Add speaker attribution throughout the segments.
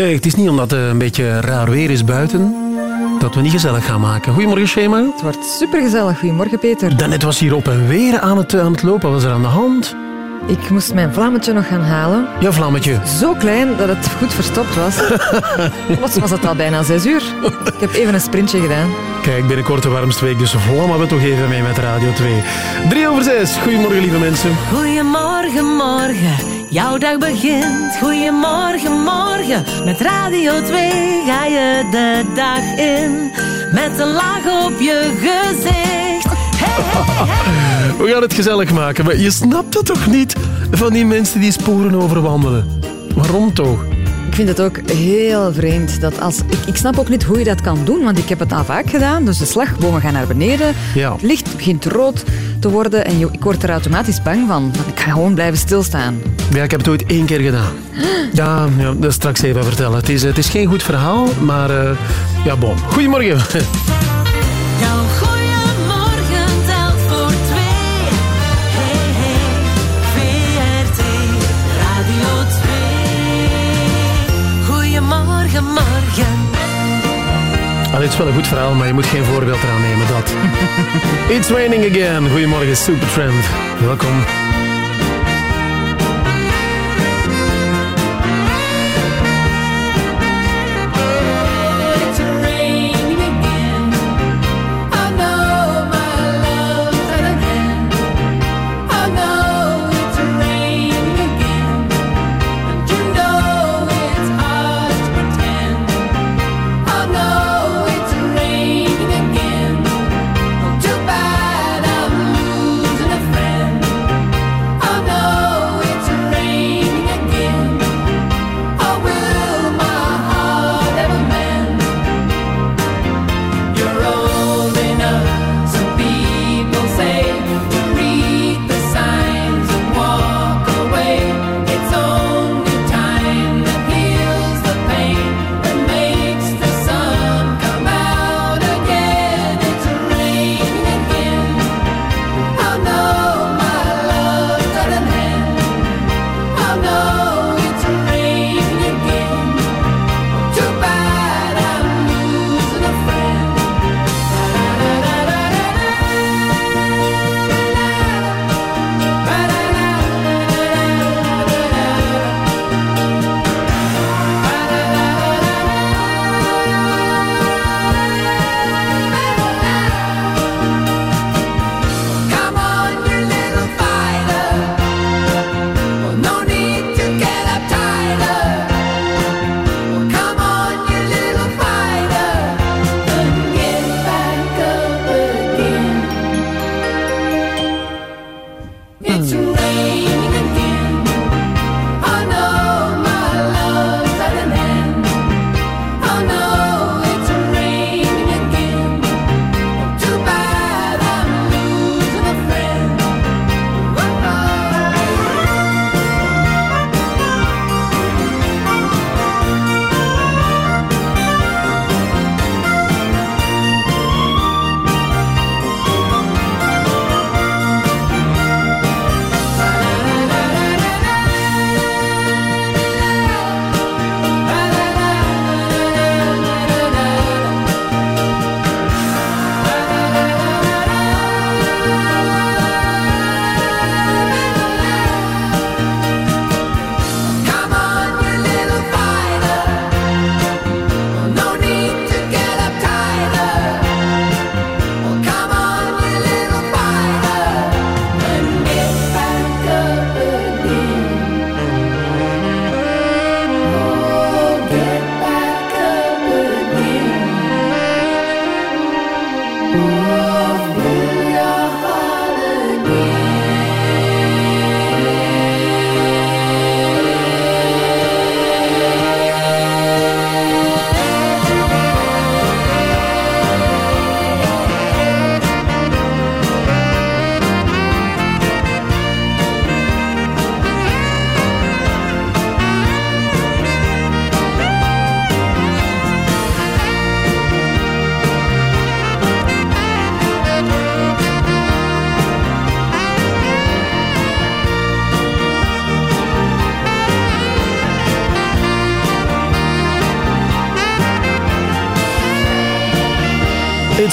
Speaker 1: Zeg, het is niet omdat het een beetje raar weer is buiten dat we niet gezellig gaan maken. Goedemorgen, Shema.
Speaker 2: Het wordt supergezellig. Goedemorgen, Peter.
Speaker 1: Daarnet was hier op en weer aan het, aan het lopen. Wat was er aan de hand?
Speaker 2: Ik moest mijn vlammetje nog gaan halen.
Speaker 1: Ja, vlammetje.
Speaker 2: Zo klein dat het goed verstopt was. Plots was het al bijna zes uur. Ik heb even een sprintje gedaan.
Speaker 1: Kijk, binnenkort de warmste week, dus vlammen we toch even mee met Radio 2. 3 over 6. Goedemorgen, lieve mensen.
Speaker 3: Goedemorgen, morgen. Jouw dag begint. Goedemorgen, morgen. Met Radio 2 ga je de dag in. Met een laag op je gezicht.
Speaker 1: We gaan het gezellig maken, maar je snapt het toch niet van die mensen die sporen overwandelen? Waarom toch?
Speaker 2: Ik vind het ook heel vreemd. Dat als, ik, ik snap ook niet hoe je dat kan doen, want ik heb het al vaak gedaan. Dus de slagbomen gaan naar beneden.
Speaker 1: Ja.
Speaker 2: Het licht begint rood te worden en je, ik word er automatisch bang van. Ik ga gewoon blijven stilstaan.
Speaker 1: Ja, ik heb het ooit één keer gedaan. Ja, ja dat straks even vertellen. Het is, het is geen goed verhaal, maar uh, ja, bon. Goedemorgen. Allee, het is wel een goed verhaal, maar je moet geen voorbeeld eraan nemen, dat. It's raining again. Goedemorgen, Supertramp. Welkom.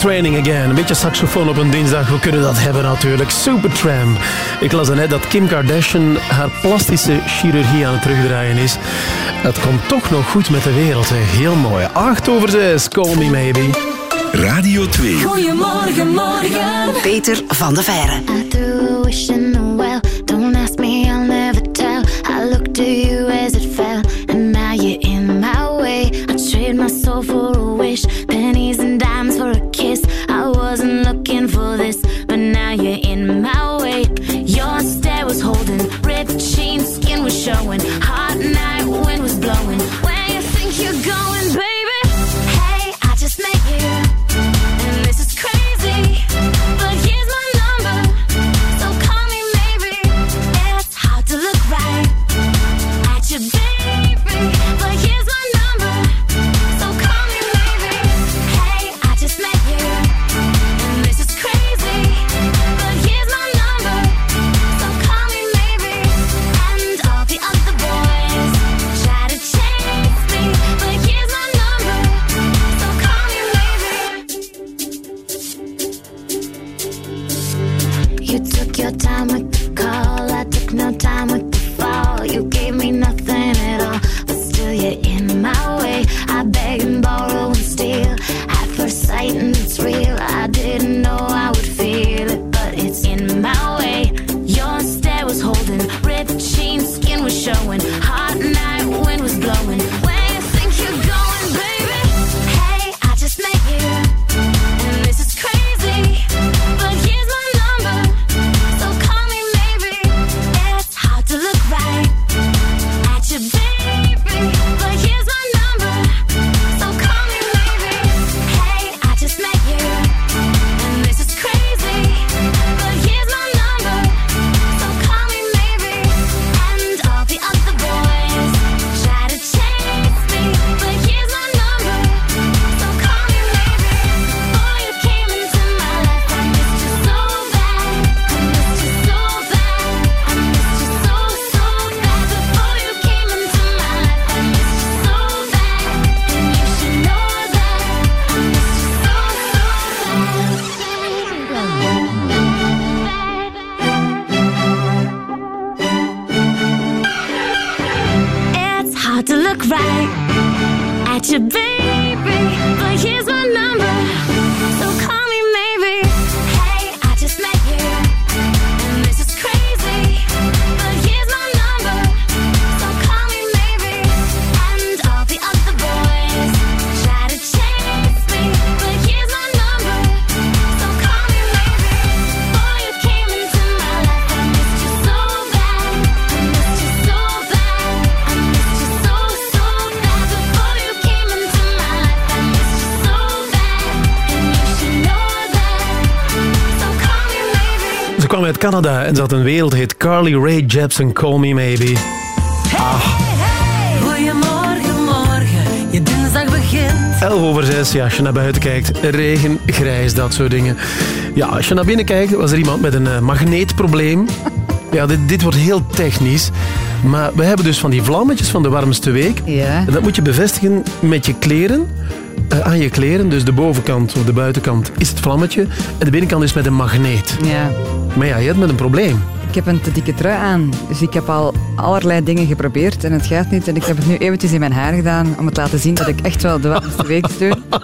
Speaker 4: It's raining again.
Speaker 1: Een beetje saxofoon op een dinsdag, we kunnen dat hebben natuurlijk. Supertramp. Ik las net dat Kim Kardashian haar plastische chirurgie aan het terugdraaien is. Het komt toch nog goed met de wereld. Hè. Heel mooi. 8 over 6, call me maybe.
Speaker 5: Radio 2.
Speaker 3: Goedemorgen, morgen.
Speaker 6: Peter van de Verre.
Speaker 1: Canada en ze had een wereldhit. Carly Rae Jepsen, Call Me Maybe.
Speaker 3: Goedemorgen, morgen. Je dinsdag begint.
Speaker 1: 11 over 6, ja, als je naar buiten kijkt. Regen, grijs, dat soort dingen. Ja, als je naar binnen kijkt, was er iemand met een eh, magneetprobleem. Ja, dit, dit wordt heel technisch. Maar we hebben dus van die vlammetjes van de warmste week.
Speaker 2: Ja.
Speaker 1: En dat moet je bevestigen met je kleren. Eh, aan je kleren, dus de bovenkant of de buitenkant is het vlammetje. En de binnenkant is met een magneet.
Speaker 2: Ja.
Speaker 1: Maar ja, je hebt met een probleem.
Speaker 2: Ik heb een te dikke trui aan, dus ik heb al allerlei dingen geprobeerd en het gaat niet. En ik heb het nu eventjes in mijn haar gedaan om het te laten zien dat ik echt wel de warmste week steun.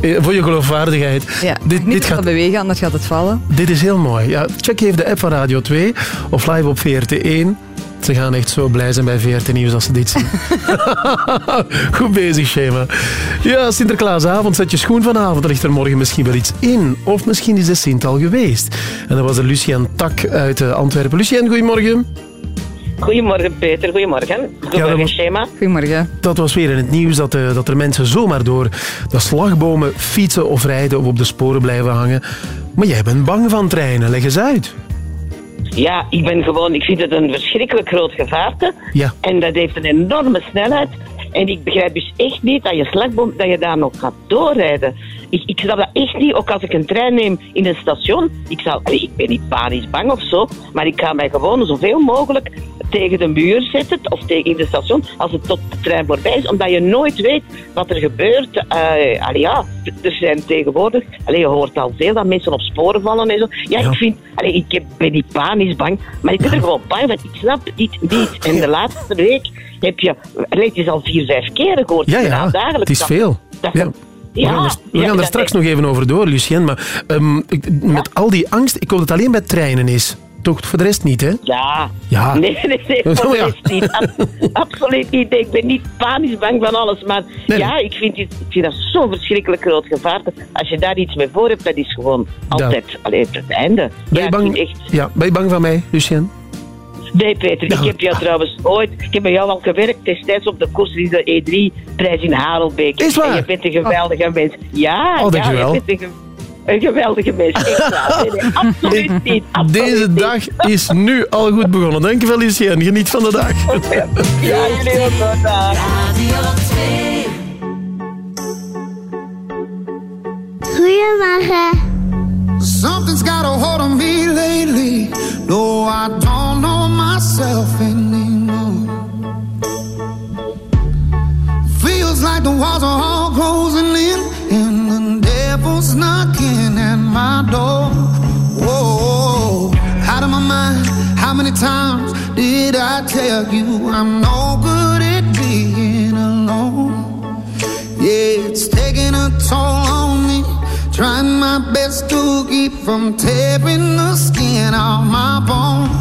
Speaker 1: Eh, Voor je geloofwaardigheid.
Speaker 2: Ja,
Speaker 1: Dit,
Speaker 2: niet
Speaker 1: dit,
Speaker 2: gaat bewegen, anders gaat het vallen.
Speaker 1: dit is heel mooi. Ja, check even de app van Radio 2 of live op VRT1. Ze gaan echt zo blij zijn bij VRT Nieuws als ze dit zien. Goed bezig, Shema. Ja, Sinterklaasavond, zet je schoen vanavond. Er ligt er morgen misschien wel iets in. Of misschien is de Sint al geweest. En dat was er Lucien Tak uit eh, Antwerpen. Lucien, goedemorgen.
Speaker 7: Goedemorgen Peter, goedemorgen. Goedemorgen
Speaker 1: dat was-
Speaker 7: Schema.
Speaker 2: Goedemorgen.
Speaker 1: Dat was weer in het nieuws dat, eh, dat er mensen zomaar door de slagbomen fietsen of rijden of op de sporen blijven hangen. Maar jij bent bang van treinen. Leg eens uit.
Speaker 7: Ja, ik ben gewoon, ik vind het een verschrikkelijk groot gevaarte.
Speaker 1: Ja.
Speaker 7: En dat heeft een enorme snelheid. En ik begrijp dus echt niet dat je slagboom, dat je daar nog gaat doorrijden. ik, ik snap dat echt niet. Ook als ik een trein neem in een station, ik, allee, ik ben niet panisch bang of zo, maar ik ga mij gewoon zoveel mogelijk tegen de muur zetten of tegen het station als het tot de trein voorbij is, omdat je nooit weet wat er gebeurt. Allee, ja, er zijn tegenwoordig, allee, je hoort al veel dat mensen op sporen vallen en zo. Ja,
Speaker 1: Ja.
Speaker 7: ik vind, allee, ik ben niet panisch bang, maar ik ben er gewoon bang van. Ik snap het niet. En de laatste week heb je, allee, het is al vier, vijf keren gehoord.
Speaker 1: Ja, ja,
Speaker 7: dagelijks.
Speaker 1: het is veel.
Speaker 7: dat-
Speaker 1: Ja. We
Speaker 7: Ja,
Speaker 1: gaan er, we
Speaker 7: ja,
Speaker 1: gaan er straks
Speaker 7: is-
Speaker 1: nog even over door, Lucien. Maar ehm, ik- met al die angst, ik hoop dat het alleen bij treinen is. Toch voor de rest niet, hè?
Speaker 7: Ja.
Speaker 1: Ja.
Speaker 7: Nee, nee, nee,
Speaker 1: Oh,
Speaker 7: voor de
Speaker 1: ja.
Speaker 7: rest niet. Ab- Absoluut niet. Ik ben niet panisch bang van alles. Maar
Speaker 1: Nee.
Speaker 7: ja, ik vind, ik vind dat zo'n verschrikkelijk groot gevaar. Als je daar iets mee voor hebt, dat is gewoon altijd allee, het einde.
Speaker 1: Ben, je bang,
Speaker 7: echt...
Speaker 1: ja, ben je bang van mij, Lucien?
Speaker 7: Nee, Peter, ik heb jou trouwens ooit... Ik heb bij jou al gewerkt destijds op de koers die de E3-prijs in Harelbeek.
Speaker 1: Is waar?
Speaker 7: En je bent een geweldige mens. Ja,
Speaker 1: Oh,
Speaker 7: ja, je bent een, ge- een geweldige mens. Echt waar. Nee, nee, absoluut niet. absoluut
Speaker 1: Deze
Speaker 7: niet.
Speaker 1: dag is nu al goed begonnen. Dankjewel, Lucien. Geniet van de dag.
Speaker 7: Ja, jullie ook. hoor. Dag.
Speaker 8: Radio 2.
Speaker 9: Goedemorgen.
Speaker 10: Something's got a hold on me lately. No, I don't know myself anymore. Feels like the walls are all closing in, devil's knocking at my door. Whoa, out of my mind. How many times did I tell you I'm no good at being alone? Yeah, it's taking a toll on me. Trying my best to keep from tearing the skin off my bones.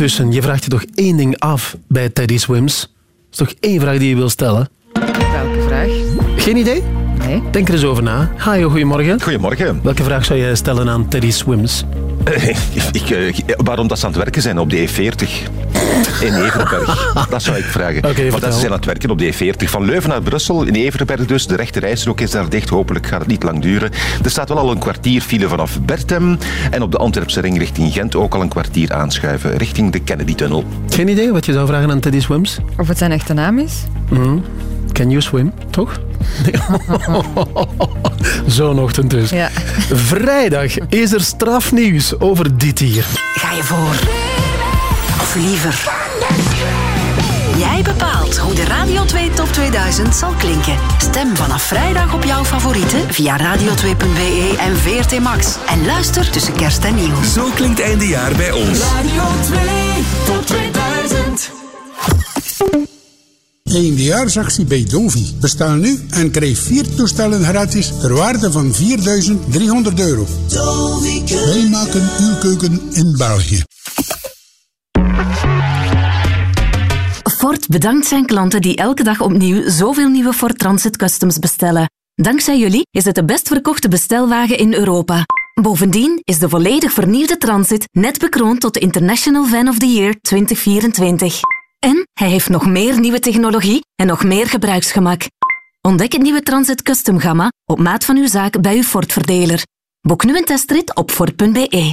Speaker 1: Intussen. Je vraagt je toch één ding af bij Teddy Swims. Er is toch één vraag die je wil stellen?
Speaker 2: Welke vraag?
Speaker 1: Geen idee?
Speaker 2: Nee.
Speaker 1: Denk er eens over na. Hi, goedemorgen.
Speaker 11: Goedemorgen.
Speaker 1: Welke vraag zou je stellen aan Teddy Swims?
Speaker 11: ik, eh, waarom dat ze aan het werken zijn op de E40? In Everberg. Dat zou ik vragen.
Speaker 1: Oké,
Speaker 11: Want
Speaker 1: vertel.
Speaker 11: ze zijn aan het werken op de E40. Van Leuven naar Brussel, in Everberg dus. De rechte rijstrook is daar dicht. Hopelijk gaat het niet lang duren. Er staat wel al een kwartier file vanaf Bertem. En op de Antwerpse ring richting Gent ook al een kwartier aanschuiven. Richting de Kennedy-tunnel.
Speaker 1: Geen idee wat je zou vragen aan Teddy Swims?
Speaker 2: Of het zijn echte naam is?
Speaker 1: Can you swim? Toch? Zo'n ochtend dus.
Speaker 2: Ja.
Speaker 1: Vrijdag is er strafnieuws over dit hier.
Speaker 12: Ga je voor? Of liever? Jij bepaalt hoe de Radio 2 Top 2000 zal klinken. Stem vanaf vrijdag op jouw favorieten via radio2.be en VRT Max. En luister tussen kerst en nieuw.
Speaker 13: Zo klinkt einde jaar bij ons.
Speaker 14: Radio 2 tot 2000.
Speaker 15: Eindejaarsactie bij Dovi. Bestel nu en krijg vier toestellen gratis ter waarde van 4.300 euro. Wij maken uw keuken in België.
Speaker 16: Ford bedankt zijn klanten die elke dag opnieuw zoveel nieuwe Ford Transit Customs bestellen. Dankzij jullie is het de best verkochte bestelwagen in Europa. Bovendien is de volledig vernieuwde Transit net bekroond tot de International Van of the Year 2024. En hij heeft nog meer nieuwe technologie en nog meer gebruiksgemak. Ontdek het nieuwe Transit Custom Gamma op maat van uw zaak bij uw Ford-verdeler. Boek nu een testrit op Ford.be.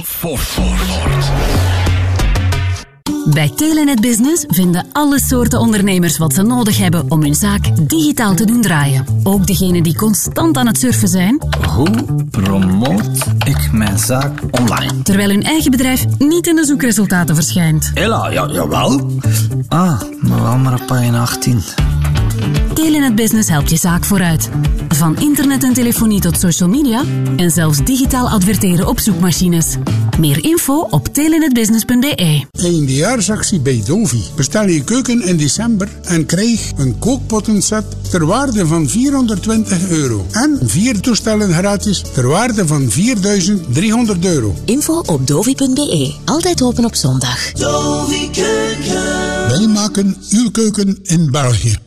Speaker 16: Bij Telenet Business vinden alle soorten ondernemers wat ze nodig hebben om hun zaak digitaal te doen draaien. Ook degenen die constant aan het surfen zijn,
Speaker 17: Hoe promoot ik mijn zaak online?
Speaker 16: terwijl hun eigen bedrijf niet in de zoekresultaten verschijnt.
Speaker 17: Ella, ja, jawel. Ah, maar wel maar op pagina 18.
Speaker 16: Telenet Business helpt je zaak vooruit. Van internet en telefonie tot social media en zelfs digitaal adverteren op zoekmachines. Meer info op telenetbusiness.be.
Speaker 15: Eindejaarsactie bij Dovi. Bestel je keuken in december en krijg een kookpottenset ter waarde van 420 euro. En vier toestellen gratis ter waarde van 4.300 euro.
Speaker 18: Info op dovi.be. Altijd open op zondag.
Speaker 15: Wij maken uw keuken in België.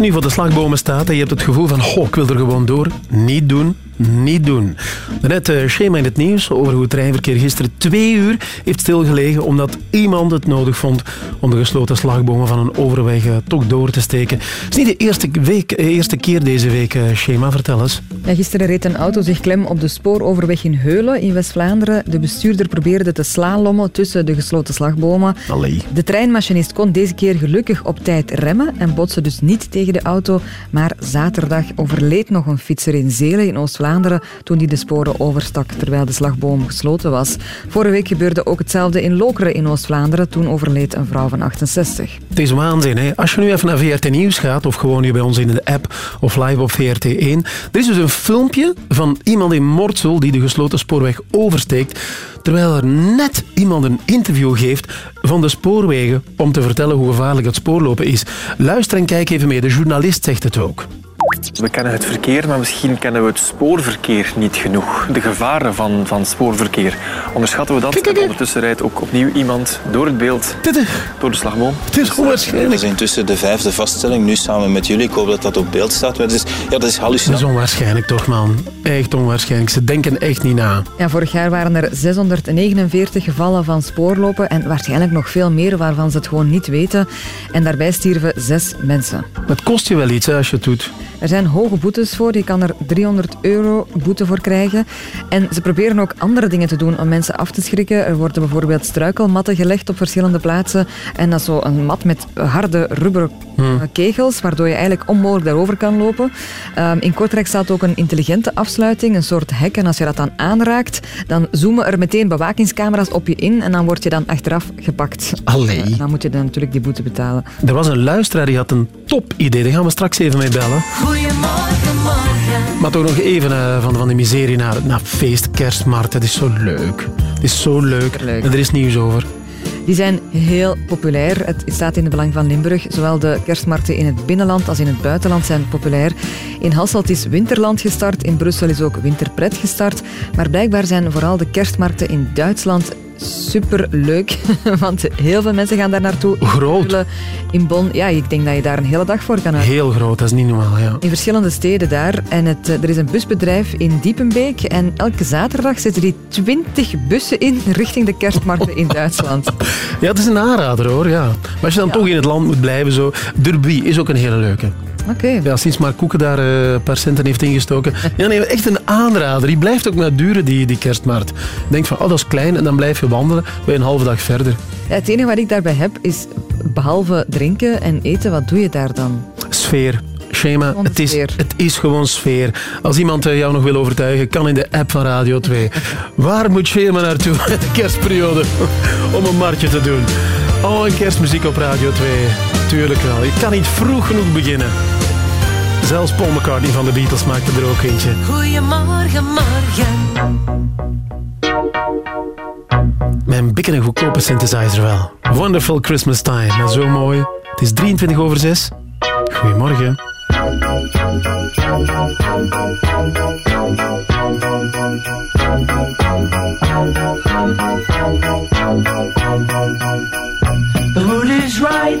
Speaker 1: Nu voor de slagbomen staat en je hebt het gevoel van goh, ik wil er gewoon door, niet doen, niet doen. Net uh, schema in het nieuws over hoe het treinverkeer gisteren twee uur heeft stilgelegen omdat iemand het nodig vond om de gesloten slagbomen van een overweg eh, toch door te steken. Het is niet de eerste, week, eh, eerste keer deze week, eh, schema, vertel eens.
Speaker 2: Ja, gisteren reed een auto zich klem op de spooroverweg in Heulen in West-Vlaanderen. De bestuurder probeerde te slalommen tussen de gesloten slagbomen.
Speaker 1: Allee.
Speaker 2: De treinmachinist kon deze keer gelukkig op tijd remmen en botste dus niet tegen de auto. Maar zaterdag overleed nog een fietser in Zelen in Oost-Vlaanderen toen hij de sporen overstak terwijl de slagboom gesloten was. Vorige week gebeurde ook hetzelfde in Lokeren in Oost-Vlaanderen. Toen overleed een vrouw van 68.
Speaker 1: Het is waanzin, hè? Als je nu even naar VRT Nieuws gaat, of gewoon hier bij ons in de app, of live op VRT1, er is dus een filmpje van iemand in Mortsel die de gesloten spoorweg oversteekt, terwijl er net iemand een interview geeft van de spoorwegen om te vertellen hoe gevaarlijk het spoorlopen is. Luister en kijk even mee, de journalist zegt het ook.
Speaker 19: We kennen het verkeer, maar misschien kennen we het spoorverkeer niet genoeg. De gevaren van, van spoorverkeer. Onderschatten we dat? En ondertussen rijdt ook opnieuw iemand door het beeld, door de slagboom.
Speaker 1: Het is onwaarschijnlijk.
Speaker 20: Dat is intussen de vijfde vaststelling, nu samen met jullie. Ik hoop dat dat op beeld staat. Maar het is, ja, dat is
Speaker 1: Dat
Speaker 20: hallucinant.
Speaker 1: is onwaarschijnlijk toch, man. Echt onwaarschijnlijk. Ze denken echt niet na.
Speaker 2: Ja, vorig jaar waren er 649 gevallen van spoorlopen en waarschijnlijk nog veel meer waarvan ze het gewoon niet weten. En daarbij stierven zes mensen.
Speaker 1: Het kost je wel iets hè, als je het doet.
Speaker 2: Er zijn hoge boetes voor, je kan er 300 euro boete voor krijgen. En ze proberen ook andere dingen te doen om mensen af te schrikken. Er worden bijvoorbeeld struikelmatten gelegd op verschillende plaatsen. En dat is zo een mat met harde rubberen
Speaker 1: Hmm.
Speaker 2: eh, kegels, waardoor je eigenlijk onmogelijk daarover kan lopen. Ehm, in Kortrijk staat ook een intelligente afsluiting, een soort hek. En als je dat dan aanraakt, dan zoomen er meteen bewakingscamera's op je in en dan word je dan achteraf gepakt.
Speaker 1: Allee.
Speaker 2: En dan moet je dan natuurlijk die boete betalen.
Speaker 1: Er was een luisteraar die had een top idee. Daar gaan we straks even mee bellen.
Speaker 8: Goedemorgen, morgen.
Speaker 1: Maar toch nog even eh, van, van die miserie naar, naar feest, kerstmarkt. Het is zo leuk. Het is zo leuk. En er is nieuws over.
Speaker 2: Die zijn heel populair. Het staat in het belang van Limburg. Zowel de kerstmarkten in het binnenland als in het buitenland zijn populair. In Hasselt is Winterland gestart. In Brussel is ook Winterpret gestart. Maar blijkbaar zijn vooral de kerstmarkten in Duitsland super leuk, want heel veel mensen gaan daar naartoe.
Speaker 1: Groot.
Speaker 2: In Bonn, ja, ik denk dat je daar een hele dag voor kan uit.
Speaker 1: Heel groot, dat is niet normaal, ja.
Speaker 2: In verschillende steden daar. En het, eh, er is een busbedrijf in Diepenbeek. En elke zaterdag zetten die 20 bussen in richting de kerstmarkten in Duitsland.
Speaker 1: Ja, het is een aanrader hoor, ja. Maar als je dan toch in het land moet blijven, zo. Derby is ook een hele leuke.
Speaker 2: Oké.
Speaker 1: Ja, sinds Mark Koeken daar eh, een paar centen heeft ingestoken. Ja, nee, echt een aanrader. Die blijft ook maar duren, die, die kerstmarkt. Je denkt van, oh, dat is klein. En dan blijf je wandelen bij een halve dag verder.
Speaker 2: Ja, het enige wat ik daarbij heb is, behalve drinken en eten, wat doe je daar dan?
Speaker 1: Sfeer. Schema, het is, het is gewoon sfeer. Als iemand eh, jou nog wil overtuigen, kan in de app van Radio 2. Waar moet Schema naartoe in de kerstperiode om een marktje te doen? Oh, een kerstmuziek op Radio 2. Tuurlijk wel. Je kan niet vroeg genoeg beginnen. Zelfs Paul McCartney van de Beatles maakte er ook eentje.
Speaker 8: Goedemorgen, morgen.
Speaker 1: Mijn bikken een goedkope synthesizer wel. Wonderful Christmas Time. Maar zo mooi. Het is 23 over 6. Goedemorgen.
Speaker 14: The mood is right,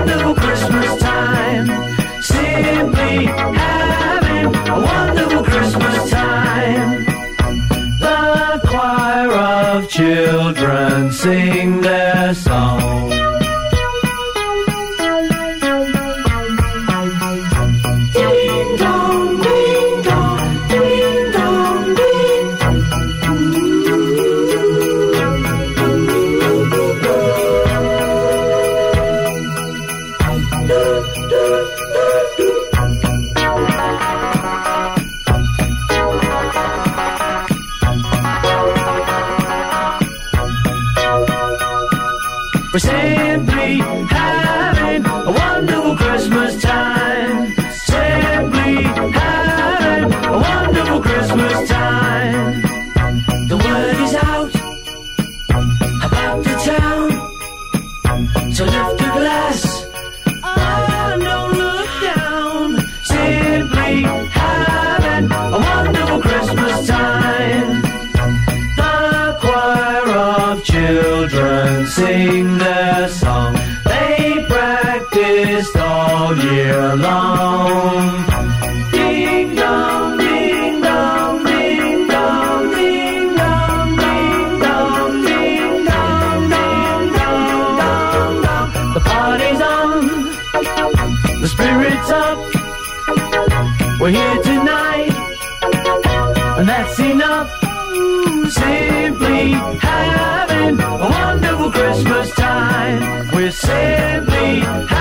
Speaker 14: wonderful Christmas time. Simply having a wonderful Christmas time. The choir of children sing their song. Children sing their song. They practiced all year long. Ding dong, ding dong, ding dong, ding dong, ding dong, ding dong, dong, dong, dong. The party's on, the spirit's up. We're here tonight, and that's enough. Simply simply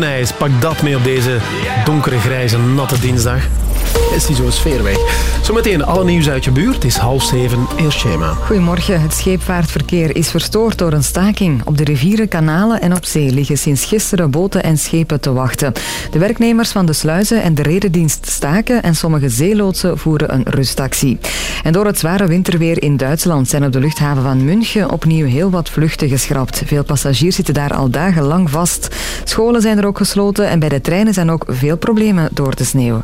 Speaker 21: de.
Speaker 1: Pak dat mee op deze donkere, grijze, natte dinsdag. Is die zo'n sfeer weg. Zometeen alle nieuws uit je buurt. Het is half zeven. Eerst Schema.
Speaker 2: Goedemorgen. Het scheepvaartverkeer is verstoord door een staking. Op de rivieren, kanalen en op zee liggen sinds gisteren boten en schepen te wachten. De werknemers van de sluizen en de redendienst staken en sommige zeeloodsen voeren een rustactie. En door het zware winterweer in Duitsland zijn op de luchthaven van München opnieuw heel wat vluchten geschrapt. Veel passagiers zitten daar al dagenlang vast. Scholen zijn er ook gesloten en bij de treinen zijn ook veel problemen door de sneeuw.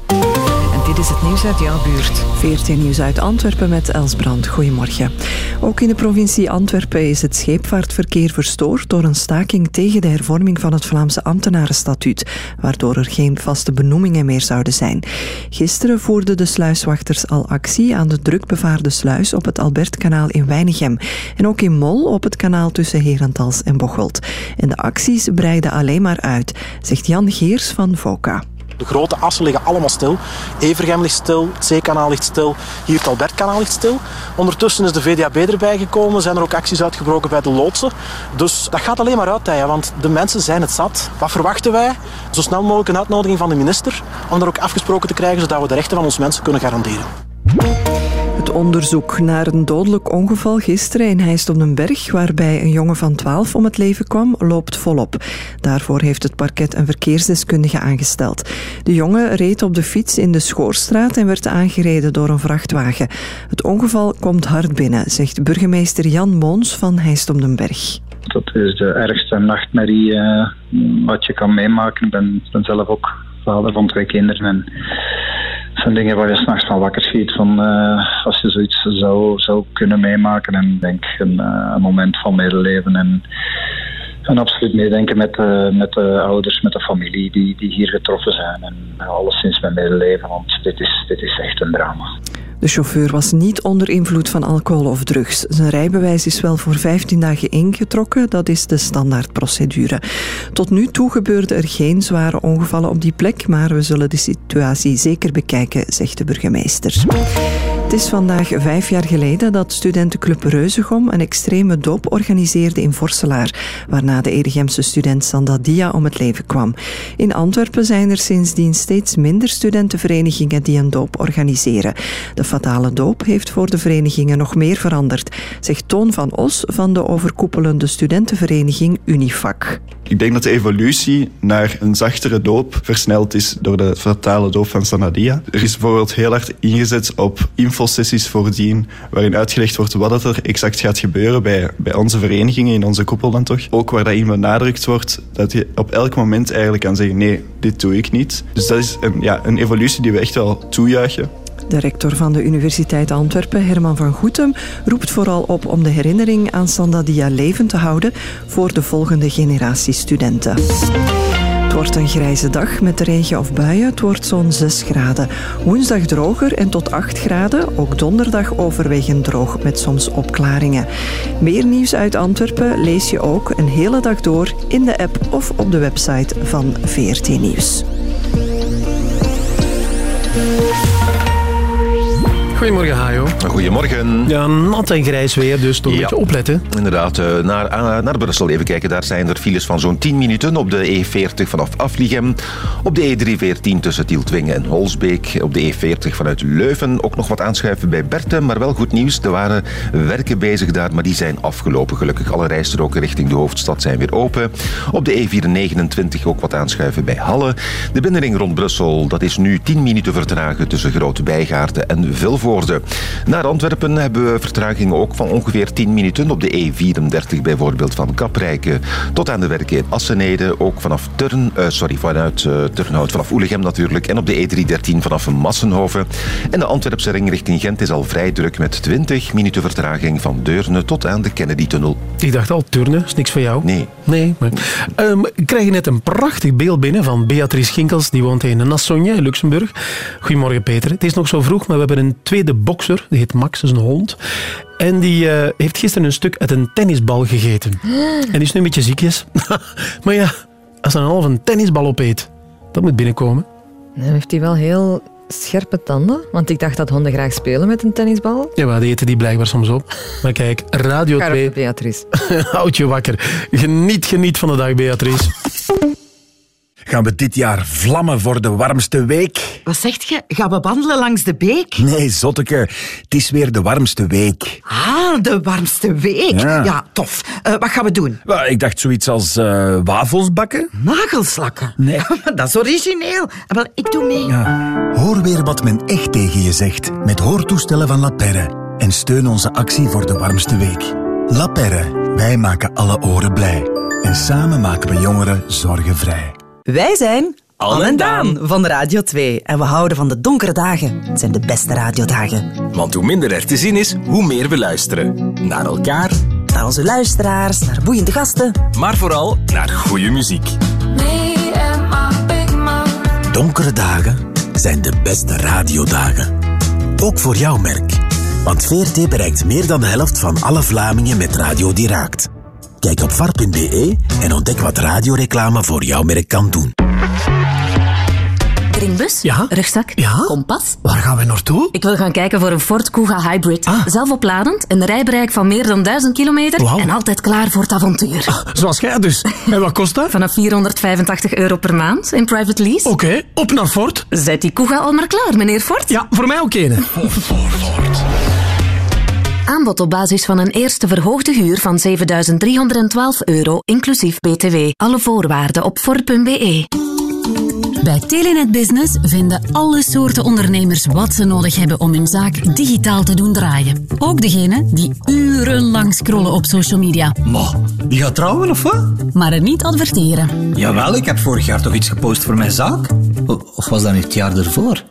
Speaker 2: En dit is het nieuws uit jouw buurt.
Speaker 22: 14 nieuws uit Antwerpen met Els Brand. Goedemorgen. Ook in de provincie Antwerpen is het scheepvaartverkeer verstoord door een staking tegen de hervorming van het Vlaamse ambtenarenstatuut, waardoor er geen vaste benoemingen meer zouden zijn. Gisteren voerden de sluiswachters al actie aan de drukbevaarde sluis op het Albertkanaal in Weinigem en ook in Mol op het kanaal tussen Herentals en Bocholt. En de acties breiden alleen maar uit, zegt Jan Geers van VOCA.
Speaker 23: De grote assen liggen allemaal stil. Evergem ligt stil, het Zeekanaal ligt stil, hier het Albertkanaal ligt stil. Ondertussen is de VDAB erbij gekomen, zijn er ook acties uitgebroken bij de loodsen. Dus dat gaat alleen maar uitdijen, want de mensen zijn het zat. Wat verwachten wij? Zo snel mogelijk een uitnodiging van de minister om dat ook afgesproken te krijgen, zodat we de rechten van onze mensen kunnen garanderen.
Speaker 22: Onderzoek naar een dodelijk ongeval gisteren in Heist op den Berg, waarbij een jongen van 12 om het leven kwam, loopt volop. Daarvoor heeft het parket een verkeersdeskundige aangesteld. De jongen reed op de fiets in de Schoorstraat en werd aangereden door een vrachtwagen. Het ongeval komt hard binnen, zegt burgemeester Jan Moons van Heist op den Berg.
Speaker 24: Dat is de ergste nachtmerrie eh, wat je kan meemaken. Ik ben, ben zelf ook vader van twee kinderen. En het zijn dingen waar je s'nachts van wakker schiet. Van, eh, als je zoiets zou, zou kunnen meemaken. En denk een, eh, een moment van medeleven. En, en absoluut meedenken met, eh, met de ouders, met de familie die, die hier getroffen zijn. En alleszins met medeleven, want dit is, dit is echt een drama.
Speaker 22: De chauffeur was niet onder invloed van alcohol of drugs. Zijn rijbewijs is wel voor 15 dagen ingetrokken, dat is de standaardprocedure. Tot nu toe gebeurden er geen zware ongevallen op die plek, maar we zullen de situatie zeker bekijken, zegt de burgemeester. Het is vandaag vijf jaar geleden dat studentenclub Reuzegom een extreme doop organiseerde in Vorselaar, waarna de Edegemse student Sanda Dia om het leven kwam. In Antwerpen zijn er sindsdien steeds minder studentenverenigingen die een doop organiseren. De fatale doop heeft voor de verenigingen nog meer veranderd, zegt Toon van Os van de overkoepelende studentenvereniging Unifac.
Speaker 25: Ik denk dat de evolutie naar een zachtere doop versneld is door de fatale doop van Sanadia. Er is bijvoorbeeld heel hard ingezet op infosessies voordien, waarin uitgelegd wordt wat er exact gaat gebeuren bij, bij onze verenigingen, in onze koepel dan toch. Ook waar daarin benadrukt wordt dat je op elk moment eigenlijk kan zeggen nee, dit doe ik niet. Dus dat is een, ja, een evolutie die we echt wel toejuichen.
Speaker 22: De rector van de Universiteit Antwerpen, Herman van Goetem, roept vooral op om de herinnering aan Sandadia levend te houden voor de volgende generatie studenten. Het wordt een grijze dag met regen of buien. Het wordt zo'n 6 graden. Woensdag droger en tot 8 graden. Ook donderdag overwegend droog met soms opklaringen. Meer nieuws uit Antwerpen lees je ook een hele dag door in de app of op de website van VRT Nieuws.
Speaker 1: Goedemorgen, Hajo.
Speaker 26: Goedemorgen.
Speaker 1: Ja, nat en grijs weer, dus toch een
Speaker 26: Ja.
Speaker 1: beetje opletten.
Speaker 26: Inderdaad, eh, naar, eh, naar Brussel even kijken. Daar zijn er files van zo'n 10 minuten op de E40 vanaf Afligem. Op de E314 tussen Tieltwingen en Holsbeek. Op de E40 vanuit Leuven ook nog wat aanschuiven bij Berten. Maar wel goed nieuws, er waren werken bezig daar, maar die zijn afgelopen. Gelukkig alle rijstroken richting de hoofdstad zijn weer open. Op de E429 ook wat aanschuiven bij Halle. De binnenring rond Brussel, dat is nu 10 minuten vertragen tussen Grote Bijgaarden en Vilvoorde. Naar Antwerpen hebben we vertragingen ook van ongeveer 10 minuten op de E34 bijvoorbeeld van Kaprijke tot aan de werken in Assenede. Ook vanaf Turn, eh, sorry, vanuit eh, Turnhout, vanaf Oelegem natuurlijk. En op de E313 vanaf Massenhoven. En de Antwerpse ring richting Gent is al vrij druk met 20 minuten vertraging van Deurne tot aan de Kennedy-tunnel.
Speaker 1: Ik dacht al, turnen, is niks voor jou.
Speaker 26: Nee.
Speaker 1: Nee, maar... Ehm, ik krijg net een prachtig beeld binnen van Beatrice Ginkels. Die woont in Nassonje, Luxemburg. Goedemorgen, Peter. Het is nog zo vroeg, maar we hebben een tweede bokser. Die heet Max, dat is een hond. En die eh, heeft gisteren een stuk uit een tennisbal gegeten. En die is nu een beetje ziekjes. maar ja, als hij een half een tennisbal opeet, dat moet binnenkomen.
Speaker 2: Dan heeft hij wel heel scherpe tanden. Want ik dacht dat honden graag spelen met een tennisbal.
Speaker 1: Ja, maar die eten die blijkbaar soms op. Maar kijk, Radio
Speaker 2: Scherpe
Speaker 1: 2...
Speaker 2: Beatrice.
Speaker 1: Houd je wakker. Geniet, geniet van de dag, Beatrice.
Speaker 27: Gaan we dit jaar vlammen voor de warmste week?
Speaker 28: Wat zegt je? Gaan we wandelen langs de beek?
Speaker 27: Nee, zotteke. Het is weer de warmste week.
Speaker 28: Ah, de warmste week.
Speaker 27: Ja.
Speaker 28: Ja, tof. Eh, wat gaan we doen?
Speaker 27: Wel, Ik dacht zoiets als eh, wafels bakken.
Speaker 28: Nagelslakken?
Speaker 27: Nee.
Speaker 28: Dat is origineel. Ah, Wel, ik doe mee.
Speaker 27: Hoor weer wat men echt tegen je zegt met hoortoestellen van La Perre. En steun onze actie voor de warmste week. La Perre, wij maken alle oren blij. En samen maken we jongeren zorgenvrij.
Speaker 29: Wij zijn Anne en Daan van Radio 2. En we houden van de donkere dagen. Het zijn de beste radiodagen.
Speaker 30: Want hoe minder er te zien is, hoe meer we luisteren. Naar elkaar,
Speaker 29: Naar onze luisteraars, naar boeiende gasten.
Speaker 30: maar vooral naar goede muziek.
Speaker 27: Donkere dagen zijn de beste radiodagen. Ook voor jouw merk. Want VRT bereikt meer dan de helft van alle Vlamingen met radio die raakt. Kijk op var.be en ontdek wat radioreclame voor jouw merk kan doen.
Speaker 16: Kringbus?
Speaker 1: Ja?
Speaker 16: Rugzak?
Speaker 1: Ja?
Speaker 16: Kompas?
Speaker 1: Waar gaan we naartoe?
Speaker 16: Ik wil gaan kijken voor een Ford Kuga Hybrid. Zelfopladend, een rijbereik van meer dan 1000 kilometer
Speaker 1: Wauw.
Speaker 16: en altijd klaar voor het avontuur.
Speaker 1: Zoals jij dus. En wat kost dat?
Speaker 16: Vanaf 485 euro per maand in private lease.
Speaker 1: Oké, op naar Fort.
Speaker 16: Zet die Kuga al maar klaar, meneer Ford.
Speaker 1: Ja, voor mij ook een.
Speaker 16: Aanbod op basis van een eerste verhoogde huur van 7312 euro, inclusief btw. Alle voorwaarden op Ford.be.
Speaker 31: Bij Telenet Business vinden alle soorten ondernemers wat ze nodig hebben om hun zaak digitaal te doen draaien. Ook degenen die urenlang scrollen op social media,
Speaker 17: Ma, die gaat trouwen of wat?
Speaker 31: maar er niet adverteren.
Speaker 17: Jawel, ik heb vorig jaar toch iets gepost voor mijn zaak? O- Of was dat niet het jaar ervoor?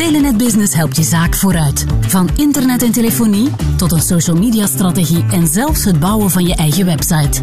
Speaker 31: Telenet Business helpt je zaak vooruit. Van internet en telefonie tot een social media strategie en zelfs het bouwen van je eigen website.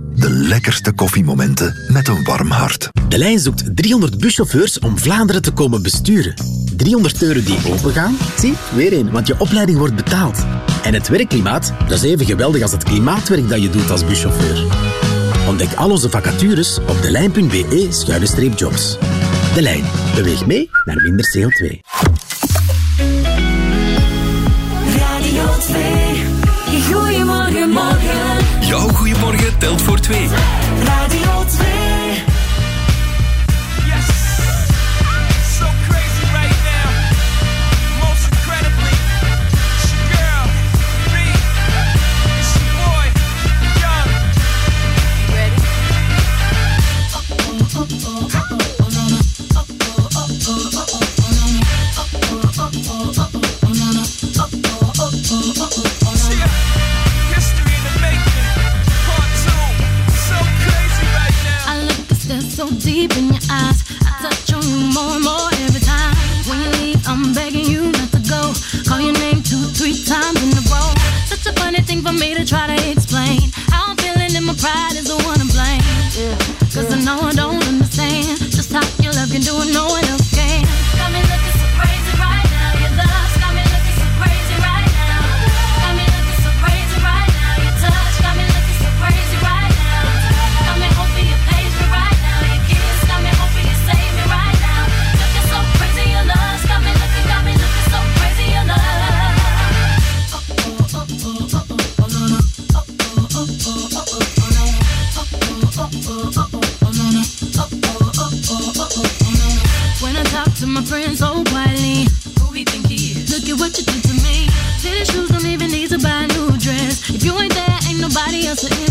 Speaker 5: De lekkerste koffiemomenten met een warm hart.
Speaker 27: De lijn zoekt 300 buschauffeurs om Vlaanderen te komen besturen. 300 euro die opengaan? Zie, weer een, want je opleiding wordt betaald. En het werkklimaat, dat is even geweldig als het klimaatwerk dat je doet als buschauffeur. Ontdek al onze vacatures op delijn.be-jobs. De Lijn. Beweeg mee naar minder CO2.
Speaker 8: Radio 2. Goedemorgen, morgen.
Speaker 13: Jouw goeiemorgen telt voor twee.
Speaker 8: Radio 2.
Speaker 32: In
Speaker 6: your eyes. I touch on you more and more every time. When you leave, I'm begging you not to go. Call your name two, three times in a row. Such a funny thing for me to try to explain. How I'm feeling and my pride is you ain't there, ain't nobody else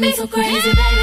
Speaker 6: me, you got me so crazy, baby.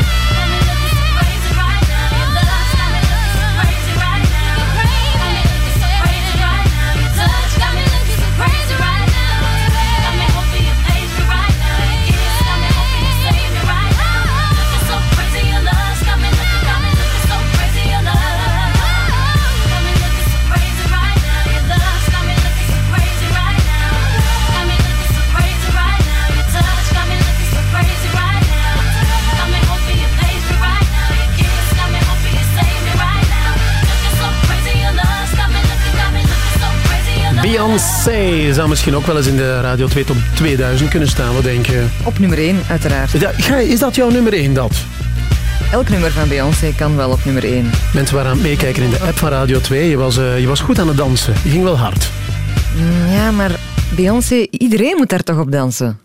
Speaker 1: Beyoncé zou misschien ook wel eens in de Radio 2 Top 2000 kunnen staan, wat denk je?
Speaker 2: Op nummer 1, uiteraard.
Speaker 1: Ja, is dat jouw nummer 1, dat?
Speaker 2: Elk nummer van Beyoncé kan wel op nummer 1.
Speaker 1: Mensen waren aan het meekijken in de app van Radio 2. Je was, eh, je was goed aan het dansen. Je ging wel hard.
Speaker 2: Mm, Ja, maar Beyoncé, iedereen moet daar toch op dansen?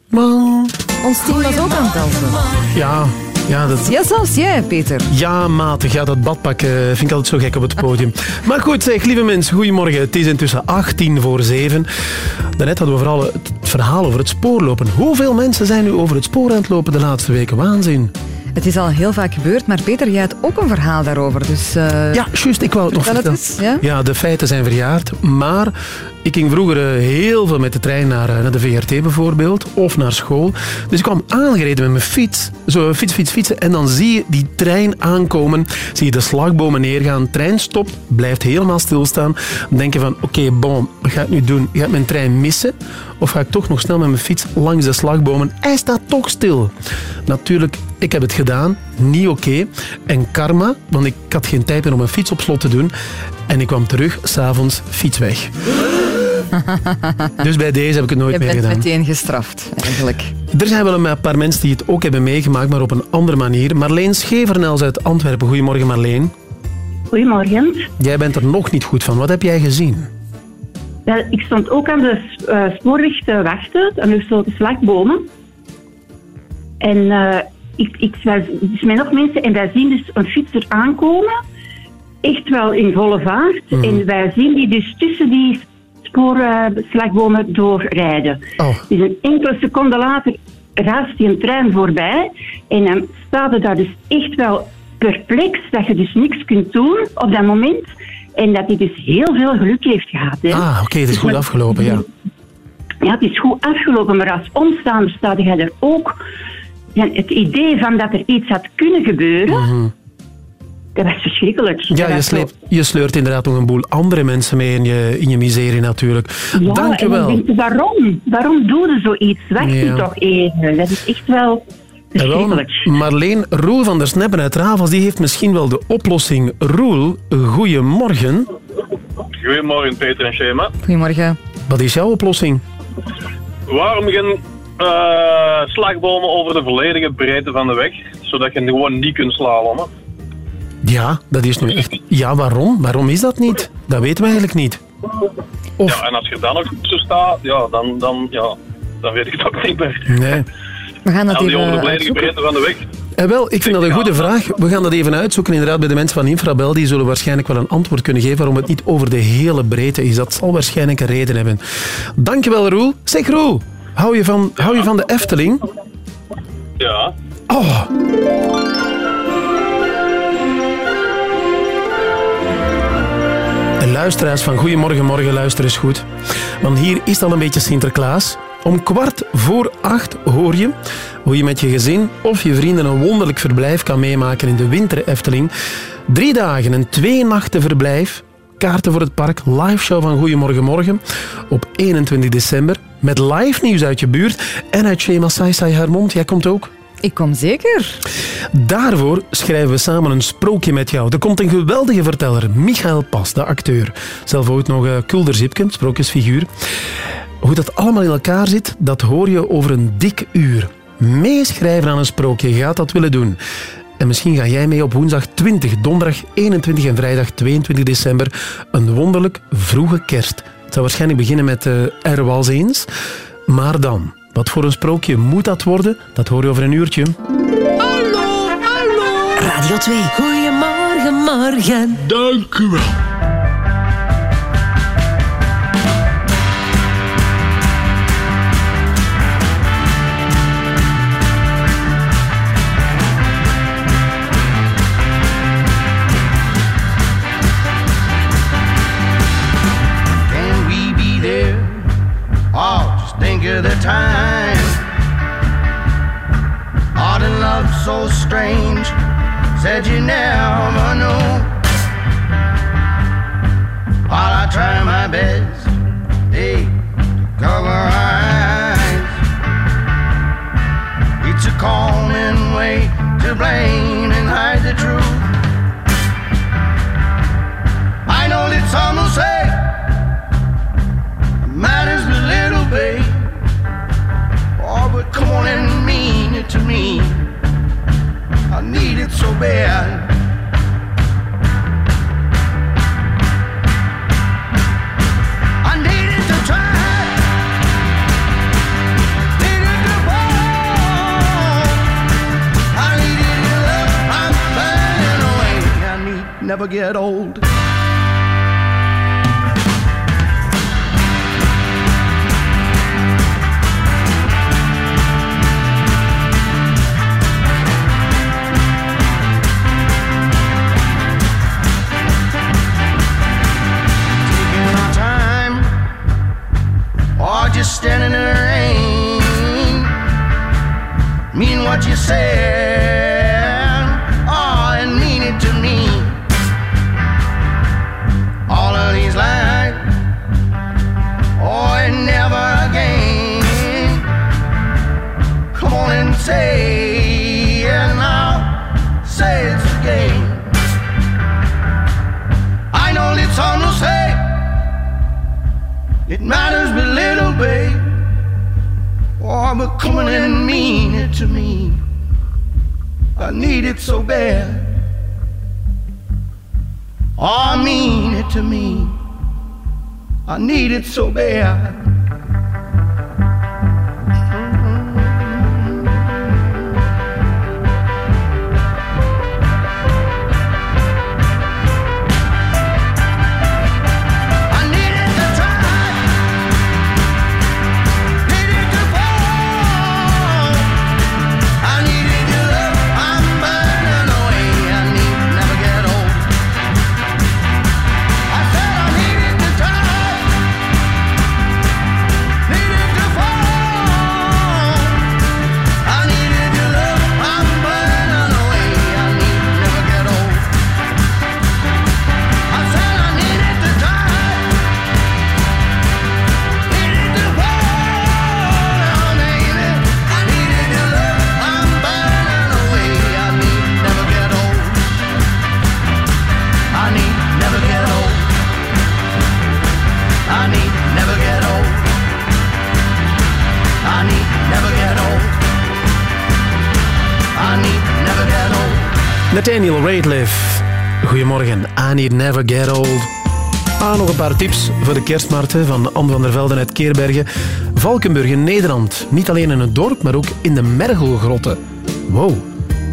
Speaker 2: Ons team was ook aan het dansen.
Speaker 1: Ja, ja, dat...
Speaker 2: Ja, zelfs jij, Peter.
Speaker 1: Ja, matig. Ja, dat badpak eh, vind ik altijd zo gek op het podium. Maar goed, zeg, lieve mensen, goedemorgen. Het is intussen 18 voor 7. Daarnet hadden we vooral het verhaal over het spoorlopen. Hoeveel mensen zijn nu over het spoor aan het lopen de laatste weken? Waanzin.
Speaker 2: Het is al heel vaak gebeurd, maar Peter, jij had ook een verhaal daarover. Dus, eh,
Speaker 1: Ja, juist, ik wou het nog
Speaker 2: het
Speaker 1: vertellen.
Speaker 2: ja?
Speaker 1: Ja, de feiten zijn verjaard. Maar ik ging vroeger eh, heel veel met de trein naar, eh, naar de VRT bijvoorbeeld. Of naar school. Dus ik kwam aangereden met mijn fiets. Zo fiets, fiets, fietsen. En dan zie je die trein aankomen. Zie je de slagbomen neergaan. Trein stopt, blijft helemaal stilstaan. Dan denk je van, oké, bon, wat ga ik nu doen? Ga ik mijn trein missen? Of ga ik toch nog snel met mijn fiets langs de slagbomen? Hij staat toch stil. Natuurlijk, ik heb het gedaan. Niet oké. En karma, want ik had geen tijd meer om mijn fiets op slot te doen. En ik kwam terug, s'avonds, fiets weg. Dus bij deze heb ik het nooit
Speaker 2: je
Speaker 1: meer
Speaker 2: bent
Speaker 1: gedaan.
Speaker 2: meteen gestraft, eigenlijk.
Speaker 1: Er zijn wel een paar mensen die het ook hebben meegemaakt, maar op een andere manier. Marleen Schevernels uit Antwerpen. Goedemorgen Marleen.
Speaker 33: Goedemorgen.
Speaker 1: Jij bent er nog niet goed van. Wat heb jij gezien?
Speaker 33: Wel, ik stond ook aan de eh, spoorweg te wachten, aan de slagbomen. En eh, ik, ik, dus met nog mensen, en wij zien dus een fietser aankomen, echt wel in volle vaart. En wij zien die dus tussen die spoorslagbomen doorrijden. Dus een enkele seconde later raast die een trein voorbij en dan staat er daar dus echt wel perplex dat je dus niks kunt doen op dat moment. En dat hij dus heel veel geluk heeft gehad. Hè.
Speaker 1: Ah, oké, het is
Speaker 33: Dus
Speaker 1: goed afgelopen, ja.
Speaker 33: Ja, het is goed afgelopen, maar als omstaander staat jij er ook... Het idee van dat er iets had kunnen gebeuren, dat was verschrikkelijk.
Speaker 1: Ja, je, sleept, je sleurt inderdaad nog een boel andere mensen mee in je, in je miserie natuurlijk.
Speaker 33: Ja,
Speaker 1: Dank je wel.
Speaker 33: denk je, waarom? Waarom doe je zoiets?
Speaker 1: Ja.
Speaker 33: je toch even. Dat is echt wel verschrikkelijk.
Speaker 1: Marleen Roel van der Sneppen uit Ravels, die heeft misschien wel de oplossing. Roel, goeiemorgen.
Speaker 34: Goedemorgen Peter en Shema.
Speaker 2: Goedemorgen.
Speaker 1: Wat is jouw oplossing?
Speaker 34: Waarom geen eh, slagbomen over de volledige breedte van de weg, zodat je gewoon niet kunt slalommen?
Speaker 1: Ja, dat is nu echt... Ja, waarom? Waarom is dat niet? Dat weten we eigenlijk niet.
Speaker 34: Ja, en als je dan nog zo staat, ja, dan, dan, ja, dan weet ik het ook niet meer.
Speaker 1: Nee.
Speaker 2: We gaan dat
Speaker 34: die over de
Speaker 2: uitzoeken.
Speaker 34: breedte van de weg.
Speaker 1: Eh, wel, ik vind dat een goede vraag. We gaan dat even uitzoeken inderdaad bij de mensen van Infrabel. Die zullen waarschijnlijk wel een antwoord kunnen geven waarom het niet over de hele breedte is. Dat zal waarschijnlijk een reden hebben. Dankjewel, Roel. Zeg, Roel, hou je van, hou je van de Efteling?
Speaker 34: Ja.
Speaker 1: Oh. Luisteraars van Goedemorgen Morgen, luister eens goed. Want hier is al een beetje Sinterklaas. Om kwart voor acht hoor je hoe je met je gezin of je vrienden een wonderlijk verblijf kan meemaken in de Winter Efteling. Drie dagen en twee nachten verblijf. Kaarten voor het park, live show van Goedemorgen Morgen op 21 december. Met live nieuws uit je buurt en uit Shema Saisai haar mond. Jij komt ook.
Speaker 2: Ik kom zeker.
Speaker 1: Daarvoor schrijven we samen een sprookje met jou. Er komt een geweldige verteller, Michael Pas, de acteur. Zelf ooit nog uh, Kulderzipken, sprookjesfiguur. Hoe dat allemaal in elkaar zit, dat hoor je over een dik uur. Meeschrijven aan een sprookje, je gaat dat willen doen. En misschien ga jij mee op woensdag 20, donderdag 21 en vrijdag 22 december. Een wonderlijk vroege kerst. Het zou waarschijnlijk beginnen met uh, was eens. Maar dan, wat voor een sprookje moet dat worden? Dat hoor je over een uurtje.
Speaker 12: Radio 2.
Speaker 8: Goedemorgen, morgen.
Speaker 1: Dank u wel.
Speaker 35: The time. Art and love so strange. Said you never know. While I try my best, hey, to cover eyes. It's a common way to blame and hide the truth. I know that some will say I needed
Speaker 10: to try. need to fall. I need it to live, I away, and it never get old. Just standing in the rain. Mean what you said, it so bad. Oh, mean it to me. I need it so bad. I need never get old.
Speaker 1: Ah, nog een paar tips voor de kerstmarkten van Anne van der Velden uit Keerbergen. Valkenburg in Nederland. Niet alleen in het dorp, maar ook in de Mergelgrotten. Wow.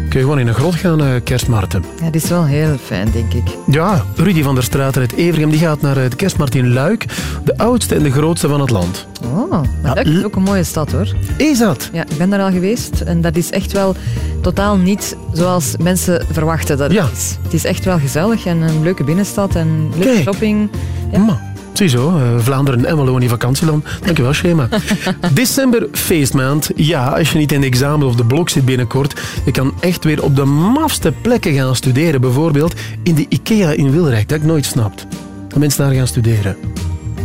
Speaker 1: Kun je gewoon in een grot gaan, eh, kerstmarkten.
Speaker 2: Ja, dit is wel heel fijn, denk ik.
Speaker 1: Ja, Rudy van der Straten uit Evergem die gaat naar eh, de kerstmarkt in Luik. De oudste en de grootste van het land.
Speaker 2: Oh, maar dat is ook een mooie stad, hoor.
Speaker 1: Is dat?
Speaker 2: Ja, ik ben daar al geweest en dat is echt wel totaal niet zoals mensen verwachten dat het is. Het is echt wel gezellig en een leuke binnenstad en leuke
Speaker 1: Kijk.
Speaker 2: shopping. Ja.
Speaker 1: Ma, Ziezo, eh, Vlaanderen en Wallonië vakantieland. Dankjewel, Schema. December, feestmaand. Ja, als je niet in de examen of de blok zit binnenkort, je kan echt weer op de mafste plekken gaan studeren. Bijvoorbeeld in de IKEA in Wilrijk, dat ik nooit snapt. Dat mensen daar gaan studeren.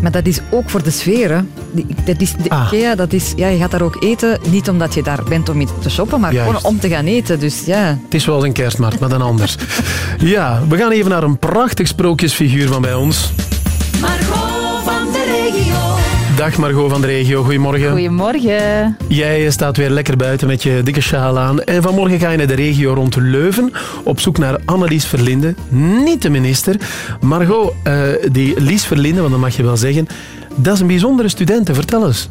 Speaker 2: Maar dat is ook voor de sfeer. Hè. Dat is, de
Speaker 1: Ah.
Speaker 2: IKEA, dat is, ja, je gaat daar ook eten, niet omdat je daar bent om iets te shoppen, maar
Speaker 1: Juist.
Speaker 2: gewoon om te gaan eten. Dus ja,
Speaker 1: Het is wel een kerstmarkt, maar dan anders. Ja, we gaan even naar een prachtig sprookjesfiguur van bij ons. Dag Margot van de regio, goedemorgen.
Speaker 36: Goedemorgen.
Speaker 1: Jij staat weer lekker buiten met je dikke sjaal aan. En vanmorgen ga je naar de regio rond Leuven op zoek naar Annelies Verlinde. Niet de minister. Margot, eh, die Lies Verlinde, want dat mag je wel zeggen, dat is een bijzondere student. Vertel eens.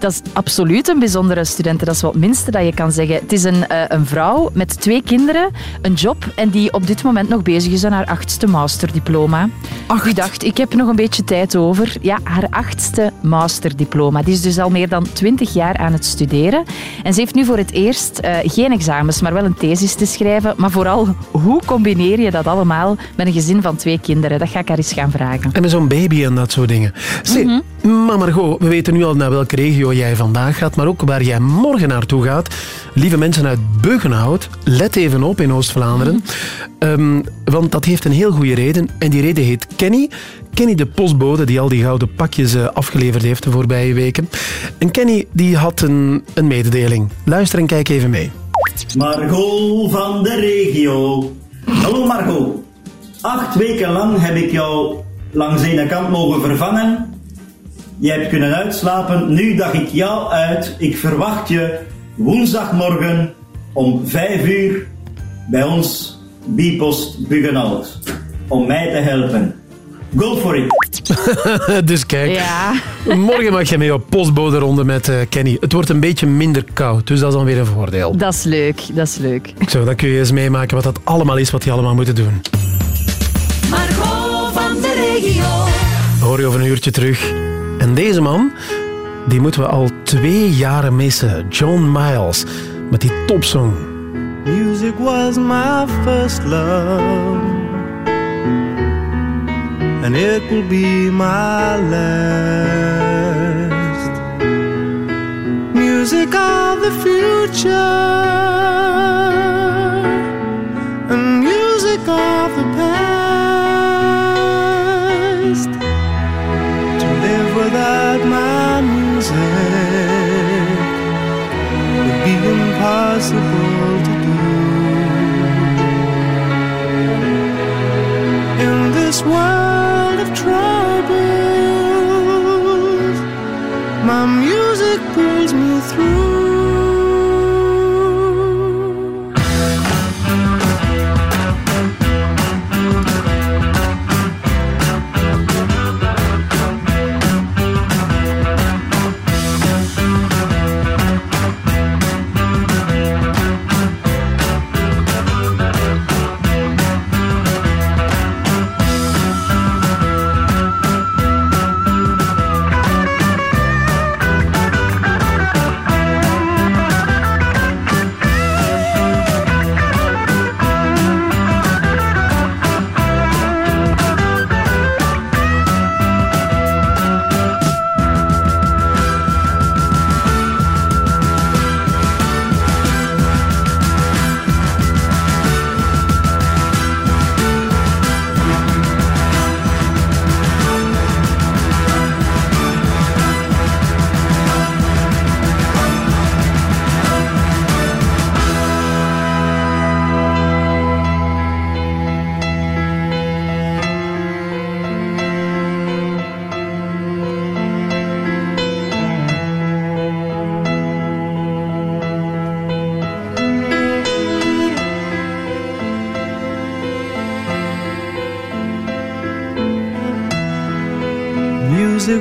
Speaker 36: Dat is absoluut een bijzondere student. Dat is wel het minste dat je kan zeggen. Het is een, eh, een vrouw met twee kinderen, een job en die op dit moment nog bezig is aan haar achtste masterdiploma. Die dacht, ik heb nog een beetje tijd over. Ja, haar achtste masterdiploma. Die is dus al meer dan twintig jaar aan het studeren. En ze heeft nu voor het eerst eh, geen examens, maar wel een thesis te schrijven. Maar vooral, hoe combineer je dat allemaal met een gezin van twee kinderen? Dat ga ik haar eens gaan vragen.
Speaker 1: En met zo'n baby en dat soort dingen. Zeg, maar Margot, we weten nu al naar welke regio jij vandaag gaat, maar ook waar jij morgen naartoe gaat. Lieve mensen uit Beugenhout, let even op in Oost-Vlaanderen. Ehm, want dat heeft een heel goede reden. En die reden heet Kenny. Kenny de postbode die al die gouden pakjes eh, afgeleverd heeft de voorbije weken. En Kenny die had een, een mededeling. Luister en kijk even mee.
Speaker 37: Margot van de regio. Hallo Margot. Acht weken lang heb ik jou langs de ene kant mogen vervangen. Je hebt kunnen uitslapen, nu dag ik jou uit. Ik verwacht je woensdagmorgen om vijf uur
Speaker 38: bij ons Bipost Buggenhout om mij te helpen. Go for it!
Speaker 1: dus kijk,
Speaker 39: Ja.
Speaker 1: morgen mag je mee op postbode-ronde met eh, Kenny. Het wordt een beetje minder koud, dus dat is dan weer een voordeel.
Speaker 39: Dat is leuk, dat is leuk.
Speaker 1: Zo, dan kun je eens meemaken wat dat allemaal is, wat die allemaal moeten doen.
Speaker 6: Margot van de regio.
Speaker 1: Hoor je over een uurtje terug. En deze man, die moeten we al twee jaren missen. John Miles, met die topsong.
Speaker 32: Music was my first love, and it will be my last. Music of the future, and music of the past. Without my music would be impossible to do. In this world of troubles, my music pulls me through.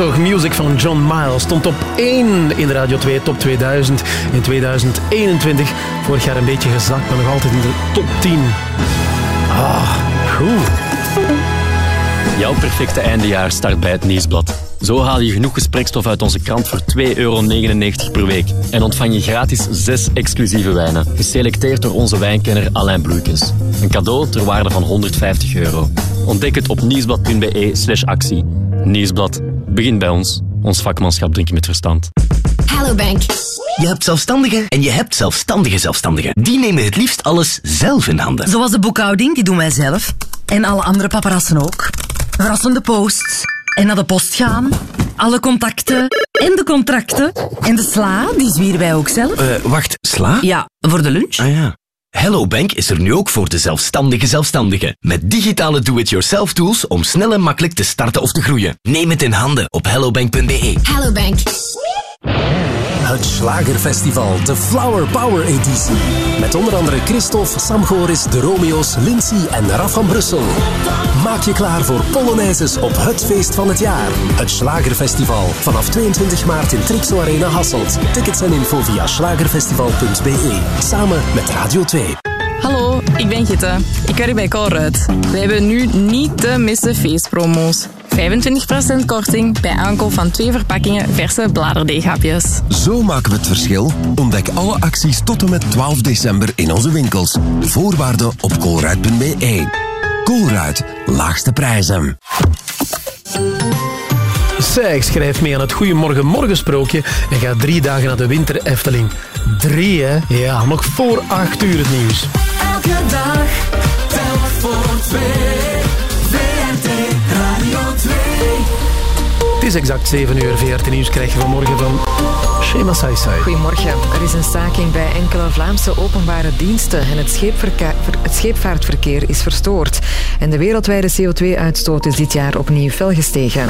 Speaker 1: toch, Music van John Miles stond op 1 in de Radio 2 Top 2000 in 2021. Vorig jaar een beetje gezakt, maar nog altijd in de top 10. Ah, goed.
Speaker 40: Jouw perfecte eindejaar start bij het Nieuwsblad. Zo haal je genoeg gesprekstof uit onze krant voor 2,99 euro per week. En ontvang je gratis zes exclusieve wijnen, geselecteerd door onze wijnkenner Alain Bloeikens. Een cadeau ter waarde van 150 euro. Ontdek het op nieuwsblad.be slash actie. Nieuwsblad. Begin bij ons. Ons vakmanschap drink je met verstand.
Speaker 41: Hallo Bank. Je hebt zelfstandigen en je hebt zelfstandige zelfstandigen. Die nemen het liefst alles zelf in handen.
Speaker 42: Zoals de boekhouding, die doen wij zelf. En alle andere paparassen ook. Verrassende posts. En naar de post gaan. Alle contacten. En de contracten. En de sla, die zwieren wij ook zelf.
Speaker 41: Eh, wacht, sla?
Speaker 42: Ja, voor de lunch.
Speaker 41: Ah ja. Hello Bank is er nu ook voor de zelfstandige zelfstandigen. Met digitale do-it-yourself tools om snel en makkelijk te starten of te groeien. Neem het in handen op hellobank.be. Hello Bank.
Speaker 27: Het Slagerfestival, de Flower Power editie. Met onder andere Christophe, Sam Goris, de Romeo's, Lindsay en Raf van Brussel. Maak je klaar voor Polonaises op het feest van het jaar. Het Slagerfestival, vanaf 22 maart in Trixo Arena Hasselt. Tickets en info via slagerfestival.be. Samen met Radio 2.
Speaker 43: Hallo, ik ben Gitte. Ik werk bij Colruyt. We hebben nu niet te missen feestpromo's. 25% korting bij aankoop van twee verpakkingen verse bladerdeeghapjes.
Speaker 27: Zo maken we het verschil. Ontdek alle acties tot en met 12 december in onze winkels. Voorwaarden op colruyt.be. Colruyt, laagste prijzen.
Speaker 1: Zeg, schrijf mee aan het Goeiemorgen Morgensprookje en ga drie dagen naar de Winter Efteling. Drie, hè? Ja, nog voor acht uur het nieuws.
Speaker 6: Elke dag, telk voor twee.
Speaker 1: Is exact 7 uur. VRT Nieuws krijg je vanmorgen van Shema Saisai.
Speaker 2: Goedemorgen. Er is een staking bij enkele Vlaamse openbare diensten en het, het scheepvaartverkeer is verstoord. En de wereldwijde CO2-uitstoot is dit jaar opnieuw fel gestegen.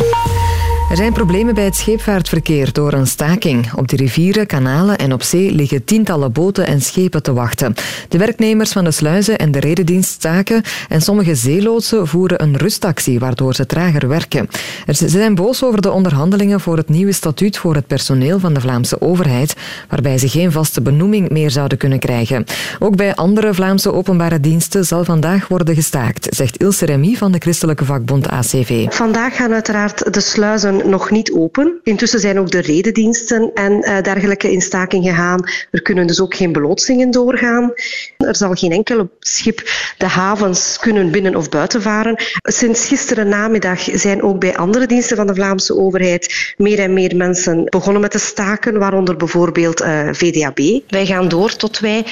Speaker 2: Er zijn problemen bij het scheepvaartverkeer door een staking. Op de rivieren, kanalen en op zee liggen tientallen boten en schepen te wachten. De werknemers van de sluizen en de redendienst staken en sommige zeeloodsen voeren een rustactie, waardoor ze trager werken. Er- Ze zijn boos over de onderhandelingen voor het nieuwe statuut voor het personeel van de Vlaamse overheid, waarbij ze geen vaste benoeming meer zouden kunnen krijgen. Ook bij andere Vlaamse openbare diensten zal vandaag worden gestaakt, zegt Ilse Remy van de christelijke vakbond ACV.
Speaker 44: Vandaag gaan uiteraard de sluizen nog niet open. Intussen zijn ook de redediensten en eh, dergelijke in staking gegaan. Er kunnen dus ook geen belootsingen doorgaan. Er zal geen enkel schip de havens kunnen binnen of buiten varen. Sinds gisteren namiddag zijn ook bij andere diensten van de Vlaamse overheid meer en meer mensen begonnen met te staken, waaronder bijvoorbeeld eh, VDAB. Wij gaan door tot wij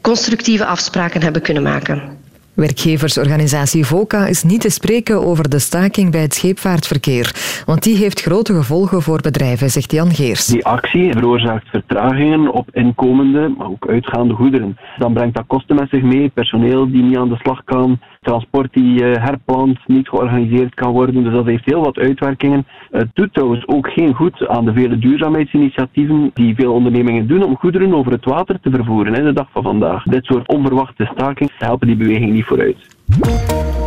Speaker 44: constructieve afspraken hebben kunnen maken.
Speaker 2: Werkgeversorganisatie VOCA is niet te spreken over de staking bij het scheepvaartverkeer, want die heeft grote gevolgen voor bedrijven, zegt Jan Geers.
Speaker 45: Die actie veroorzaakt vertragingen op inkomende, maar ook uitgaande goederen. Dan brengt dat kosten met zich mee, personeel die niet aan de slag kan, transport die eh, herplant, niet georganiseerd kan worden. Dus dat heeft heel wat uitwerkingen. Het doet trouwens ook geen goed aan de vele duurzaamheidsinitiatieven die veel ondernemingen doen om goederen over het water te vervoeren, hè, de dag van vandaag. Dit soort onverwachte stakingen helpen die beweging niet vooruit.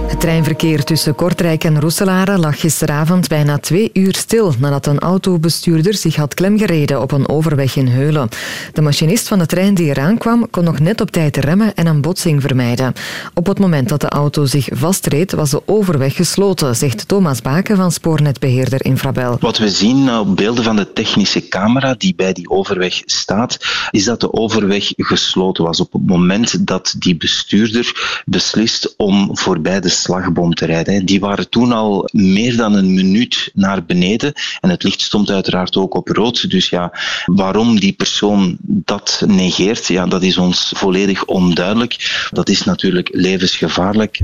Speaker 2: Het treinverkeer tussen Kortrijk en Roeselare lag gisteravond bijna twee uur stil nadat een autobestuurder zich had klemgereden op een overweg in Heulen. De machinist van de trein die eraan kwam kon nog net op tijd remmen en een botsing vermijden. Op het moment dat de auto zich vastreed was de overweg gesloten, zegt Thomas Baken van spoornetbeheerder Infrabel.
Speaker 46: Wat we zien op beelden van de technische camera die bij die overweg staat, is dat de overweg gesloten was op het moment dat die bestuurder beslist om voorbij de slagboom te rijden. Die waren toen al meer dan een minuut naar beneden en het licht stond uiteraard ook op rood. Dus ja, waarom die persoon dat negeert, ja, dat is ons volledig onduidelijk. Dat is natuurlijk levensgevaarlijk.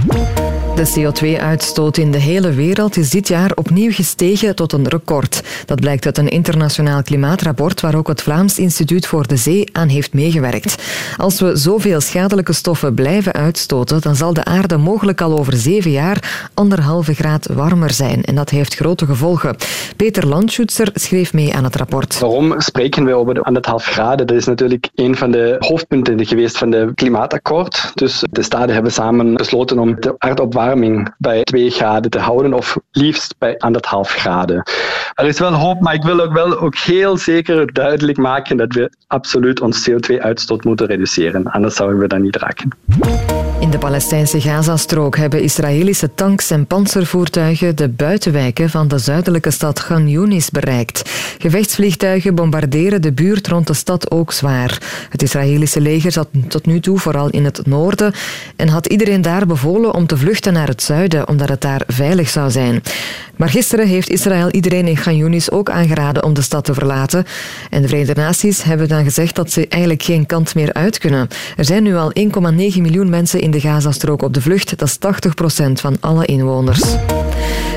Speaker 2: De CO2-uitstoot in de hele wereld is dit jaar opnieuw gestegen tot een record. Dat blijkt uit een internationaal klimaatrapport waar ook het Vlaams Instituut voor de Zee aan heeft meegewerkt. Als we zoveel schadelijke stoffen blijven uitstoten, dan zal de aarde mogelijk al over zeven jaar anderhalve graad warmer zijn. En dat heeft grote gevolgen. Peter Landschutzer schreef mee aan het rapport.
Speaker 47: Waarom spreken we over de anderhalf graden? Dat is natuurlijk een van de hoofdpunten geweest van de klimaatakkoord. Dus de staten hebben samen besloten om de aardopwarming bij 2 graden te houden of liefst bij anderhalf graden. Er is wel hoop, maar ik wil ook wel ook heel zeker duidelijk maken dat we absoluut ons CO2-uitstoot moeten reduceren. Anders zouden we dat niet raken.
Speaker 2: In de Palestijnse Gazastrook hebben Israëlische tanks en panzervoertuigen de buitenwijken van de zuidelijke stad Khan Yunis bereikt. Gevechtsvliegtuigen bombarderen de buurt rond de stad ook zwaar. Het Israëlische leger zat tot nu toe vooral in het noorden en had iedereen daar bevolen om te vluchten naar het zuiden, omdat het daar veilig zou zijn. Maar gisteren heeft Israël iedereen in Khan Yunis ook aangeraden om de stad te verlaten. En de Verenigde Naties hebben dan gezegd dat ze eigenlijk geen kant meer uit kunnen. Er zijn nu al 1,9 miljoen mensen in de Gazastrook op de vlucht. Dat is 80 procent van alle inwoners.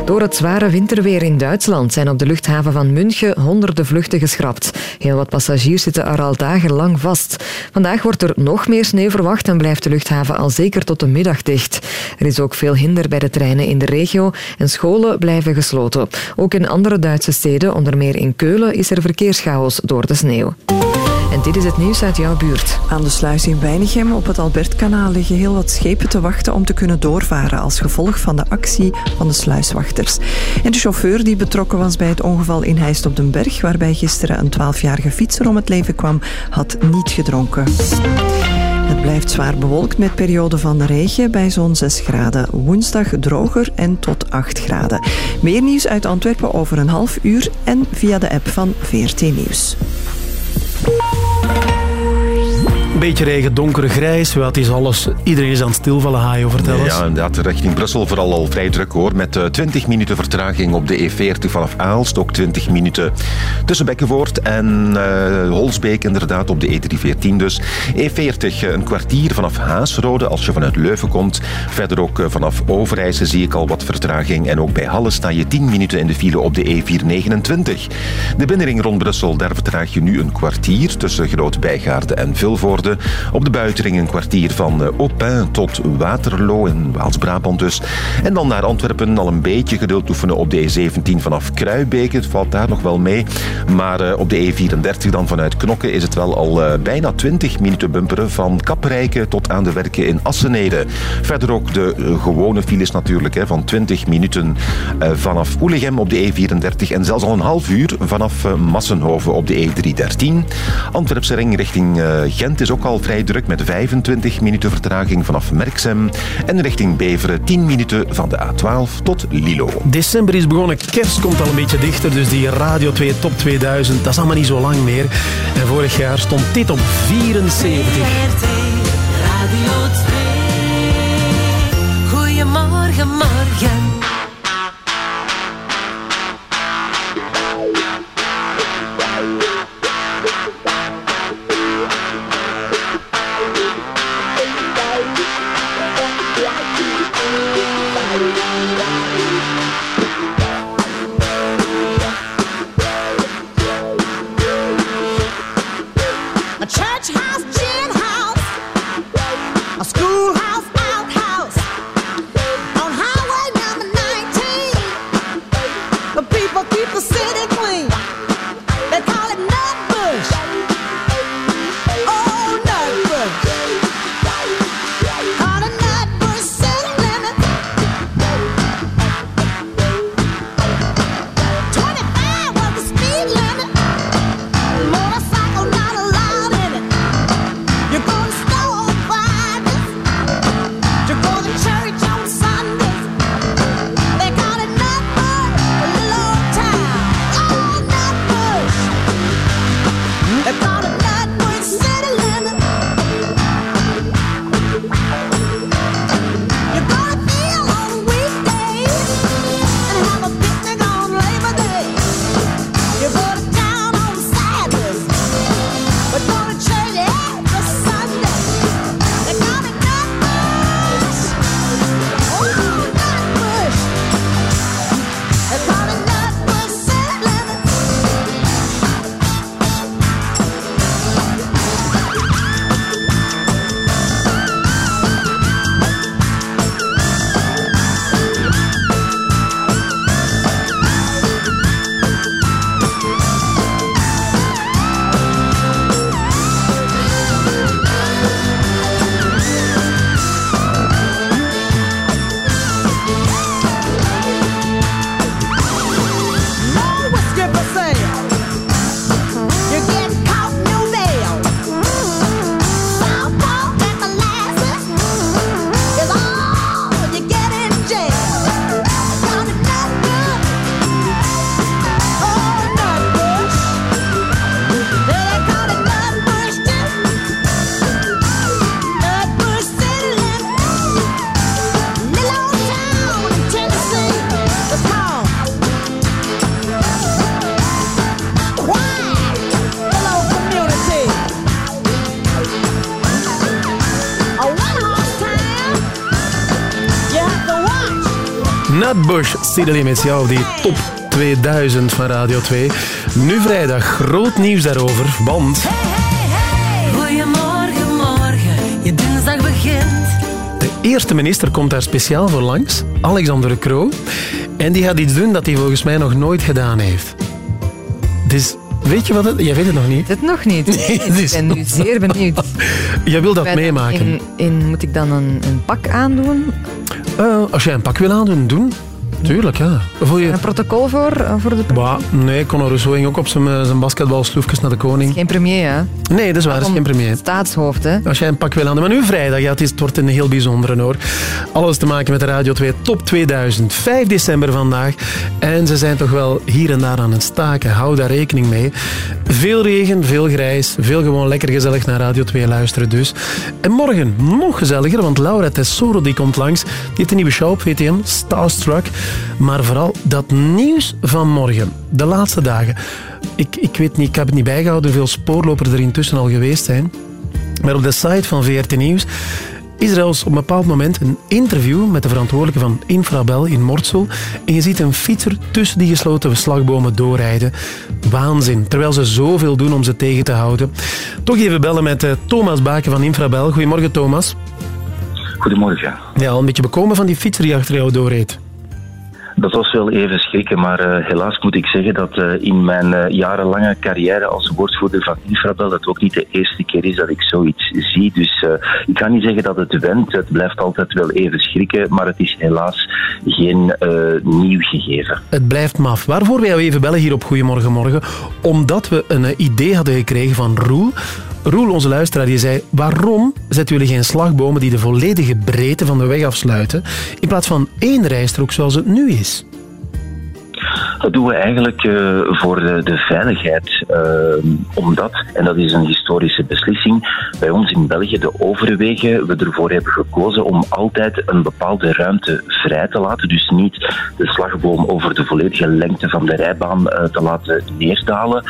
Speaker 2: Door het zware winterweer in Duitsland zijn op de luchthaven van München honderden vluchten geschrapt. Heel wat passagiers zitten er al dagenlang vast. Vandaag wordt er nog meer sneeuw verwacht en blijft de luchthaven al zeker tot de middag dicht. Er is ook veel hinder bij de treinen in de regio en scholen blijven gesloten. Ook in andere Duitse steden, onder meer in Keulen, is er verkeerschaos door de sneeuw. En dit is het nieuws uit jouw buurt.
Speaker 22: Aan de sluis in Weinigem op het Albertkanaal liggen heel wat schepen te wachten om te kunnen doorvaren als gevolg van de actie van de sluiswachters. En de chauffeur die betrokken was bij het ongeval in Heist op den Berg, waarbij gisteren een 12-jarige fietser om het leven kwam, had niet gedronken. Het blijft zwaar bewolkt met perioden van regen bij zo'n 6 graden. Woensdag droger en tot 8 graden. Meer nieuws uit Antwerpen over een half uur en via de app van VRT Nieuws.
Speaker 1: Beetje regen, donker, grijs. Is alles. Iedereen is aan het stilvallen, Hajo. Vertel eens.
Speaker 26: Ja, inderdaad. Richting Brussel vooral al vrij druk hoor. Met eh, 20 minuten vertraging op de E40 vanaf Aalst. Ook 20 minuten tussen Bekkenvoort en eh, Holsbeek inderdaad op de E314 dus. E40 eh, een kwartier vanaf Haasrode als je vanuit Leuven komt. Verder ook vanaf Overijse zie ik al wat vertraging. En ook bij Halle sta je 10 minuten in de file op de E429. De binnenring rond Brussel, daar vertraag je nu een kwartier tussen Groot-Bijgaarde en Vilvoorde. Op de buitenring een kwartier van eh, Aupin tot Waterloo in Waals-Brabant dus. En dan naar Antwerpen al een beetje geduld oefenen op de E17 vanaf Kruibeke. Het valt daar nog wel mee. Maar eh, op de E34 dan vanuit Knokke is het wel al eh, bijna 20 minuten bumperen van Kaprijke tot aan de werken in Assenede. Verder ook de gewone files natuurlijk hè, van 20 minuten vanaf Oelegem op de E34 en zelfs al een half uur vanaf Massenhoven op de E313. Antwerpse ring richting Gent is ook al vrij druk met 25 minuten vertraging vanaf Merksem. En richting Beveren 10 minuten van de A12 tot Lilo.
Speaker 1: December is begonnen, kerst komt al een beetje dichter, dus die Radio 2 Top 2000, dat is allemaal niet zo lang meer. En vorig jaar stond dit op 74.
Speaker 3: Radio 2. Goedemorgen, morgen.
Speaker 1: Flatbush, City Limits, ja, op die top 2000 van Radio 2. Nu vrijdag, groot nieuws daarover, want...
Speaker 8: Goedemorgen, morgen, je dinsdag begint.
Speaker 1: De eerste minister komt daar speciaal voor langs, Alexander Croo. En die gaat iets doen dat hij volgens mij nog nooit gedaan heeft. Dus weet je wat het... Jij weet het nog niet.
Speaker 2: Dit nog niet.
Speaker 1: Nee, het
Speaker 2: Ik ben nu zeer benieuwd.
Speaker 1: Jij wil dat meemaken.
Speaker 2: In, in, moet ik dan een, een pak aandoen?
Speaker 1: Eh, als jij een pak wil aandoen, doen. Tuurlijk, ja. Voel je...
Speaker 2: Een protocol voor, eh, voor de
Speaker 1: Bah, nee, Conor Rousseau ging ook op zijn, eh, zijn basketbalsloefjes naar de koning.
Speaker 2: Geen premier, hè?
Speaker 1: Nee, dat is waar, dat is geen premier.
Speaker 2: Staatshoofd, hè?
Speaker 1: Als jij een pak wil aan maar nu vrijdag, ja, het, is, het wordt een heel bijzondere hoor. Alles te maken met de Radio 2 Top 2000, 5 december vandaag. En ze zijn toch wel hier en daar aan het staken, hou daar rekening mee. Veel regen, veel grijs, veel gewoon lekker gezellig naar Radio 2 luisteren dus. En morgen nog gezelliger, want Laura Tessoro die komt langs. Die heeft een nieuwe show op VTM, Starstruck. Maar vooral dat nieuws van morgen, de laatste dagen. Ik, ik weet niet, ik heb het niet bijgehouden hoeveel spoorlopers er intussen al geweest zijn. Maar op de site van VRT Nieuws is zelfs op een bepaald moment een interview met de verantwoordelijke van Infrabel in Mortsel. En je ziet een fietser tussen die gesloten slagbomen doorrijden. Waanzin. Terwijl ze zoveel doen om ze tegen te houden. Toch even bellen met eh, Thomas Baken van Infrabel. Goedemorgen, Thomas.
Speaker 48: Goedemorgen.
Speaker 1: Ja, al een beetje bekomen van die fietser die achter jou doorreed.
Speaker 48: Dat was wel even schrikken, maar eh, helaas moet ik zeggen dat eh, in mijn eh, jarenlange carrière als woordvoerder van Infrabel dat ook niet de eerste keer is dat ik zoiets zie. Dus ik ga niet zeggen dat het went, het blijft altijd wel even schrikken, maar het is helaas geen nieuw gegeven.
Speaker 1: Het blijft maf. Waarvoor wij jou even bellen hier op Goedemorgen Morgen? Omdat we een idee hadden gekregen van Roel. Roel, onze luisteraar, die zei... Waarom zetten jullie geen slagbomen die de volledige breedte van de weg afsluiten... in plaats van één rijstrook zoals het nu is?
Speaker 48: Dat doen we eigenlijk eh, voor de, de veiligheid. eh, omdat, en dat is een historische beslissing, bij ons in België de overwegen we ervoor hebben gekozen om altijd een bepaalde ruimte vrij te laten. Dus niet de slagboom over de volledige lengte van de rijbaan eh, te laten neerdalen.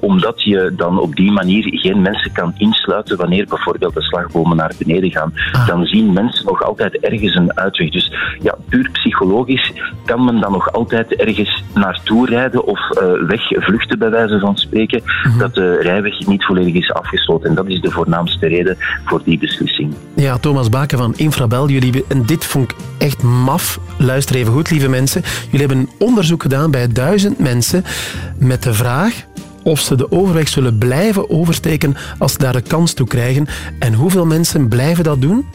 Speaker 48: omdat je dan op die manier geen mensen kan insluiten wanneer bijvoorbeeld de slagbomen naar beneden gaan. Dan zien mensen nog altijd ergens een uitweg. Dus ja, puur psychologisch kan men dan nog altijd ergens naartoe rijden of eh, wegvluchten, bij wijze van spreken, dat de rijweg niet volledig is afgesloten. En dat is de voornaamste reden voor die beslissing.
Speaker 1: Ja, Thomas Baken van Infrabel. Jullie, en dit vond ik echt maf. Luister even goed, lieve mensen. Jullie hebben een onderzoek gedaan bij duizend mensen met de vraag of ze de overweg zullen blijven oversteken als ze daar de kans toe krijgen. En hoeveel mensen blijven dat doen?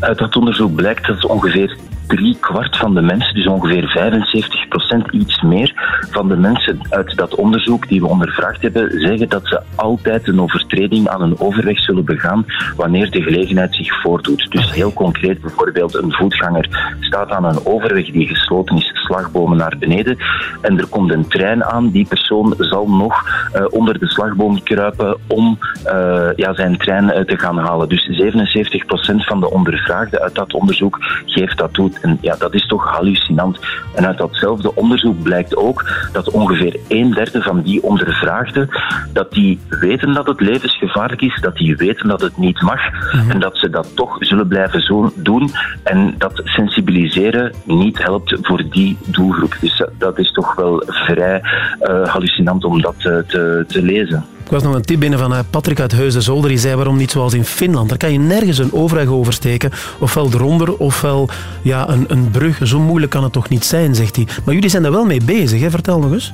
Speaker 48: Uit dat onderzoek blijkt dat ongeveer drie kwart van de mensen, dus ongeveer 75 procent, iets meer van de mensen uit dat onderzoek die we ondervraagd hebben, zeggen dat ze altijd een overtreding aan een overweg zullen begaan wanneer de gelegenheid zich voordoet. Dus heel concreet, bijvoorbeeld een voetganger staat aan een overweg die gesloten is, slagbomen naar beneden, en er komt een trein aan, die persoon zal nog eh, onder de slagboom kruipen om eh, ja, zijn trein eh, te gaan halen. Dus 77 procent van de ondervraagden uit dat onderzoek geeft dat toe. En ja, dat is toch hallucinant. En uit datzelfde onderzoek blijkt ook dat ongeveer een derde van die ondervraagden, dat die weten dat het levensgevaarlijk is, dat die weten dat het niet mag en dat ze dat toch zullen blijven zo doen en dat sensibiliseren niet helpt voor die doelgroep. Dus dat- dat is toch wel vrij eh, hallucinant om dat eh, te, te lezen.
Speaker 1: Ik was nog een tip binnen van eh, Patrick uit Heusden-Zolder. Die zei waarom niet zoals in Finland. Daar kan je nergens een overweg oversteken. Ofwel eronder, ofwel ja, een, een brug. Zo moeilijk kan het toch niet zijn, zegt hij. Maar jullie zijn er wel mee bezig, hè? vertel nog eens.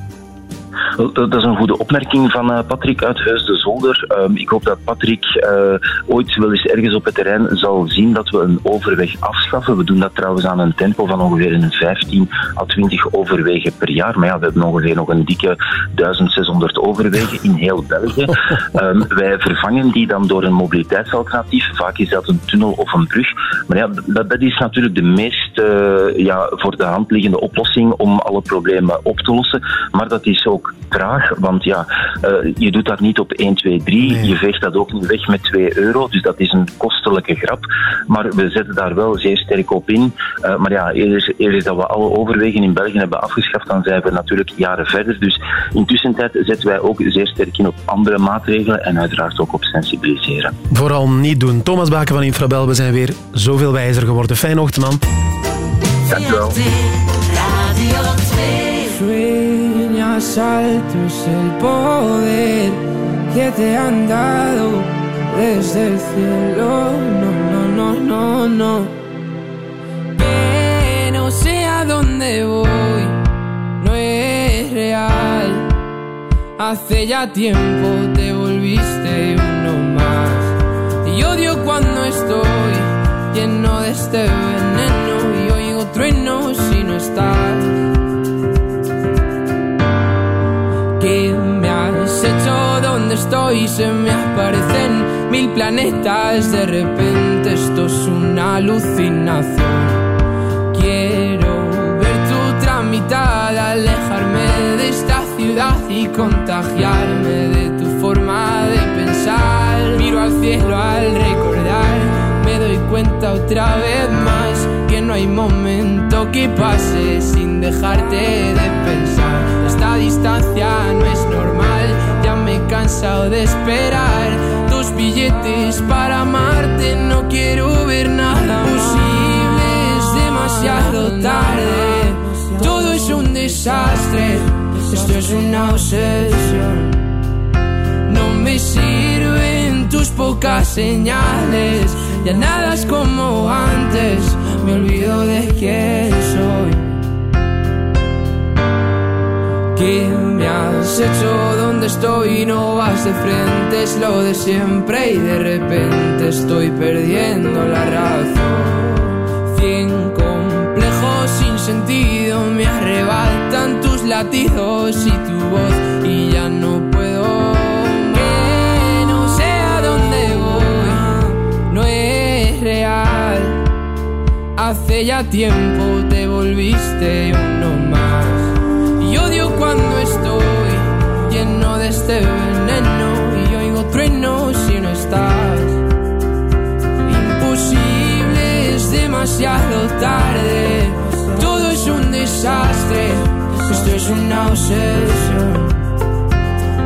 Speaker 48: Dat is een goede opmerking van eh, Patrick uit Huis de Zolder. Ehm, ik hoop dat Patrick eh, ooit wel eens ergens op het terrein zal zien dat we een overweg afschaffen. We doen dat trouwens aan een tempo van ongeveer een 15 à 20 overwegen per jaar. Maar ja, we hebben ongeveer nog een dikke 1600 overwegen in heel België. Ehm, wij vervangen die dan door een mobiliteitsalternatief. Vaak is dat een tunnel of een brug. Maar ja, dat, dat is natuurlijk de meest eh, ja, voor de hand liggende oplossing om alle problemen op te lossen. Maar dat is ook traag, want ja, eh, je doet dat niet op 1, 2, 3. Je veegt dat ook niet weg met 2 euro. Dus dat is een kostelijke grap. Maar we zetten daar wel zeer sterk op in. Eh, maar ja, eerder, eerder dat we alle overwegen in België hebben afgeschaft, dan zijn we natuurlijk jaren verder. Dus intussen zetten wij ook zeer sterk in op andere maatregelen en uiteraard ook op sensibiliseren.
Speaker 1: Vooral niet doen. Thomas Baken van Infrabel, we zijn weer zoveel wijzer geworden. Fijne ochtend, man.
Speaker 48: Dankjewel.
Speaker 6: Radio 2.
Speaker 49: Sueñas alto es el poder que te han dado desde el cielo. No, no, no, no, no. Que no sé a dónde voy, no es real. Hace ya tiempo te volviste uno más. Y odio cuando estoy lleno de este veneno y oigo truenos si no estás. ¿Dónde estoy? Se me aparecen mil planetas. De repente esto es una alucinación. Quiero ver tu tramitada, alejarme de esta ciudad y contagiarme de tu forma de pensar. Miro al cielo al recordar, me doy cuenta otra vez más que no hay momento que pase sin dejarte de pensar. Esta distancia no es normal, cansado de esperar tus billetes para amarte. No quiero ver nada posible, es demasiado tarde. Todo es un desastre, esto es una obsesión. No me sirven tus pocas señales, ya nada es como antes, me olvido de quién soy. ¿Qué me has hecho? ¿Dónde estoy? No vas de frente, es lo de siempre y de repente estoy perdiendo la razón. Cien complejos sin sentido me arrebatan tus latidos y tu voz y ya no puedo. Que no sé a dónde voy, no es real. Hace ya tiempo te volviste uno veneno y oigo truenos si no estás. Imposible, es demasiado tarde. Todo es un desastre. Esto es una obsesión.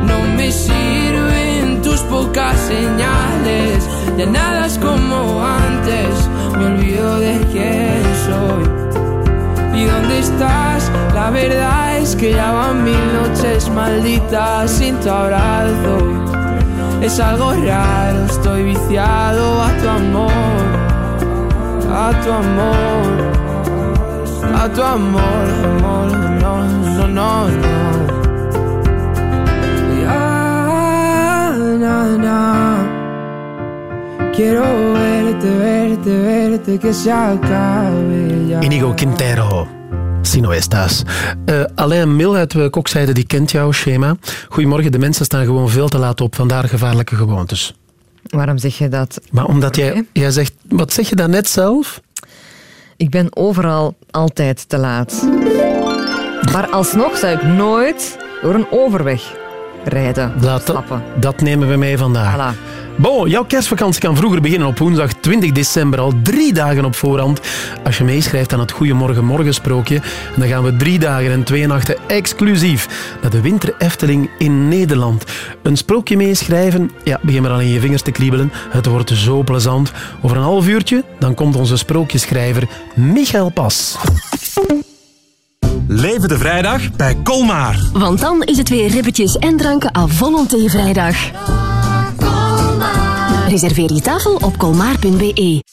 Speaker 49: No me sirven tus pocas señales. Ya nada es como antes. Me olvido de quién soy. ¿Y dónde estás? La verdad es que ya van mil noches malditas sin tu abrazo. Es algo raro, estoy viciado a tu amor, a tu amor, a tu amor, amor, no, no, no, no. Ya, na, na. Quiero verte, verte, verte, que se acabe ya.
Speaker 1: Inigo Quintero. No estás. Eh Alain Mil uit uh, Kokzijde, die kent jouw schema. Goedemorgen, de mensen staan gewoon veel te laat op, vandaar gevaarlijke gewoontes.
Speaker 2: Waarom zeg je dat?
Speaker 1: Maar omdat jij, jij zegt, wat zeg je dan net zelf?
Speaker 2: Ik ben overal altijd te laat. Maar alsnog zou ik nooit door een overweg rijden.
Speaker 1: Dat, dat nemen we mee vandaag. Bon, jouw kerstvakantie kan vroeger beginnen op woensdag 20 december, al drie dagen op voorhand. Als je meeschrijft aan het Goeiemorgen Morgensprookje, en dan gaan we drie dagen en twee nachten exclusief naar de Winter Efteling in Nederland. Een sprookje meeschrijven, ja, begin maar al in je vingers te kriebelen. Het wordt zo plezant. Over een half uurtje, dan komt onze sprookjeschrijver Michael Pas.
Speaker 27: Leven de vrijdag bij Colmar.
Speaker 16: Want dan is het weer ribbetjes en dranken à volonté vrijdag. Reserveer je tafel op colmar.be.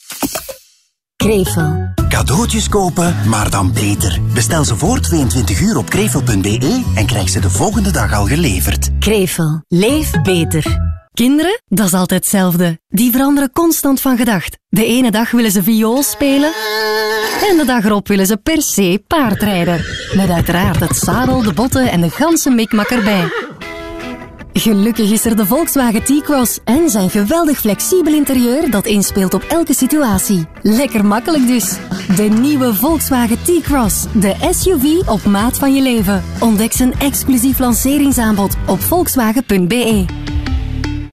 Speaker 16: Krevel.
Speaker 50: Cadeautjes kopen, maar dan beter. Bestel ze voor 22 uur op krevel.be en krijg ze de volgende dag al geleverd.
Speaker 16: Krevel. Leef beter. Kinderen, dat is altijd hetzelfde. Die veranderen constant van gedacht. De ene dag willen ze viool spelen en de dag erop willen ze per se paardrijden. Met uiteraard het zadel, de botten en de ganse mikmak erbij. Gelukkig is er de Volkswagen T-Cross en zijn geweldig flexibel interieur dat inspeelt op elke situatie. Lekker makkelijk dus. De nieuwe Volkswagen T-Cross, de SUV op maat van je leven. Ontdek zijn exclusief lanceringsaanbod op volkswagen.be.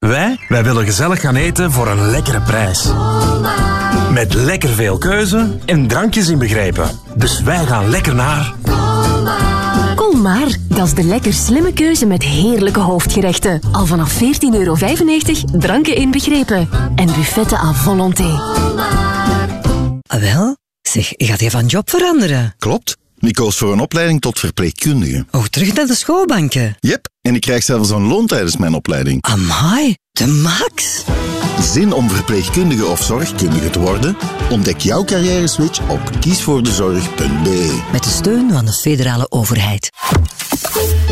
Speaker 27: Wij, wij willen gezellig gaan eten voor een lekkere prijs. Met lekker veel keuze en drankjes inbegrepen. Dus wij gaan lekker naar...
Speaker 16: Colmar, dat is de lekker slimme keuze met heerlijke hoofdgerechten. Al vanaf 14,95 euro, dranken inbegrepen. En buffetten à volonté.
Speaker 29: Ah wel,
Speaker 51: Zeg, gaat jij van job veranderen?
Speaker 52: Klopt. Ik koos voor een opleiding tot verpleegkundige.
Speaker 51: Oh, terug naar de schoolbanken?
Speaker 52: Yep, en ik krijg zelfs een loon tijdens mijn opleiding.
Speaker 51: Amai, de max.
Speaker 52: Zin om verpleegkundige of zorgkundige te worden? Ontdek jouw carrière switch op kiesvoordezorg.be.
Speaker 51: Met de steun van de federale overheid.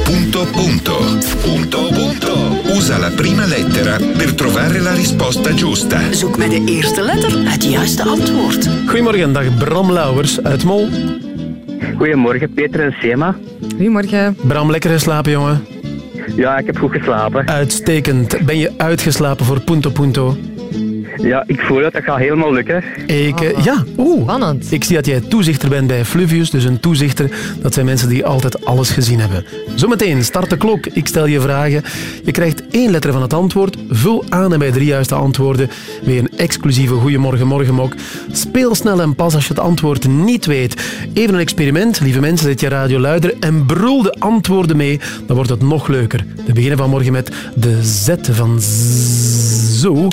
Speaker 53: Punto punto. Punto punto. Usa la prima lettera per trovare la risposta giusta.
Speaker 25: Zoek met de eerste letter het juiste antwoord.
Speaker 1: Goedemorgen, dag Bram Lauwers uit Mol.
Speaker 54: Goedemorgen, Peter en Sema.
Speaker 2: Goedemorgen.
Speaker 1: Bram, lekker geslapen, jongen?
Speaker 54: Ja, ik heb goed geslapen.
Speaker 1: Uitstekend. Ben je uitgeslapen voor Punto Punto?
Speaker 54: Ja, ik voel dat dat gaat helemaal lukken.
Speaker 1: Ik, eh, ja, oeh.
Speaker 2: Spannend.
Speaker 1: Ik zie dat jij toezichter bent bij Fluvius, dus een toezichter, dat zijn mensen die altijd alles gezien hebben. Zometeen, start de klok. Ik stel je vragen. Je krijgt één letter van het antwoord. Vul aan en bij drie juiste antwoorden weer een exclusieve Goeiemorgen Morgenmok. Speel snel en pas als je het antwoord niet weet. Even een experiment. Lieve mensen, zet je radio luider en brul de antwoorden mee. Dan wordt het nog leuker. We beginnen vanmorgen met de Z van zo.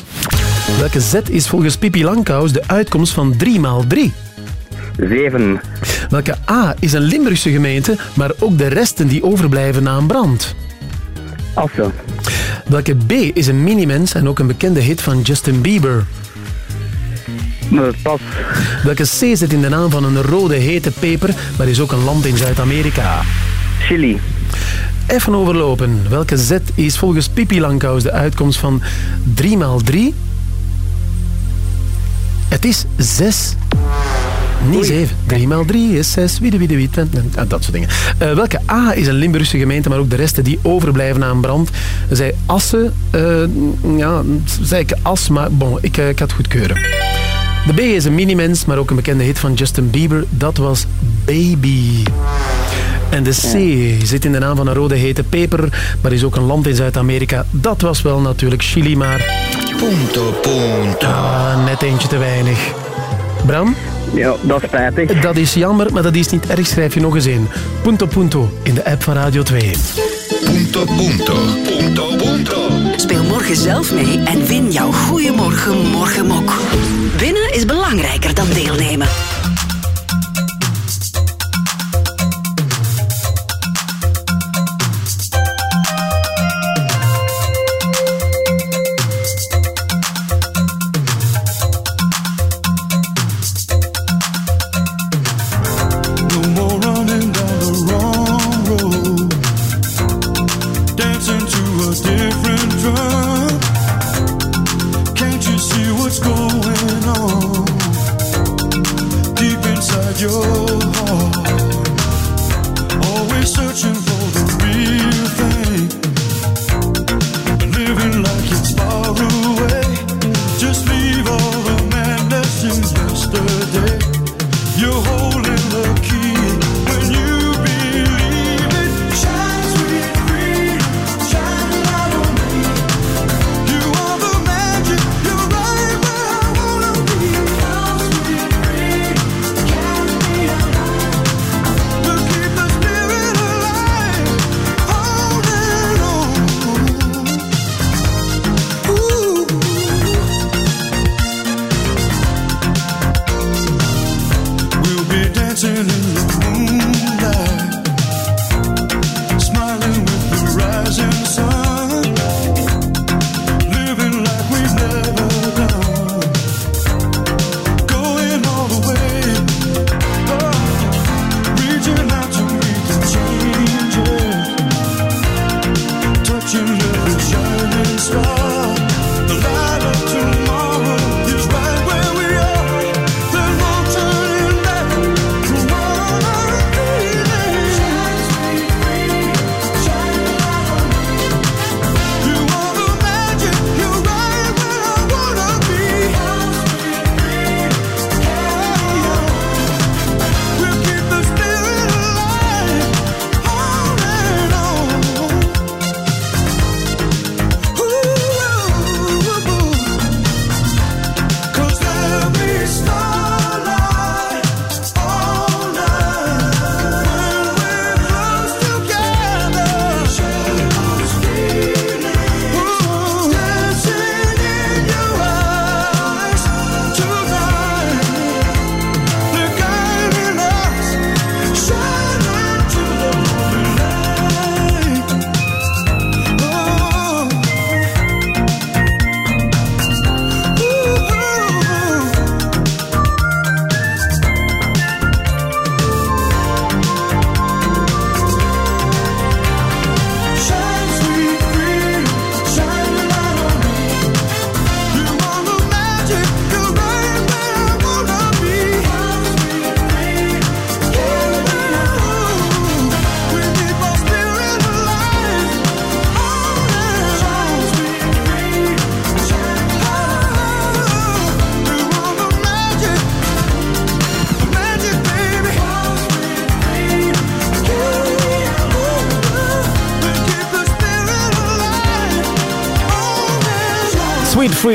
Speaker 1: Welke Z is volgens Pippi Langkous de uitkomst van 3 maal 3?
Speaker 54: 7.
Speaker 1: Welke A is een Limburgse gemeente, maar ook de resten die overblijven na een brand?
Speaker 54: Assen.
Speaker 1: Welke B is een minimens en ook een bekende hit van Justin Bieber?
Speaker 54: Pas.
Speaker 1: Welke C zit in de naam van een rode hete peper, maar is ook een land in Zuid-Amerika?
Speaker 54: Chili.
Speaker 1: Even overlopen. Welke Z is volgens Pippi Langkous de uitkomst van 3 maal 3? Het is 6. Niet 7. 3 maal 3 is 6. Wie de wie de wie. ten, ten, ah, Dat soort dingen. Eh, welke A is een Limburgse gemeente, maar ook de resten die overblijven na een brand? Zij Assen. eh, ja, zei ik As, maar bon, ik, eh, ik had het goedkeuren. De B is een minimens, maar ook een bekende hit van Justin Bieber. Dat was Baby. En de C zit in de naam van een rode hete peper, maar is ook een land in Zuid-Amerika. Dat was wel natuurlijk Chili, maar...
Speaker 53: Punto punto.
Speaker 1: Ah, net eentje te weinig. Bram?
Speaker 54: Ja, dat is spijtig.
Speaker 1: Dat is jammer, maar dat is niet erg. Schrijf je nog eens in. Punto Punto in de app van Radio 2.
Speaker 53: Punto punto. Punto punto.
Speaker 25: Speel morgen zelf mee en win jouw Goeiemorgen Morgenmok. Winnen is belangrijker dan deelnemen.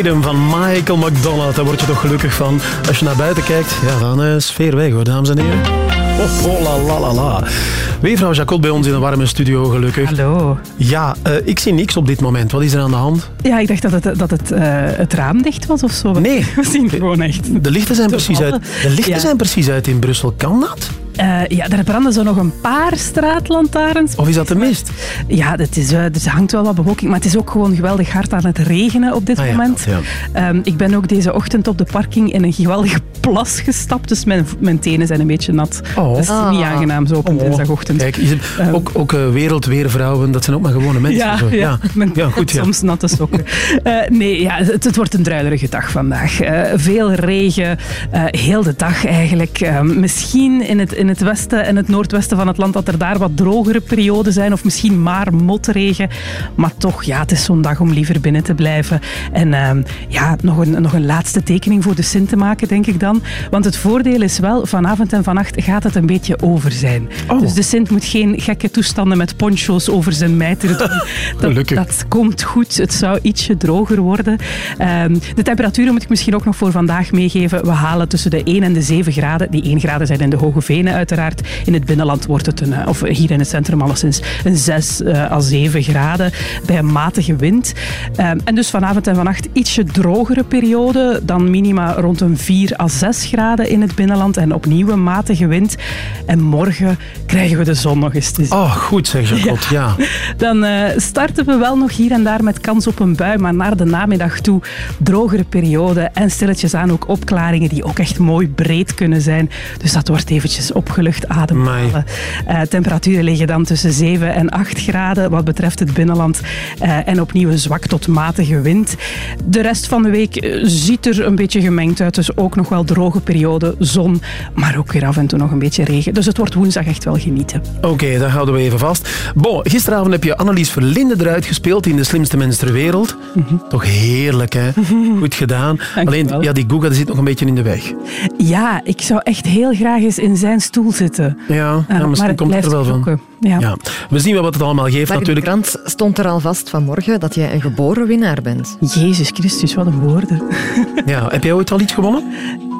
Speaker 55: Freedom
Speaker 1: van Michael McDonald. Daar word je toch gelukkig van. Als je naar buiten kijkt, ja, dan is sfeer weg hoor, dames en heren. Oh, oh la la la la. Jacot bij ons in een warme studio, gelukkig.
Speaker 56: Hallo.
Speaker 1: Ja, eh, ik zie niks op dit moment. Wat is er aan de hand?
Speaker 56: Ja, ik dacht dat het, dat het, eh, het raam dicht was of zo.
Speaker 1: Nee.
Speaker 56: We zien gewoon echt.
Speaker 1: De lichten zijn precies uit, de lichten
Speaker 56: Ja.
Speaker 1: zijn precies uit in Brussel. Kan dat?
Speaker 56: Eh, ja, er branden zo nog een paar straatlantaarns.
Speaker 1: Of is dat de mist?
Speaker 56: Ja, het is, dus er hangt wel wat bewolking, maar het is ook gewoon geweldig hard aan het regenen op dit
Speaker 1: Ah ja,
Speaker 56: moment.
Speaker 1: dat,
Speaker 56: Ehm, ik ben ook deze ochtend op de parking in een geweldige plas gestapt, dus mijn, mijn tenen zijn een beetje nat.
Speaker 1: Oh.
Speaker 56: Dat is niet aangenaam zo op een dinsdagochtend.
Speaker 1: Kijk, is het, ook, ook eh, wereldweervrouwen, dat zijn ook maar gewone mensen.
Speaker 56: Ja,
Speaker 1: zo.
Speaker 56: ja, met-
Speaker 1: ja goed. Ja.
Speaker 56: soms natte sokken. Eh, nee, ja, het, het wordt een druilerige dag vandaag. Eh, veel regen, eh, heel de dag eigenlijk. Eh, misschien in het, in het westen en het noordwesten van het land dat er daar wat drogere perioden zijn, of misschien maar motregen. Maar toch, ja, het is zo'n dag om liever binnen te blijven. En ehm, ja, nog een, nog een laatste tekening voor de Sint te maken, denk ik dan. Want het voordeel is wel, vanavond en vannacht gaat het een beetje over zijn.
Speaker 1: Oh.
Speaker 56: Dus de Sint moet geen gekke toestanden met poncho's over zijn mijter doen. Dat, dat komt goed. Het zou ietsje droger worden. Ehm, de temperaturen moet ik misschien ook nog voor vandaag meegeven. We halen tussen de 1 en de 7 graden. Die 1 graden zijn in de Hoge Venen uiteraard. In het binnenland wordt het, een, eh, of hier in het centrum alleszins, een 6 à 7 graden bij een matige wind. Ehm, en dus vanavond en vannacht ietsje drogere periode. Dan minima rond een 4 à 6 graden in het binnenland. En opnieuw een matige wind. En morgen krijgen we de zon nog eens te zien.
Speaker 1: Oh, goed zeg Jacot, ja.
Speaker 56: Dan eh, starten we wel nog hier en daar met kans op een bui, maar naar de namiddag toe drogere periode en stilletjes aan ook opklaringen die ook echt mooi breed kunnen zijn. Dus dat wordt eventjes opgelucht ademhalen. Eh, temperaturen liggen dan tussen 7 en 8 graden wat betreft het binnenland eh, en opnieuw een zwak tot matige wind. De rest van de week eh, ziet er een beetje gemengd uit, dus ook nog wel droge periode, zon, maar ook weer af en toe nog een beetje regen. Dus het wordt woensdag echt wel genieten.
Speaker 1: Oké, dan houden we even vast. Bon, gisteravond heb je Annelies Verlinde eruit gespeeld in De Slimste Mens ter Wereld. Toch heerlijk, hè? Goed gedaan. Alleen, ja, die Google zit nog een beetje in de weg.
Speaker 56: Ja, ik zou echt heel graag eens in zijn stoel zitten.
Speaker 1: Ja, ja
Speaker 56: Eh, maar
Speaker 1: misschien
Speaker 56: het
Speaker 1: komt het er wel van.
Speaker 56: Ja.
Speaker 1: We zien wel wat het allemaal geeft
Speaker 2: Maar
Speaker 1: natuurlijk.
Speaker 2: in de krant stond er al vast vanmorgen dat jij een geboren winnaar bent.
Speaker 56: Jezus Christus, wat een woorden.
Speaker 1: Ja, heb jij ooit al iets gewonnen?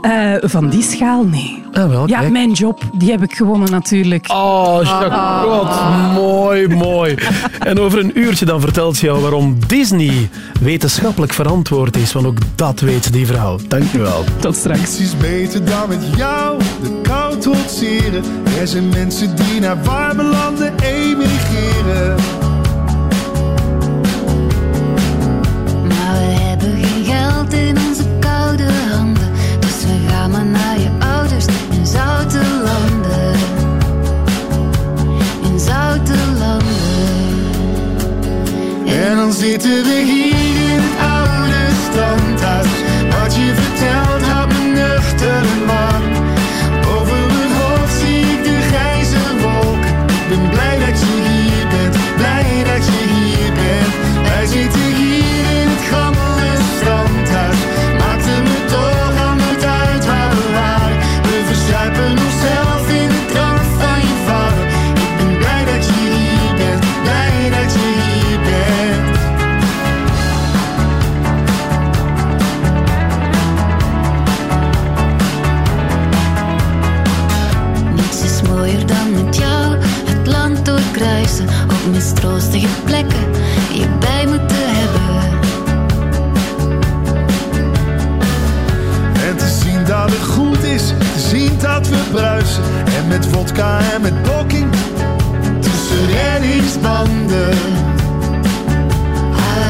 Speaker 56: Eh, van die schaal, nee.
Speaker 1: Ah, wel,
Speaker 56: Ja,
Speaker 1: kijk.
Speaker 56: mijn job, die heb ik gewonnen natuurlijk.
Speaker 1: Oh, Jacot, mooi, mooi. En over een uurtje dan vertelt ze jou waarom Disney wetenschappelijk verantwoord is. Want ook dat weet die vrouw. Dankjewel.
Speaker 56: Tot straks.
Speaker 55: Niets is beter dan met jou de kou trotseren. Er zijn mensen die naar warme landen emigreren. Zitten we hier
Speaker 57: met
Speaker 55: vodka en met blokking, tussen reddingsbanden. Ah.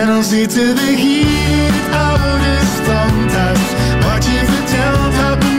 Speaker 55: En dan zitten we hier in het oude standhuis. Wat je vertelt houdt me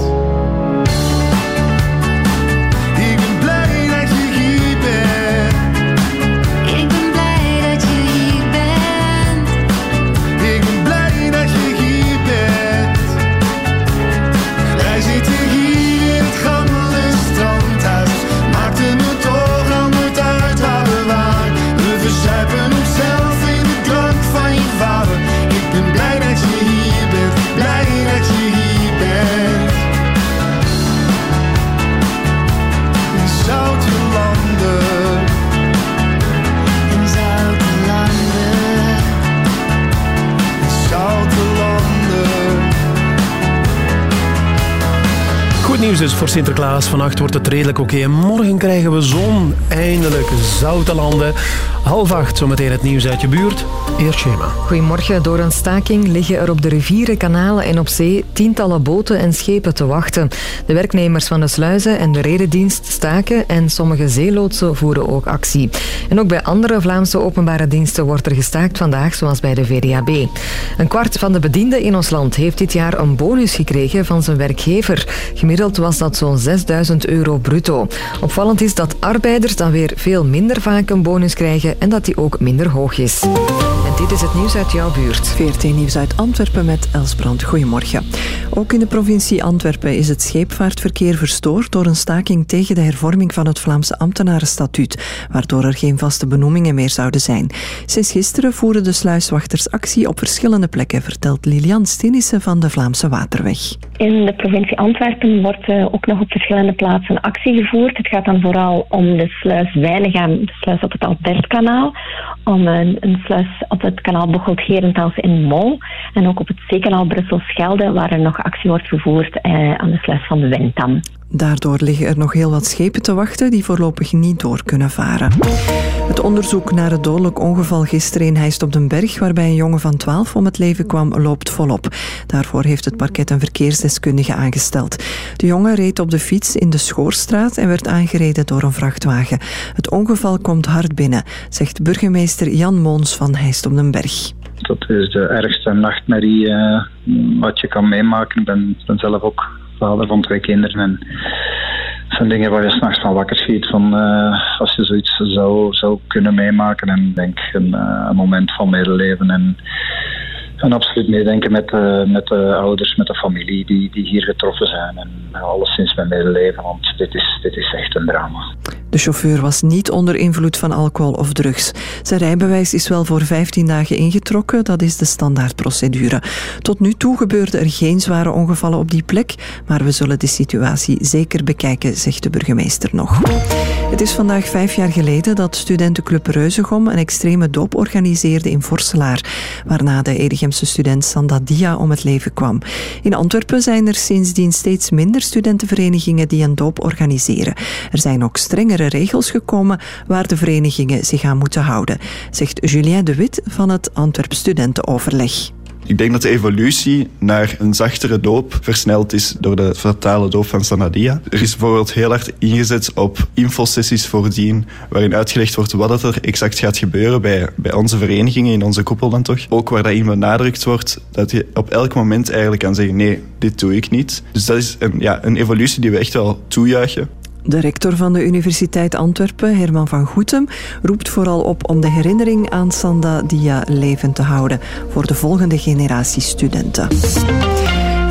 Speaker 1: Dus voor Sinterklaas. Vannacht wordt het redelijk oké. En morgen krijgen we zon. Eindelijk zoute landen. Half acht, zometeen het nieuws uit je buurt.
Speaker 2: Goedemorgen. Door een staking liggen er op de rivieren, kanalen en op zee tientallen boten en schepen te wachten. De werknemers van de sluizen en de redendienst staken en sommige zeeloodsen voeren ook actie. En ook bij andere Vlaamse openbare diensten wordt er gestaakt vandaag, zoals bij de VDAB. Een kwart van de bedienden in ons land heeft dit jaar een bonus gekregen van zijn werkgever. Gemiddeld was dat zo'n 6000 euro bruto. Opvallend is dat arbeiders dan weer veel minder vaak een bonus krijgen en dat die ook minder hoog is. En dit is het nieuws uit jouw buurt.
Speaker 22: 14 nieuws uit Antwerpen met Elsbrand. Goedemorgen. Ook in de provincie Antwerpen is het scheepvaartverkeer verstoord door een staking tegen de hervorming van het Vlaamse ambtenarenstatuut, waardoor er geen vaste benoemingen meer zouden zijn. Sinds gisteren voeren de sluiswachters actie op verschillende plekken, vertelt Lilian Stinissen van de Vlaamse Waterweg.
Speaker 58: In de provincie Antwerpen wordt eh, ook nog op verschillende plaatsen actie gevoerd. Het gaat dan vooral om de sluis Weinigem, de sluis op het Albertkanaal, om een, een sluis op het kanaal Bocholt-Gerentals in Mol en ook op het zeekanaal Brussel-Schelde, waar er nog actie wordt gevoerd eh, aan de sluis van de Windam.
Speaker 22: Daardoor liggen er nog heel wat schepen te wachten die voorlopig niet door kunnen varen. Het onderzoek naar het dodelijk ongeval gisteren in Heist op den Berg, waarbij een jongen van 12 om het leven kwam, loopt volop. Daarvoor heeft het parket een verkeersdeskundige aangesteld. De jongen reed op de fiets in de Schoorstraat en werd aangereden door een vrachtwagen. Het ongeval komt hard binnen, zegt burgemeester Jan Moons van Heist op den Berg.
Speaker 59: Dat is de ergste nachtmerrie eh, wat je kan meemaken. Ik ben, ben zelf ook vader van twee kinderen. En het zijn dingen waar je s'nachts van wakker schiet. Van, eh, als je zoiets zou, zou kunnen meemaken. En denk een, eh, een moment van medeleven. En, en absoluut meedenken met, eh, met de ouders, met de familie die, die hier getroffen zijn. En alleszins met medeleven, want dit is, dit is echt een drama.
Speaker 22: De chauffeur was niet onder invloed van alcohol of drugs. Zijn rijbewijs is wel voor 15 dagen ingetrokken, dat is de standaardprocedure. Tot nu toe gebeurden er geen zware ongevallen op die plek, maar we zullen de situatie zeker bekijken, zegt de burgemeester nog. Het is vandaag vijf jaar geleden dat studentenclub Reuzegom een extreme doop organiseerde in Vorselaar, waarna de Edigemse student Sanda Dia om het leven kwam. In Antwerpen zijn er sindsdien steeds minder studentenverenigingen die een doop organiseren. Er zijn ook strengere regels gekomen waar de verenigingen zich aan moeten houden, zegt Julien de Wit van het Antwerp Studentenoverleg.
Speaker 25: Ik denk dat de evolutie naar een zachtere doop versneld is door de fatale doop van Sanadia. Er is bijvoorbeeld heel hard ingezet op infosessies voordien, waarin uitgelegd wordt wat er exact gaat gebeuren bij, bij onze verenigingen, in onze koepel dan toch. Ook waar daarin benadrukt wordt dat je op elk moment eigenlijk kan zeggen nee, dit doe ik niet. Dus dat is een, ja, een evolutie die we echt wel toejuichen.
Speaker 22: De rector van de Universiteit Antwerpen, Herman van Goetem, roept vooral op om de herinnering aan Sanda Dia levend te houden voor de volgende generatie studenten.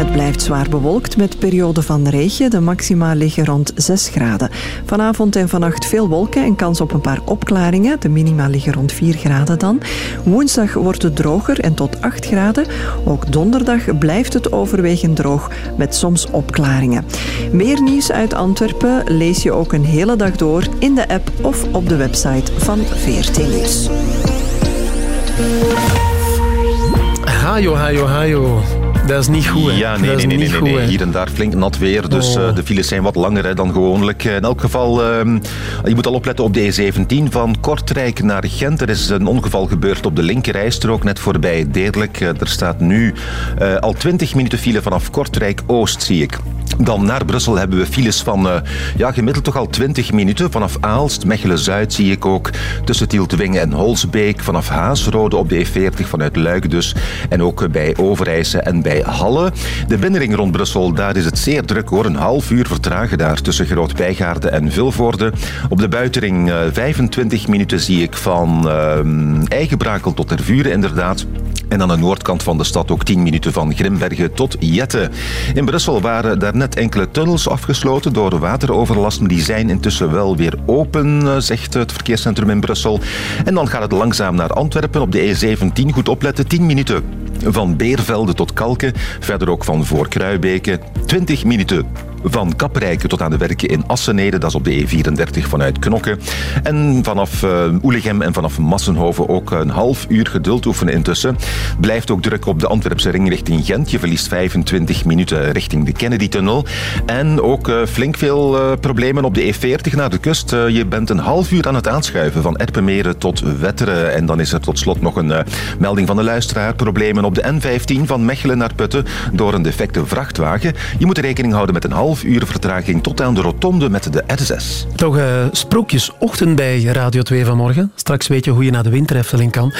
Speaker 22: Het blijft zwaar bewolkt met perioden van regen. De maxima liggen rond 6 graden. Vanavond en vannacht veel wolken en kans op een paar opklaringen. De minima liggen rond 4 graden dan. Woensdag wordt het droger en tot 8 graden. Ook donderdag blijft het overwegend droog met soms opklaringen. Meer nieuws uit Antwerpen lees je ook een hele dag door in de app of op de website van VRT Nieuws.
Speaker 1: Hajo, hajo, hajo. Dat is niet goed, hè?
Speaker 26: Ja, nee, nee, nee,
Speaker 1: niet
Speaker 26: nee,
Speaker 1: goed,
Speaker 26: nee.
Speaker 1: hè.
Speaker 26: Hier en daar flink nat weer, dus
Speaker 1: Oh.
Speaker 26: eh, de files zijn wat langer hè, dan gewoonlijk. In elk geval, ehm, je moet al opletten op de E17 van Kortrijk naar Gent. Er is een ongeval gebeurd op de linkerrijstrook, net voorbij Deerlijk. Eh, er staat nu eh, al 20 minuten file vanaf Kortrijk-Oost, zie ik. Dan naar Brussel hebben we files van eh, ja, gemiddeld toch al 20 minuten. Vanaf Aalst, Mechelen-Zuid zie ik ook. Tussen Tieltwingen en Holsbeek. Vanaf Haasrode op de E40 vanuit Luik dus. En ook eh, bij Overijse en bij Halle. De binnenring rond Brussel, daar is het zeer druk hoor. Een half uur vertragen daar tussen Groot-Bijgaarde en Vilvoorde. Op de buitenring eh, 25 minuten zie ik van ehm Eigenbrakel tot Tervuren inderdaad. En aan de noordkant van de stad ook 10 minuten van Grimbergen tot Jette. In Brussel waren daarnet enkele tunnels afgesloten door wateroverlast, die zijn intussen wel weer open, eh, zegt het verkeerscentrum in Brussel. En dan gaat het langzaam naar Antwerpen op de E17. Goed opletten, 10 minuten van Beervelde tot Kalken, verder ook van Voorkruibeke. 20 minuten van Kaprijke tot aan de werken in Assenede, dat is op de E34 vanuit Knokke. En vanaf uh, Oelegem en vanaf Massenhoven ook een half uur geduld oefenen intussen. Blijft ook druk op de Antwerpse ring richting Gent. Je verliest 25 minuten richting de Kennedy-tunnel. En ook uh, flink veel uh, problemen op de E40 naar de kust. Je bent een half uur aan het aanschuiven van Erpenmeren tot Wetteren. En dan is er tot slot nog een melding van de luisteraar. Problemen op de N15 van Mechelen naar Putten door een defecte vrachtwagen. Je moet rekening houden met een half uur vertraging tot aan de rotonde met de R6.
Speaker 1: Toch uh, sprookjesochtend bij Radio 2 vanmorgen. Straks weet je hoe je naar de winterefteling kan.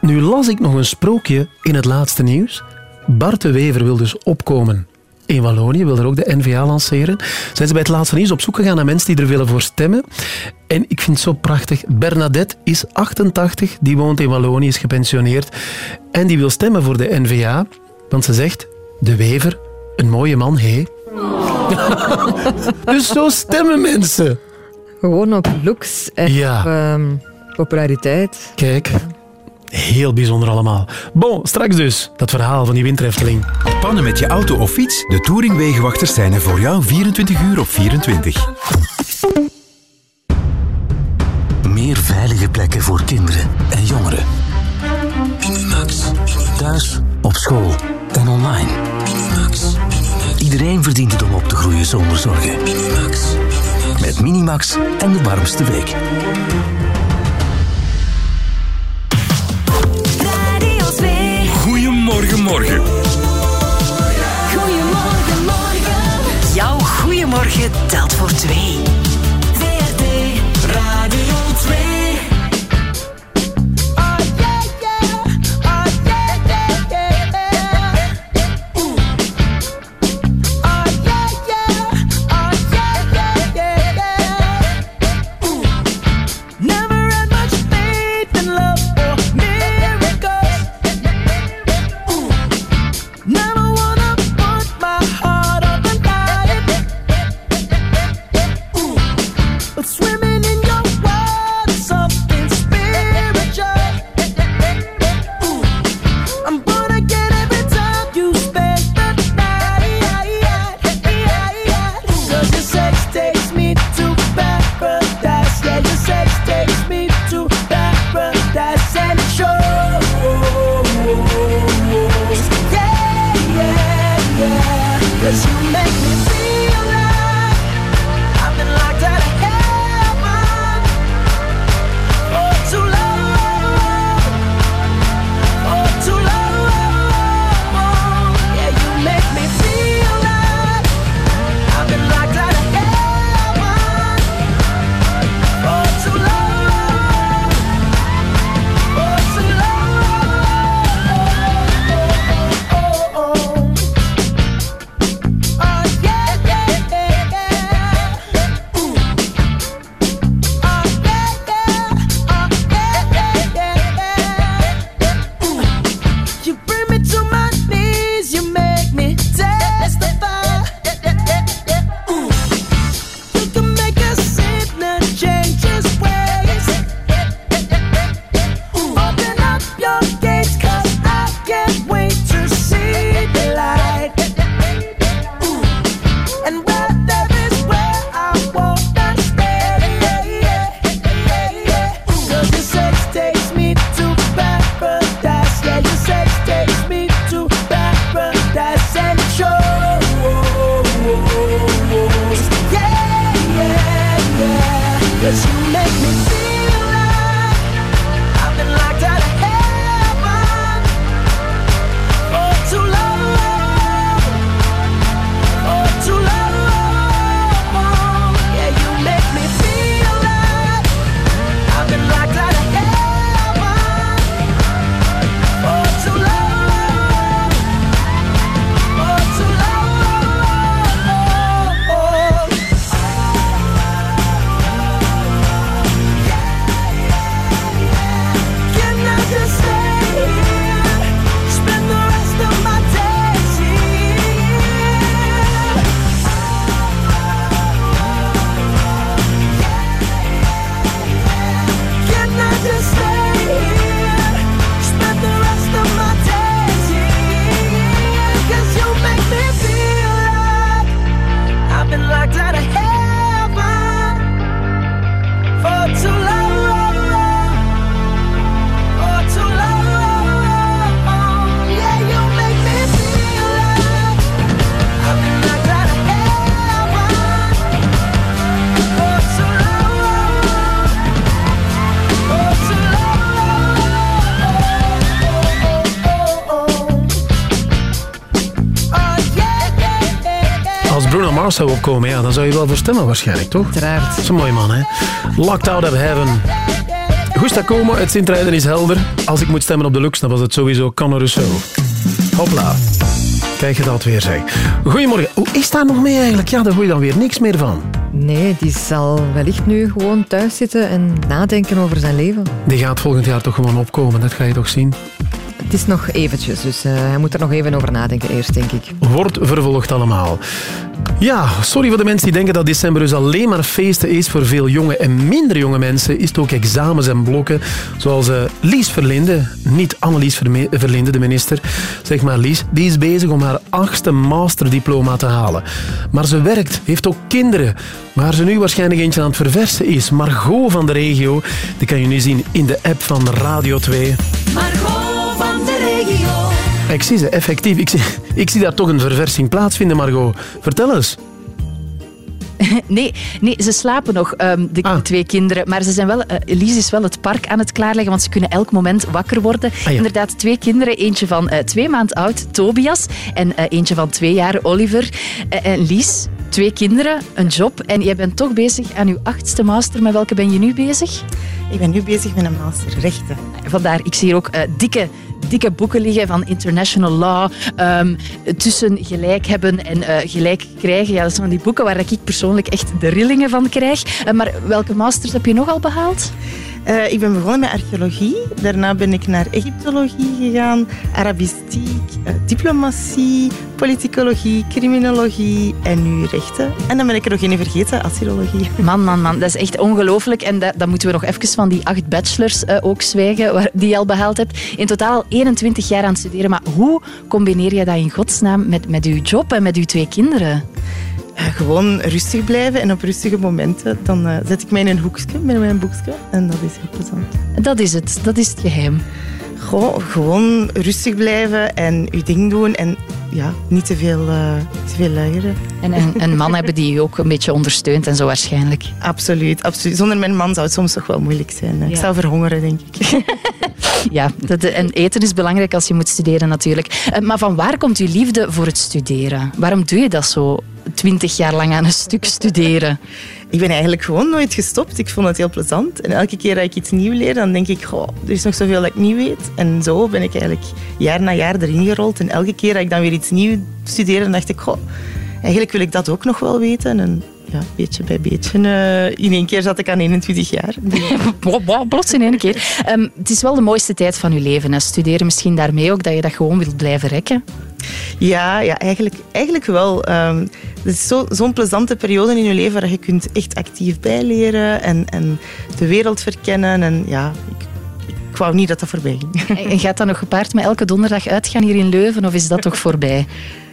Speaker 1: Nu las ik nog een sprookje in het laatste nieuws. Bart de Wever wil dus opkomen in Wallonië, wil er ook de NVA lanceren. Zijn ze bij het laatste nieuws op zoek gegaan naar mensen die er willen voor stemmen. En ik vind het zo prachtig. Bernadette is 88, die woont in Wallonië, is gepensioneerd. En die wil stemmen voor de NVA, want ze zegt, de Wever, een mooie man, hé. Hey. dus zo stemmen mensen.
Speaker 2: Gewoon op looks en
Speaker 1: Ja.
Speaker 2: op ehm, populariteit.
Speaker 1: Kijk, heel bijzonder allemaal. Bon, straks dus, dat verhaal van die winterefteling.
Speaker 27: Pannen met je auto of fiets? De Touringwegenwachters zijn er voor jou 24 uur op 24. Meer veilige plekken voor kinderen en jongeren. Minimax. Thuis, op school en online. Minimax. Iedereen verdient het om op te groeien zonder zorgen. Minimax. Met Minimax en de warmste week. Goedemorgen, morgen.
Speaker 6: Goedemorgen, morgen.
Speaker 10: Jouw goeiemorgen telt voor twee.
Speaker 1: Zou opkomen, ja, dan zou je wel voor stemmen waarschijnlijk, toch?
Speaker 2: Uiteraard.
Speaker 1: Dat is een mooi man, hè? Locked out of heaven. Gusta Como, het Sint-Rijden is helder. Als ik moet stemmen op de Lux, dan was het sowieso Conor Rousseau. Hopla. Kijk je dat weer, zeg. Goedemorgen. Hoe is daar nog mee eigenlijk? Ja, daar hoor je dan weer niks meer van.
Speaker 2: Nee, die zal wellicht nu gewoon thuis zitten en nadenken over zijn leven.
Speaker 1: Die gaat volgend jaar toch gewoon opkomen, dat ga je toch zien?
Speaker 2: Het is nog eventjes, dus eh, hij moet er nog even over nadenken eerst, denk ik.
Speaker 1: Wordt vervolgd allemaal. Ja, sorry voor de mensen die denken dat december dus alleen maar feesten is. Voor veel jonge en minder jonge mensen is het ook examens en blokken. Zoals eh, Lies Verlinde, niet Annelies Verme- Verlinde, de minister. Zeg maar Lies, die is bezig om haar achtste masterdiploma te halen. Maar ze werkt, heeft ook kinderen. Waar ze nu waarschijnlijk eentje aan het verversen is. Margot van de regio, die kan je nu zien in de app van Radio 2. Ik zie ze, effectief. Ik zie, ik zie daar toch een verversing plaatsvinden, Margot. Vertel eens.
Speaker 36: Nee, nee, ze slapen nog, ehm, de
Speaker 1: Ah.
Speaker 36: twee kinderen. Maar ze zijn wel, eh, Elise is wel het park aan het klaarleggen, want ze kunnen elk moment wakker worden.
Speaker 1: Ah, ja.
Speaker 36: Inderdaad, twee kinderen. Eentje van eh, twee maand oud, Tobias. En eh, eentje van twee jaar, Oliver. Eh, en Lies, twee kinderen, een job. En jij bent toch bezig aan uw achtste master. Met welke ben je nu bezig?
Speaker 60: Ik ben nu bezig met een master rechten.
Speaker 36: Vandaar, ik zie hier ook eh, dikke, dikke boeken liggen van international law. ehm, tussen gelijk hebben en eh, gelijk krijgen. Ja, dat zijn die boeken waar ik persoonlijk echt de rillingen van krijg. Eh, maar welke masters heb je nog al behaald?
Speaker 60: Eh, ik ben begonnen met archeologie. Daarna ben ik naar Egyptologie gegaan, Arabistiek, eh, diplomatie, politicologie, criminologie en nu rechten. En dan ben ik er nog één vergeten, asylologie.
Speaker 36: Man, man, man, dat is echt ongelooflijk. En dat, moeten we nog even van die acht bachelors eh, ook zwijgen, waar, die je al behaald hebt. In totaal al 21 jaar aan het studeren. Maar hoe combineer je dat in godsnaam met, met uw job en met uw twee kinderen?
Speaker 60: Eh, gewoon rustig blijven en op rustige momenten dan eh, zet ik mij in een hoekje met mijn boekje en dat is heel plezant.
Speaker 36: Dat is het, dat is het geheim.
Speaker 60: Goh, gewoon rustig blijven en je ding doen en ja, niet te veel, eh, te veel luieren.
Speaker 36: En een, een man hebben die je ook een beetje ondersteunt en zo waarschijnlijk.
Speaker 60: Absoluut, absoluut. Zonder mijn man zou het soms toch wel moeilijk zijn. Ik zou verhongeren, denk ik.
Speaker 36: Ja, dat, en eten is belangrijk als je moet studeren natuurlijk. Maar van waar komt uw liefde voor het studeren? Waarom doe je dat zo? Twintig jaar lang aan een stuk studeren.
Speaker 60: Ik ben eigenlijk gewoon nooit gestopt. Ik vond het heel plezant. En elke keer dat ik iets nieuws leer, dan denk ik, goh, er is nog zoveel dat ik niet weet. En zo ben ik eigenlijk jaar na jaar erin gerold. En elke keer dat ik dan weer iets nieuws studeerde, dan dacht ik, goh, eigenlijk wil ik dat ook nog wel weten. En ja, beetje bij beetje. eh, in één keer zat ik aan 21 jaar.
Speaker 36: Plots in één keer. Ehm, het is wel de mooiste tijd van je leven. Hè. Studeren misschien daarmee ook dat je dat gewoon wilt blijven rekken.
Speaker 60: Ja, ja eigenlijk, eigenlijk wel. Ehm, het is zo- zo'n plezante periode in je leven waar je kunt echt actief bijleren en, en de wereld verkennen. En ja, ik, ik wou niet dat dat voorbij ging.
Speaker 36: En gaat dat nog gepaard met elke donderdag uitgaan hier in Leuven of is dat toch voorbij?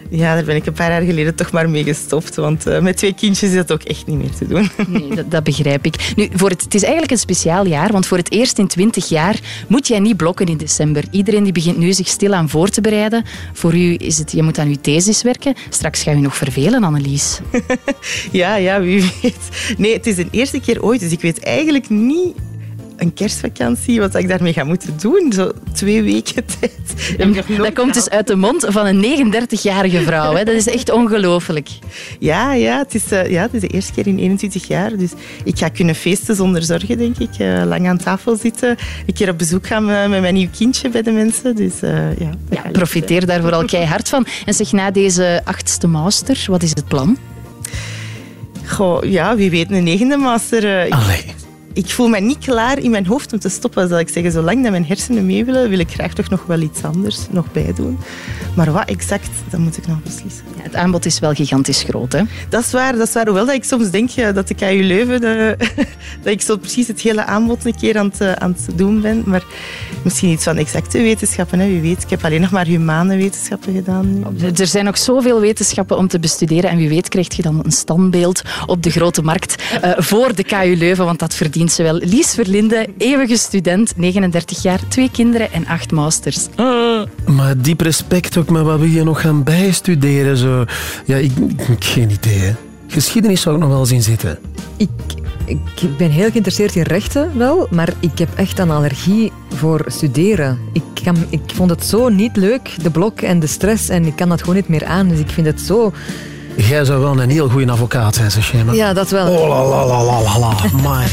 Speaker 60: Ja, daar ben ik een paar jaar geleden toch maar mee gestopt. Want eh, met twee kindjes is dat ook echt niet meer te doen.
Speaker 36: Nee, dat, dat begrijp ik. Nu, voor het, het is eigenlijk een speciaal jaar, want voor het eerst in 20 jaar moet jij niet blokken in december. Iedereen die begint nu zich stil aan voor te bereiden. Voor u is het, je moet aan uw thesis werken. Straks ga je nog vervelen, Annelies.
Speaker 60: Ja, ja, wie weet. Nee, het is de eerste keer ooit, dus ik weet eigenlijk niet een kerstvakantie, wat ik daarmee ga moeten doen. Zo twee weken tijd.
Speaker 36: Dat komt dus uit de mond van een 39-jarige vrouw. Hè. Dat is echt ongelooflijk.
Speaker 60: Ja, ja, het is, eh, ja, het is de eerste keer in 21 jaar. Dus ik ga kunnen feesten zonder zorgen, denk ik. Eh, lang aan tafel zitten. Een keer op bezoek gaan met, met mijn nieuw kindje bij de mensen. Dus eh, ja.
Speaker 36: Ja, profiteer daar vooral keihard van. En zeg, na deze achtste master, wat is het plan?
Speaker 60: Goh, ja, wie weet een negende master. eh, ik, voel me niet klaar in mijn hoofd om te stoppen, zal ik zeggen. Zolang dat mijn hersenen mee willen, wil ik graag toch nog wel iets anders nog bijdoen. Maar wat exact, dat moet ik nog beslissen.
Speaker 36: Ja, het aanbod is wel gigantisch groot, hè?
Speaker 60: Dat is waar, dat is waar. Hoewel dat ik soms denk eh, dat ik aan je Leuven, eh, dat ik zo precies het hele aanbod een keer aan het, eh, aan het doen ben. Maar misschien iets van exacte wetenschappen, hè, wie weet. Ik heb alleen nog maar humane wetenschappen gedaan.
Speaker 36: Er zijn nog zoveel wetenschappen om te bestuderen. En wie weet krijg je dan een standbeeld op de grote markt voor de KU Leuven, want dat verdient ze wel. Lies Verlinde, eeuwige student, 39 jaar, twee kinderen en acht masters.
Speaker 1: Maar diep respect ook, maar wat wil je nog gaan bijstuderen? Zo? Ja, ik, ik geen idee. hè. Geschiedenis zou ik nog wel zien zitten.
Speaker 2: Ik, ik ben heel geïnteresseerd in rechten wel, maar ik heb echt een allergie voor studeren. Ik, kan, ik vond het zo niet leuk, de blok en de stress, en ik kan dat gewoon niet meer aan. Dus ik vind het zo
Speaker 1: Jij zou wel een heel goede advocaat zijn, zeg.
Speaker 2: Ja, dat wel.
Speaker 1: Oh la la la la la.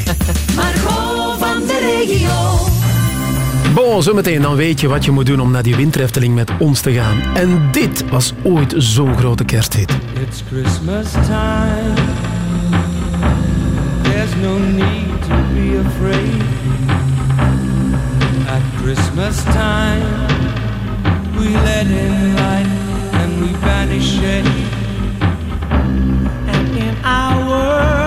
Speaker 8: Margot van de regio.
Speaker 1: Bon, zometeen dan weet je wat je moet doen om naar die winterefteling met ons te gaan. En dit was ooit zo'n grote kersthit.
Speaker 61: It's Christmas time. There's no need to be afraid. At Christmas time, we let in light and we banish shade. And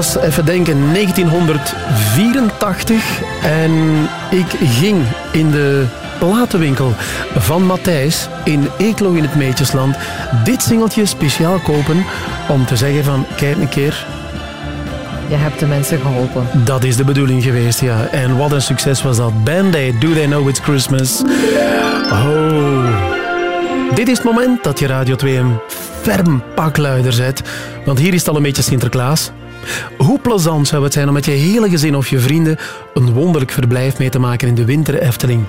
Speaker 1: was, even denken, 1984 en ik ging in de platenwinkel van Matthijs in Eeklo in het Meetjesland dit singeltje speciaal kopen om te zeggen van, kijk een keer,
Speaker 2: Je hebt de mensen geholpen.
Speaker 1: dat is de bedoeling geweest, ja. En wat een succes was dat. Band-Aid, Do They Know It's Christmas? Oh. Dit is het moment dat je Radio 2 een ferm pak luider zet. Want hier is het al een beetje Sinterklaas. Hoe plezant zou het zijn om met je hele gezin of je vrienden een wonderlijk verblijf mee te maken in de Winter Efteling.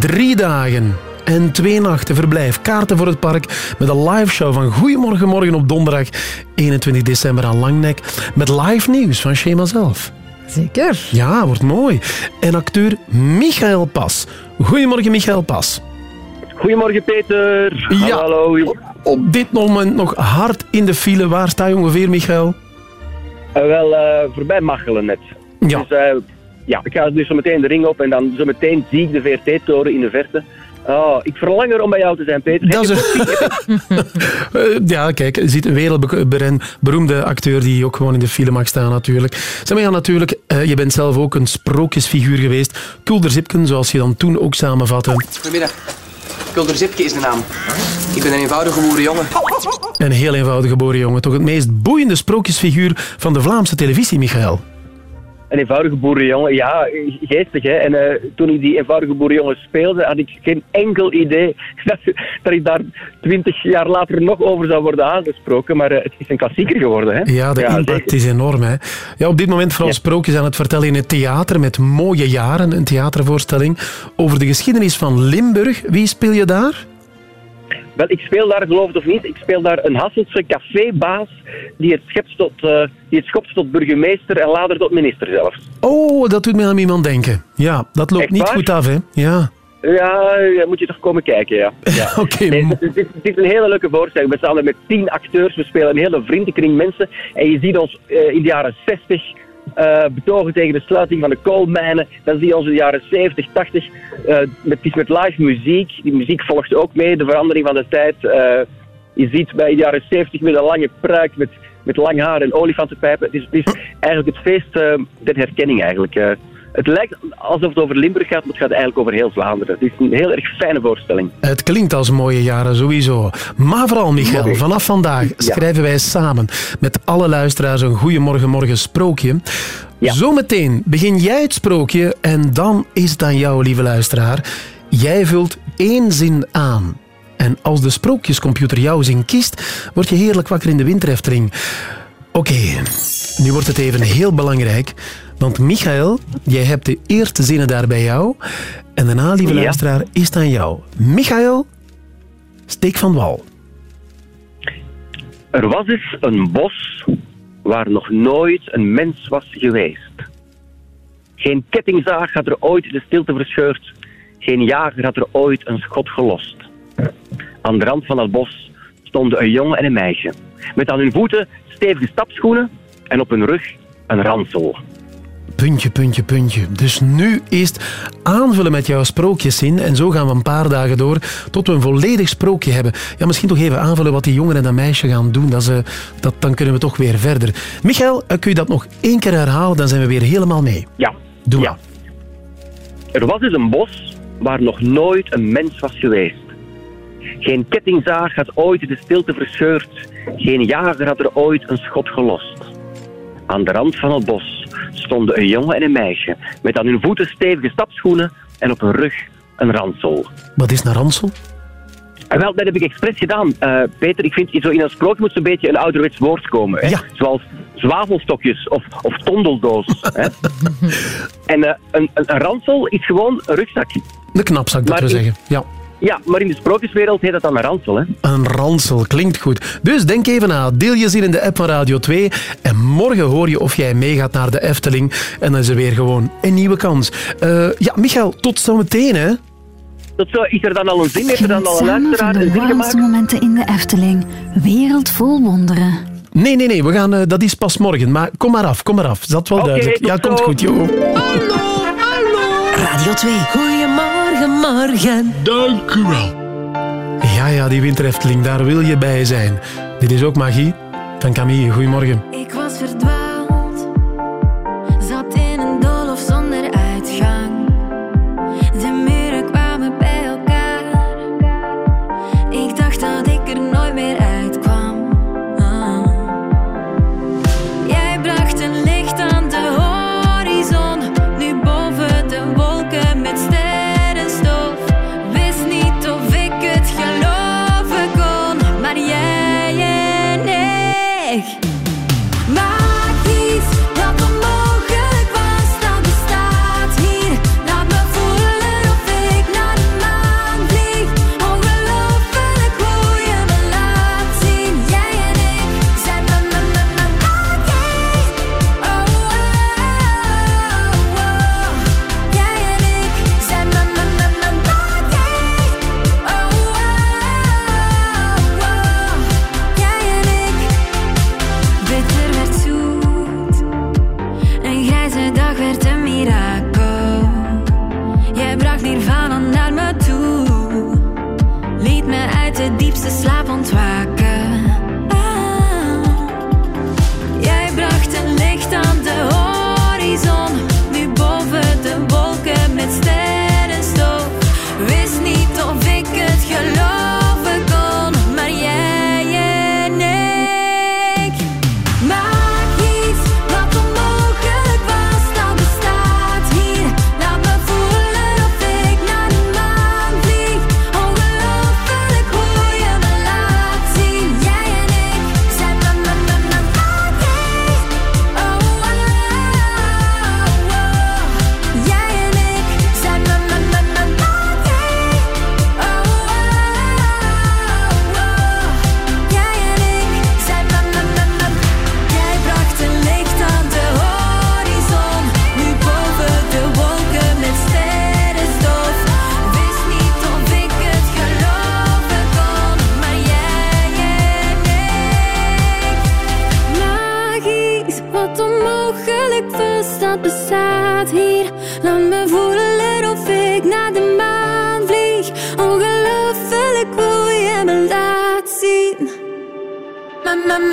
Speaker 1: Drie dagen en twee nachten verblijf. Kaarten voor het park met een live show van Goedemorgen Morgen op donderdag 21 december aan Langnek. Met live nieuws van Shema zelf.
Speaker 2: Zeker.
Speaker 1: Ja, wordt mooi. En acteur Michael Pas. Goedemorgen Michael Pas.
Speaker 62: Goedemorgen Peter.
Speaker 1: Ja.
Speaker 62: Hallo.
Speaker 1: Op dit moment nog hard in de file. Waar sta je ongeveer, Michael?
Speaker 62: Eh, wel eh, voorbij Machelen net.
Speaker 1: Ja.
Speaker 62: Dus eh, ja, ik ga dus zo meteen de ring op en dan zo meteen zie ik de VRT-toren in de verte. Oh, ik verlang er om bij jou te zijn, Peter.
Speaker 1: Dat is ja, kijk, je ziet een wereldberoemde acteur die ook gewoon in de file mag staan natuurlijk. Zeg maar ja, natuurlijk, eh, je bent zelf ook een sprookjesfiguur geweest. Kulder Zipken, zoals je dan toen ook samenvatte.
Speaker 63: Goedemiddag. Kulder Zipke is de naam. Ik ben een eenvoudige boerenjongen.
Speaker 1: Een heel eenvoudige geboren jongen. Toch het meest boeiende sprookjesfiguur van de Vlaamse televisie, Michael.
Speaker 62: Een eenvoudige boerenjongen. Ja, geestig hè. En eh, toen ik die eenvoudige boerenjongen speelde, had ik geen enkel idee dat, dat ik daar twintig jaar later nog over zou worden aangesproken. Maar eh, het is een klassieker geworden hè.
Speaker 1: Ja, de impact is enorm. Hè? Ja, op dit moment vooral sprookjes aan het vertellen in het theater met mooie jaren. Een theatervoorstelling over de geschiedenis van Limburg. Wie speel je daar?
Speaker 62: Wel, ik speel daar, geloof het of niet, ik speel daar een Hasselse cafébaas die het, schept tot, eh, die het schopt tot burgemeester en later tot minister zelfs.
Speaker 1: Oh, dat doet mij aan iemand denken. Ja, dat loopt
Speaker 62: Echt
Speaker 1: niet
Speaker 62: waar?
Speaker 1: goed af, hè? Ja.
Speaker 62: Ja, ja, moet je toch komen kijken, ja. ja.
Speaker 1: Oké.
Speaker 62: Nee, het, het, is- het is een hele leuke voorstelling. We staan er met tien acteurs, we spelen een hele vriendenkring mensen. En je ziet ons eh, in de jaren 60 eh, betogen tegen de sluiting van de koolmijnen. Dan zie je ons in de jaren 70, 80. Eh, met, het is met live muziek. Die muziek volgt ook mee, de verandering van de tijd. Eh, je ziet bij de jaren 70 met een lange pruik, met, met lang haar en olifantenpijpen. Het is, het is eigenlijk het feest eh, der herkenning eigenlijk. het lijkt alsof het over Limburg gaat, maar het gaat eigenlijk over heel Vlaanderen. Het is een heel erg fijne voorstelling.
Speaker 1: Het klinkt als mooie jaren, sowieso. Maar vooral, Michael,
Speaker 62: Mooi.
Speaker 1: vanaf vandaag schrijven wij samen met alle luisteraars een Goeiemorgen Morgen sprookje. Zometeen begin jij het sprookje en dan is het aan jou, lieve luisteraar. Jij vult één zin aan. En als de sprookjescomputer jouw zin kiest, word je heerlijk wakker in de winterefteling. Oké, nu wordt het even heel belangrijk. Want Michael, jij hebt de eerste zinnen daar bij jou. En daarna, lieve
Speaker 62: Ja.
Speaker 1: luisteraar, is het aan jou. Michael, steek van wal.
Speaker 62: Er was eens een bos waar nog nooit een mens was geweest. Geen kettingzaag had er ooit de stilte verscheurd. Geen jager had er ooit een schot gelost. Aan de rand van het bos stonden een jongen en een meisje. Met aan hun voeten stevige stapschoenen en op hun rug een ransel.
Speaker 1: Puntje, puntje, puntje. Dus nu is het aanvullen met jouw sprookjeszin. En zo gaan we een paar dagen door tot we een volledig sprookje hebben. Ja, misschien toch even aanvullen wat die jongen en dat meisje gaan doen. Dat ze, dat, dan kunnen we toch weer verder. Michael, kun je dat nog één keer herhalen? Dan zijn we weer helemaal mee.
Speaker 62: Ja.
Speaker 1: Doe
Speaker 62: ja. Er was dus een bos waar nog nooit een mens was geweest. Geen kettingzaag had ooit de stilte verscheurd. Geen jager had er ooit een schot gelost. Aan de rand van het bos stonden een jongen en een meisje. Met aan hun voeten stevige stapschoenen en op hun rug een ransel.
Speaker 1: Wat is een ransel?
Speaker 62: En wel, dat heb ik expres gedaan. Eh, Peter, ik vind zo in een sprookje moet zo'n beetje een ouderwets woord komen. Hè? Zoals zwavelstokjes of, of tondeldoos. hè? En eh, een, een, een ransel is gewoon een rugzak.
Speaker 1: De knapzak, dat
Speaker 62: Maar
Speaker 1: we zeggen. Ja.
Speaker 62: Ja, maar in de sprookjeswereld heet dat dan een ransel. Hè?
Speaker 1: Een ransel, klinkt goed. Dus denk even na, deel je zin in de app van Radio 2 en morgen hoor je of jij meegaat naar de Efteling en dan is er weer gewoon een nieuwe kans. Eh, ja, Michael, tot zometeen hè.
Speaker 62: Tot zo, is er dan al een zin? Heeft er dan al een luisteraar
Speaker 3: de
Speaker 62: een zin gemaakt?
Speaker 3: warmste momenten in de Efteling. Wereld vol wonderen.
Speaker 1: Nee, nee, nee, we gaan, eh, dat is pas morgen. Maar kom maar af, kom maar af. Is dat wel duidelijk? Ja, komt goed, joh.
Speaker 8: Radio 2. Goedemorgen, morgen.
Speaker 1: Dank u wel. Ja, ja, die winterefteling, daar wil je bij zijn. Dit is ook magie van Camille. Goedemorgen.
Speaker 3: Ik was verdwaald, just slide.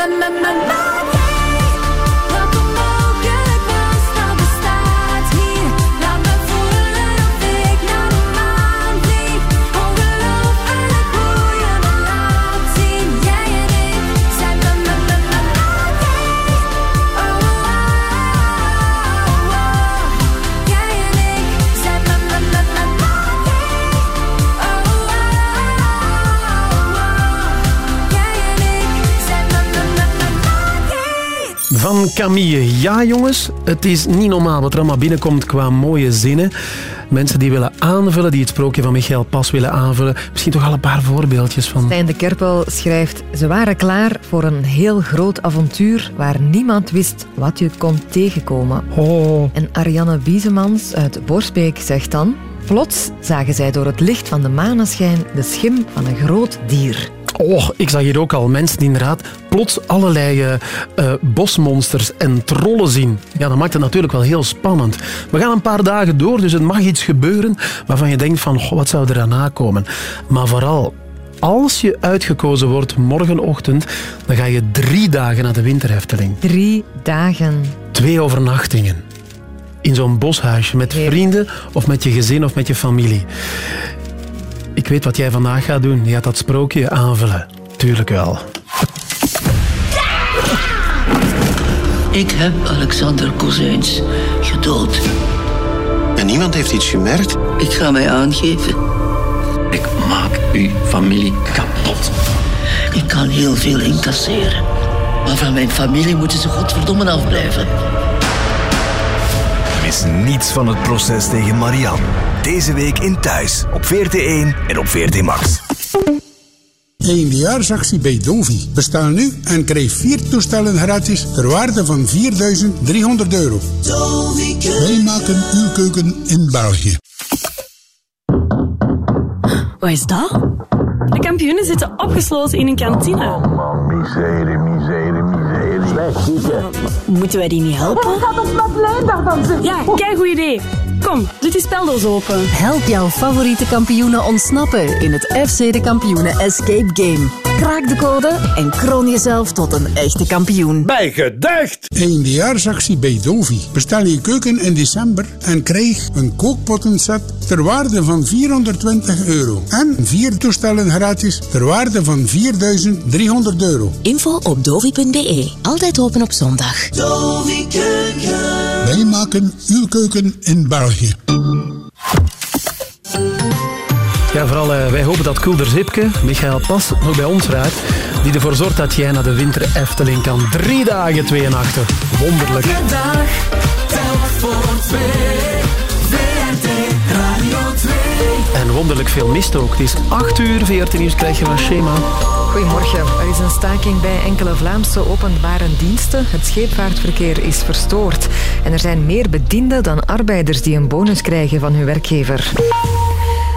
Speaker 3: Ma, ma, ma, ma,
Speaker 1: Camille. Ja, jongens, het is niet normaal wat er allemaal binnenkomt qua mooie zinnen. Mensen die willen aanvullen, die het sprookje van Michael Pas willen aanvullen. Misschien toch al een paar voorbeeldjes van.
Speaker 2: Stijn de Kerpel schrijft... Ze waren klaar voor een heel groot avontuur waar niemand wist wat je kon tegenkomen.
Speaker 1: Oh.
Speaker 2: En Ariane Biesemans uit Borsbeek zegt dan... Plots zagen zij door het licht van de maneschijn de schim van een groot dier.
Speaker 1: Oh, ik zag hier ook al mensen die inderdaad plots allerlei eh, eh, bosmonsters en trollen zien. Ja, dat maakt het natuurlijk wel heel spannend. We gaan een paar dagen door, dus het mag iets gebeuren waarvan je denkt van, goh, wat zou er daarna komen? Maar vooral, als je uitgekozen wordt morgenochtend, dan ga je drie dagen naar de winterhefteling.
Speaker 2: Drie dagen.
Speaker 1: Twee overnachtingen. In zo'n boshuisje met vrienden of met je gezin of met je familie. Ik weet wat jij vandaag gaat doen. Je gaat dat sprookje aanvullen. Tuurlijk wel.
Speaker 64: Ik heb Alexander Kozijns gedood.
Speaker 65: En niemand heeft iets gemerkt?
Speaker 64: Ik ga mij aangeven. Ik maak uw familie kapot. Ik kan heel veel incasseren. Maar van mijn familie moeten ze godverdomme afblijven.
Speaker 5: Mis niets van het proces tegen Marianne. Deze week in Thuis, op VRT1 en op VRT Max.
Speaker 15: Eindejaarsactie bij Dovi. Bestel nu en krijg vier toestellen gratis ter waarde van 4.300 euro. Wij maken uw keuken in België.
Speaker 56: Wat is dat? De kampioenen zitten opgesloten in een kantine.
Speaker 66: Miserie, miserie,
Speaker 56: Moeten wij die niet helpen?
Speaker 66: gaat op Madeleine daarvan zitten.
Speaker 56: Ja, kijk goed idee. Kom, doe die speldoos open.
Speaker 16: Help jouw favoriete kampioenen ontsnappen in het FC de Kampioenen Escape Game. Kraak de code en kroon jezelf tot een echte kampioen.
Speaker 15: Bij gedacht! Eindejaarsactie bij Dovi. Bestel je keuken in december en krijg een kookpottenset ter waarde van 420 euro. En vier toestellen gratis ter waarde van 4.300 euro.
Speaker 16: Info op dovi.be. Altijd open op zondag.
Speaker 66: Dovi Keuken.
Speaker 15: Wij maken uw keuken in België.
Speaker 1: Ja, vooral eh, wij hopen dat Kulder Zipke, Michael Pas, nog bij ons raakt. Die ervoor zorgt dat jij naar de winter Efteling kan. Drie dagen, twee nachten. Wonderlijk.
Speaker 61: Elke dag, telk voor twee. VRT Radio 2.
Speaker 1: En wonderlijk veel mist ook. Het is 8 uur, 14 nieuws krijg je van schema.
Speaker 2: Goedemorgen. Er is een staking bij enkele Vlaamse openbare diensten. Het scheepvaartverkeer is verstoord. En er zijn meer bedienden dan arbeiders die een bonus krijgen van hun werkgever.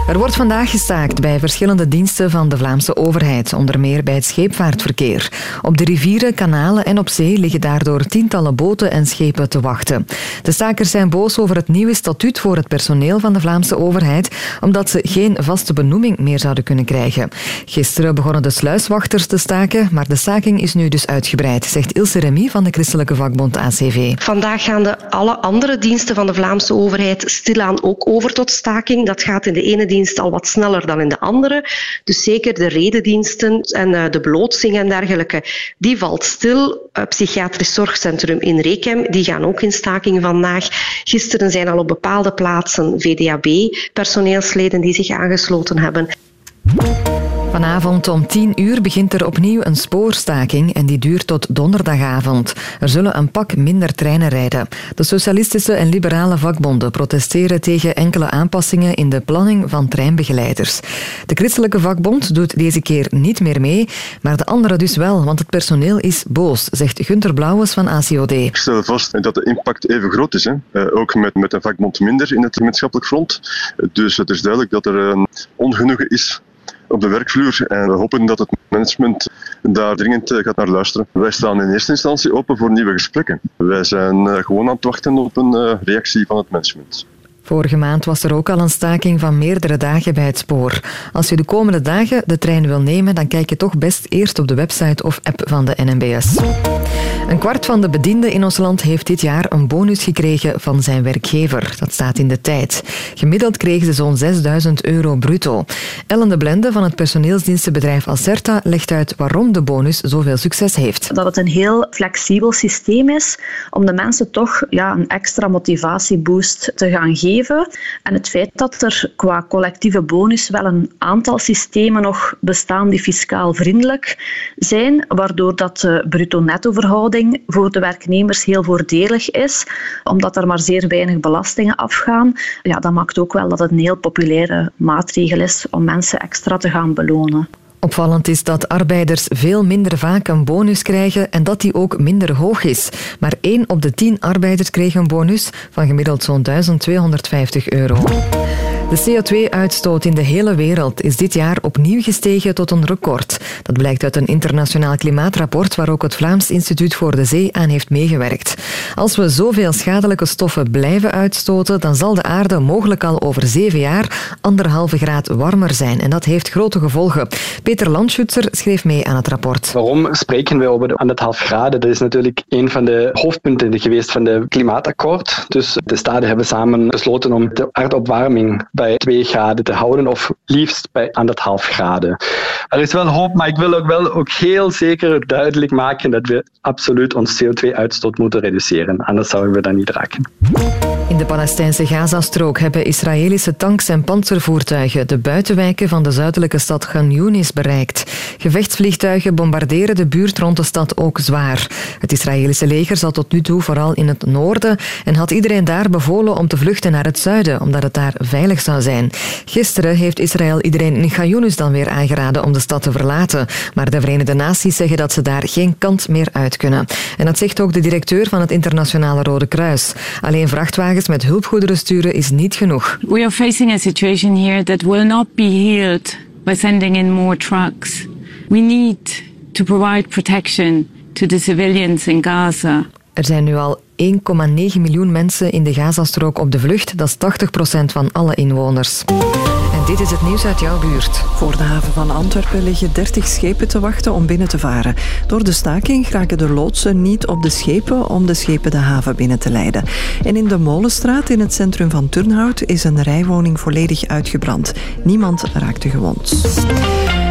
Speaker 2: Er wordt vandaag gestaakt bij verschillende diensten van de Vlaamse overheid, onder meer bij het scheepvaartverkeer. Op de rivieren, kanalen en op zee liggen daardoor tientallen boten en schepen te wachten. De stakers zijn boos over het nieuwe statuut voor het personeel van de Vlaamse overheid, omdat ze geen vaste benoeming meer zouden kunnen krijgen. Gisteren begonnen de sluiswachters te staken, maar de staking is nu dus uitgebreid, zegt Ilse Remy van de christelijke vakbond ACV.
Speaker 44: Vandaag gaan de alle andere diensten van de Vlaamse overheid stilaan ook over tot staking. Dat gaat in de ene dienst al wat sneller dan in de andere. Dus zeker de redendiensten en eh, de belootsing en dergelijke, die valt stil. Het psychiatrisch zorgcentrum in Rekem, die gaan ook in staking vandaag. Gisteren zijn al op bepaalde plaatsen VDAB-personeelsleden die zich aangesloten hebben.
Speaker 2: Vanavond om 10 uur begint er opnieuw een spoorstaking en die duurt tot donderdagavond. Er zullen een pak minder treinen rijden. De socialistische en liberale vakbonden protesteren tegen enkele aanpassingen in de planning van treinbegeleiders. De christelijke vakbond doet deze keer niet meer mee, maar de anderen dus wel, want het personeel is boos, zegt Gunter Blauwes van ACOD.
Speaker 47: Ik stel vast dat de impact even groot is. Hè. Eh, ook met, met een vakbond minder in het gemeenschappelijk front. Eh, dus het is duidelijk dat er een ongenoegen is
Speaker 67: op de werkvloer. En we hopen dat het management daar dringend eh, gaat naar luisteren. Wij staan in eerste instantie open voor nieuwe gesprekken. Wij zijn eh, gewoon aan het wachten op een eh, reactie van het management.
Speaker 2: Vorige maand was er ook al een staking van meerdere dagen bij het spoor. Als je de komende dagen de trein wil nemen, dan kijk je toch best eerst op de website of app van de NMBS. Een kwart van de bedienden in ons land heeft dit jaar een bonus gekregen van zijn werkgever. Dat staat in de tijd. Gemiddeld kregen ze zo'n 6000 euro bruto. Ellen de Blende van het personeelsdienstenbedrijf Acerta legt uit waarom de bonus zoveel succes heeft.
Speaker 68: Dat het een heel flexibel systeem is om de mensen toch ja, een extra motivatieboost te gaan geven. En het feit dat er qua collectieve bonus wel een aantal systemen nog bestaan die fiscaal vriendelijk zijn, waardoor dat de bruto-netto-verhouding voor de werknemers heel voordelig is, omdat er maar zeer weinig belastingen afgaan. Ja, dat maakt ook wel dat het een heel populaire maatregel is om mensen extra te gaan belonen.
Speaker 2: Opvallend is dat arbeiders veel minder vaak een bonus krijgen en dat die ook minder hoog is. Maar 1 op de 10 arbeiders kreeg een bonus van gemiddeld zo'n 1250 euro. De CO2-uitstoot in de hele wereld is dit jaar opnieuw gestegen tot een record. Dat blijkt uit een internationaal klimaatrapport waar ook het Vlaams Instituut voor de Zee aan heeft meegewerkt. Als we zoveel schadelijke stoffen blijven uitstoten, dan zal de aarde mogelijk al over zeven jaar anderhalve graad warmer zijn. En dat heeft grote gevolgen. Peter Landschutzer schreef mee aan het rapport.
Speaker 69: Waarom spreken we over de anderhalf graden? Dat is natuurlijk een van de hoofdpunten geweest van het klimaatakkoord. Dus de staten hebben samen besloten om de aardopwarming bij 2 graden te houden, of liefst bij anderhalf graden. Er is wel hoop, maar ik wil ook wel ook heel zeker duidelijk maken dat we absoluut ons CO2-uitstoot moeten reduceren. Anders zouden we dat niet raken.
Speaker 2: In de Palestijnse Gazastrook hebben Israëlische tanks en panzervoertuigen de buitenwijken van de zuidelijke stad Khan Yunis bereikt. Gevechtsvliegtuigen bombarderen de buurt rond de stad ook zwaar. Het Israëlische leger zat tot nu toe vooral in het noorden en had iedereen daar bevolen om te vluchten naar het zuiden, omdat het daar veilig zou zijn. Gisteren heeft Israël iedereen in Yunis dan weer aangeraden om de stad te verlaten. Maar de Verenigde Naties zeggen dat ze daar geen kant meer uit kunnen. En dat zegt ook de directeur van het Internationale Rode Kruis. Alleen vrachtwagens met hulpgoederen sturen is niet genoeg.
Speaker 70: We are facing a situation here that will not be healed by sending in more trucks. We need to provide protection to the civilians in Gaza.
Speaker 2: Er zijn nu al 1,9 miljoen mensen in de Gazastrook op de vlucht. Dat is 80% van alle inwoners. Dit is het nieuws uit jouw buurt.
Speaker 22: Voor de haven van Antwerpen liggen 30 schepen te wachten om binnen te varen. Door de staking geraken de loodsen niet op de schepen om de schepen de haven binnen te leiden. En in de Molenstraat in het centrum van Turnhout is een rijwoning volledig uitgebrand. Niemand raakte gewond.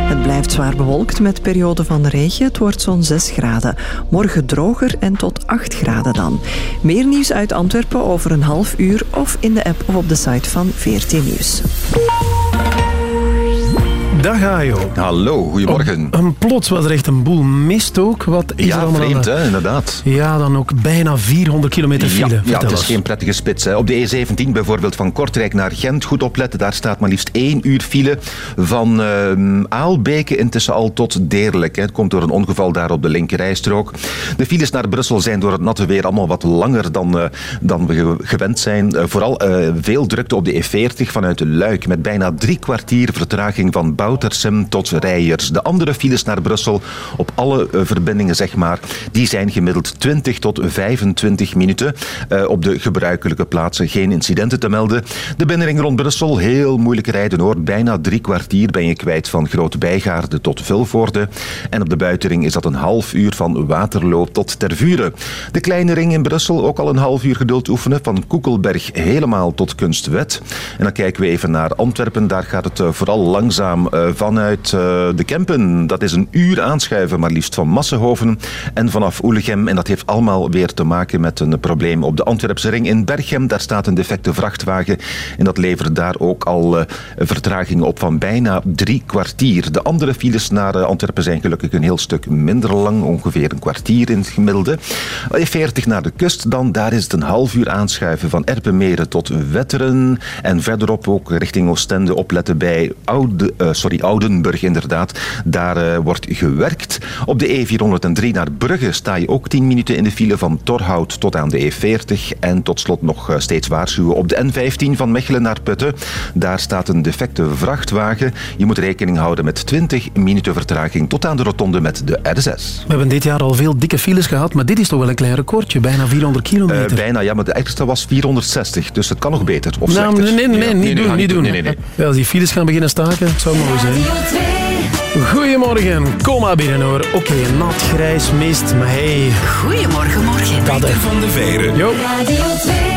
Speaker 22: Het blijft zwaar bewolkt met perioden van regen. Het wordt zo'n 6 graden. Morgen droger en tot 8 graden dan. Meer nieuws uit Antwerpen over een half uur of in de app of op de site van VRT Nieuws.
Speaker 1: Dag Ajo.
Speaker 26: Hallo, goedemorgen.
Speaker 1: En plots was er echt een boel mist ook. Wat is er
Speaker 26: Ja,
Speaker 1: allemaal aan
Speaker 26: vreemd hè, inderdaad.
Speaker 1: Ja, dan ook bijna 400 kilometer file.
Speaker 26: Ja, ja, het is geen prettige spits. Hè. Op de E17 bijvoorbeeld van Kortrijk naar Gent, goed opletten, daar staat maar liefst één uur file. Van ehm, Aalbeke intussen al tot Deerlijk. Hè. Het komt door een ongeval daar op de linkerrijstrook. De files naar Brussel zijn door het natte weer allemaal wat langer dan, eh, dan we ge- gewend zijn. Eh, vooral eh, veel drukte op de E40 vanuit Luik, met bijna drie kwartier vertraging van Boutersem tot Rijers. De andere files naar Brussel, op alle eh, verbindingen zeg maar, die zijn gemiddeld 20 tot 25 minuten. Eh, op de gebruikelijke plaatsen geen incidenten te melden. De binnenring rond Brussel, heel moeilijk rijden hoor. Bijna drie kwartier ben je kwijt van Groot Bijgaarde tot Vilvoorde. En op de buitenring is dat een half uur van Waterloo tot Tervuren. De kleine ring in Brussel, ook al een half uur geduld oefenen. Van Koekelberg helemaal tot Kunstwet. En dan kijken we even naar Antwerpen. Daar gaat het eh, vooral langzaam vanuit eh, de Kempen. Dat is een uur aanschuiven, maar liefst van Massenhoven en vanaf Oelegem. En dat heeft allemaal weer te maken met een probleem op de Antwerpse ring in Berchem. Daar staat een defecte vrachtwagen en dat levert daar ook al eh, vertragingen op van bijna drie kwartier. De andere files naar eh, Antwerpen zijn gelukkig een heel stuk minder lang, ongeveer een kwartier in het gemiddelde. E40 naar de kust dan, daar is het een half uur aanschuiven van Erpenmeren tot Wetteren. En verderop ook richting Oostende opletten bij Oude, eh, sorry, Oudenburg inderdaad. Daar eh, wordt gewerkt. Op de E403 naar Brugge sta je ook 10 minuten in de file van Torhout tot aan de E40. En tot slot nog eh, steeds waarschuwen op de N15 van Mechelen naar Putten. Daar staat een defecte vrachtwagen. Je moet rekening houden met 20 minuten vertraging tot aan de rotonde met de R6.
Speaker 1: We hebben dit jaar al veel dikke files gehad, maar dit is toch wel een klein recordje. Bijna 400 kilometer.
Speaker 26: Eh, bijna, ja, maar de extra was 460, dus het kan nog beter. Of
Speaker 1: Nou,
Speaker 26: slechter.
Speaker 1: nee, nee, nee,
Speaker 26: Ja,
Speaker 1: niet doen,
Speaker 26: ga
Speaker 1: niet doen.
Speaker 26: Nee, nee, nee.
Speaker 1: Ja, als die files gaan beginnen staken, zou mooi Goedemorgen, kom maar binnen hoor. Oké, nat, grijs, mist, maar hey.
Speaker 6: Goedemorgen, morgen.
Speaker 1: Hè.
Speaker 5: van de Veren.
Speaker 1: Jo.
Speaker 6: Radio 2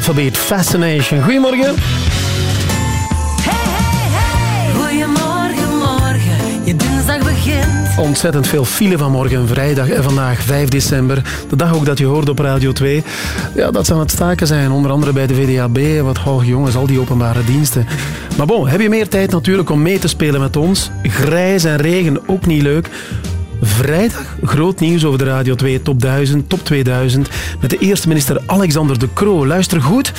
Speaker 1: Alphabet Fascination. Goedemorgen.
Speaker 3: Goedemorgen, morgen, je dinsdag begint.
Speaker 1: Ontzettend veel file vanmorgen, vrijdag en vandaag 5 december. De dag ook dat je hoort op Radio 2. Ja, dat ze aan het staken zijn, onder andere bij de VDAB. Wat hoog jongens, al die openbare diensten. Maar bon, heb je meer tijd natuurlijk om mee te spelen met ons? Grijs en regen, ook niet leuk. Vrijdag groot nieuws over de Radio 2 Top 1000, Top 2000 met de eerste minister Alexander De Croo. Luister goed,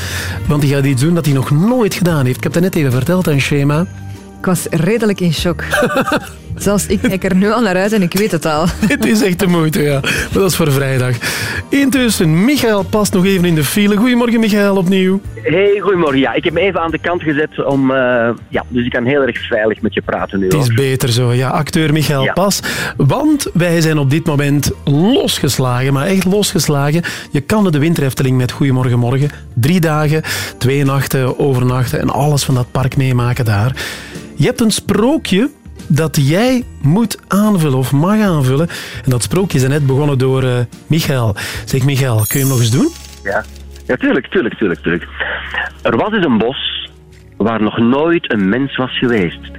Speaker 1: want die gaat iets doen dat hij nog nooit gedaan heeft. Ik heb het net even verteld aan Schema.
Speaker 2: Ik was redelijk in shock. Zelfs ik kijk er nu al naar uit en ik weet het al.
Speaker 1: Het is echt de moeite, ja. Maar dat is voor vrijdag. Intussen, Michael past nog even in de file. Goedemorgen, Michael, opnieuw.
Speaker 62: Hey, goedemorgen. Ja, ik heb me even aan de kant gezet om... eh, ja, dus ik kan heel erg veilig met je praten nu.
Speaker 1: Het is beter zo, ja. Acteur Michael
Speaker 62: Ja.
Speaker 1: Pas. Want wij zijn op dit moment losgeslagen, maar echt losgeslagen. Je kan de winterhefteling met Goedemorgen Morgen. Drie dagen, twee nachten, overnachten en alles van dat park meemaken daar. Je hebt een sprookje dat jij moet aanvullen of mag aanvullen. En dat sprookje is net begonnen door eh Michael. Zeg Michael, kun je hem nog eens doen?
Speaker 62: Ja. ja, tuurlijk, tuurlijk, tuurlijk, tuurlijk. Er was eens een bos waar nog nooit een mens was geweest.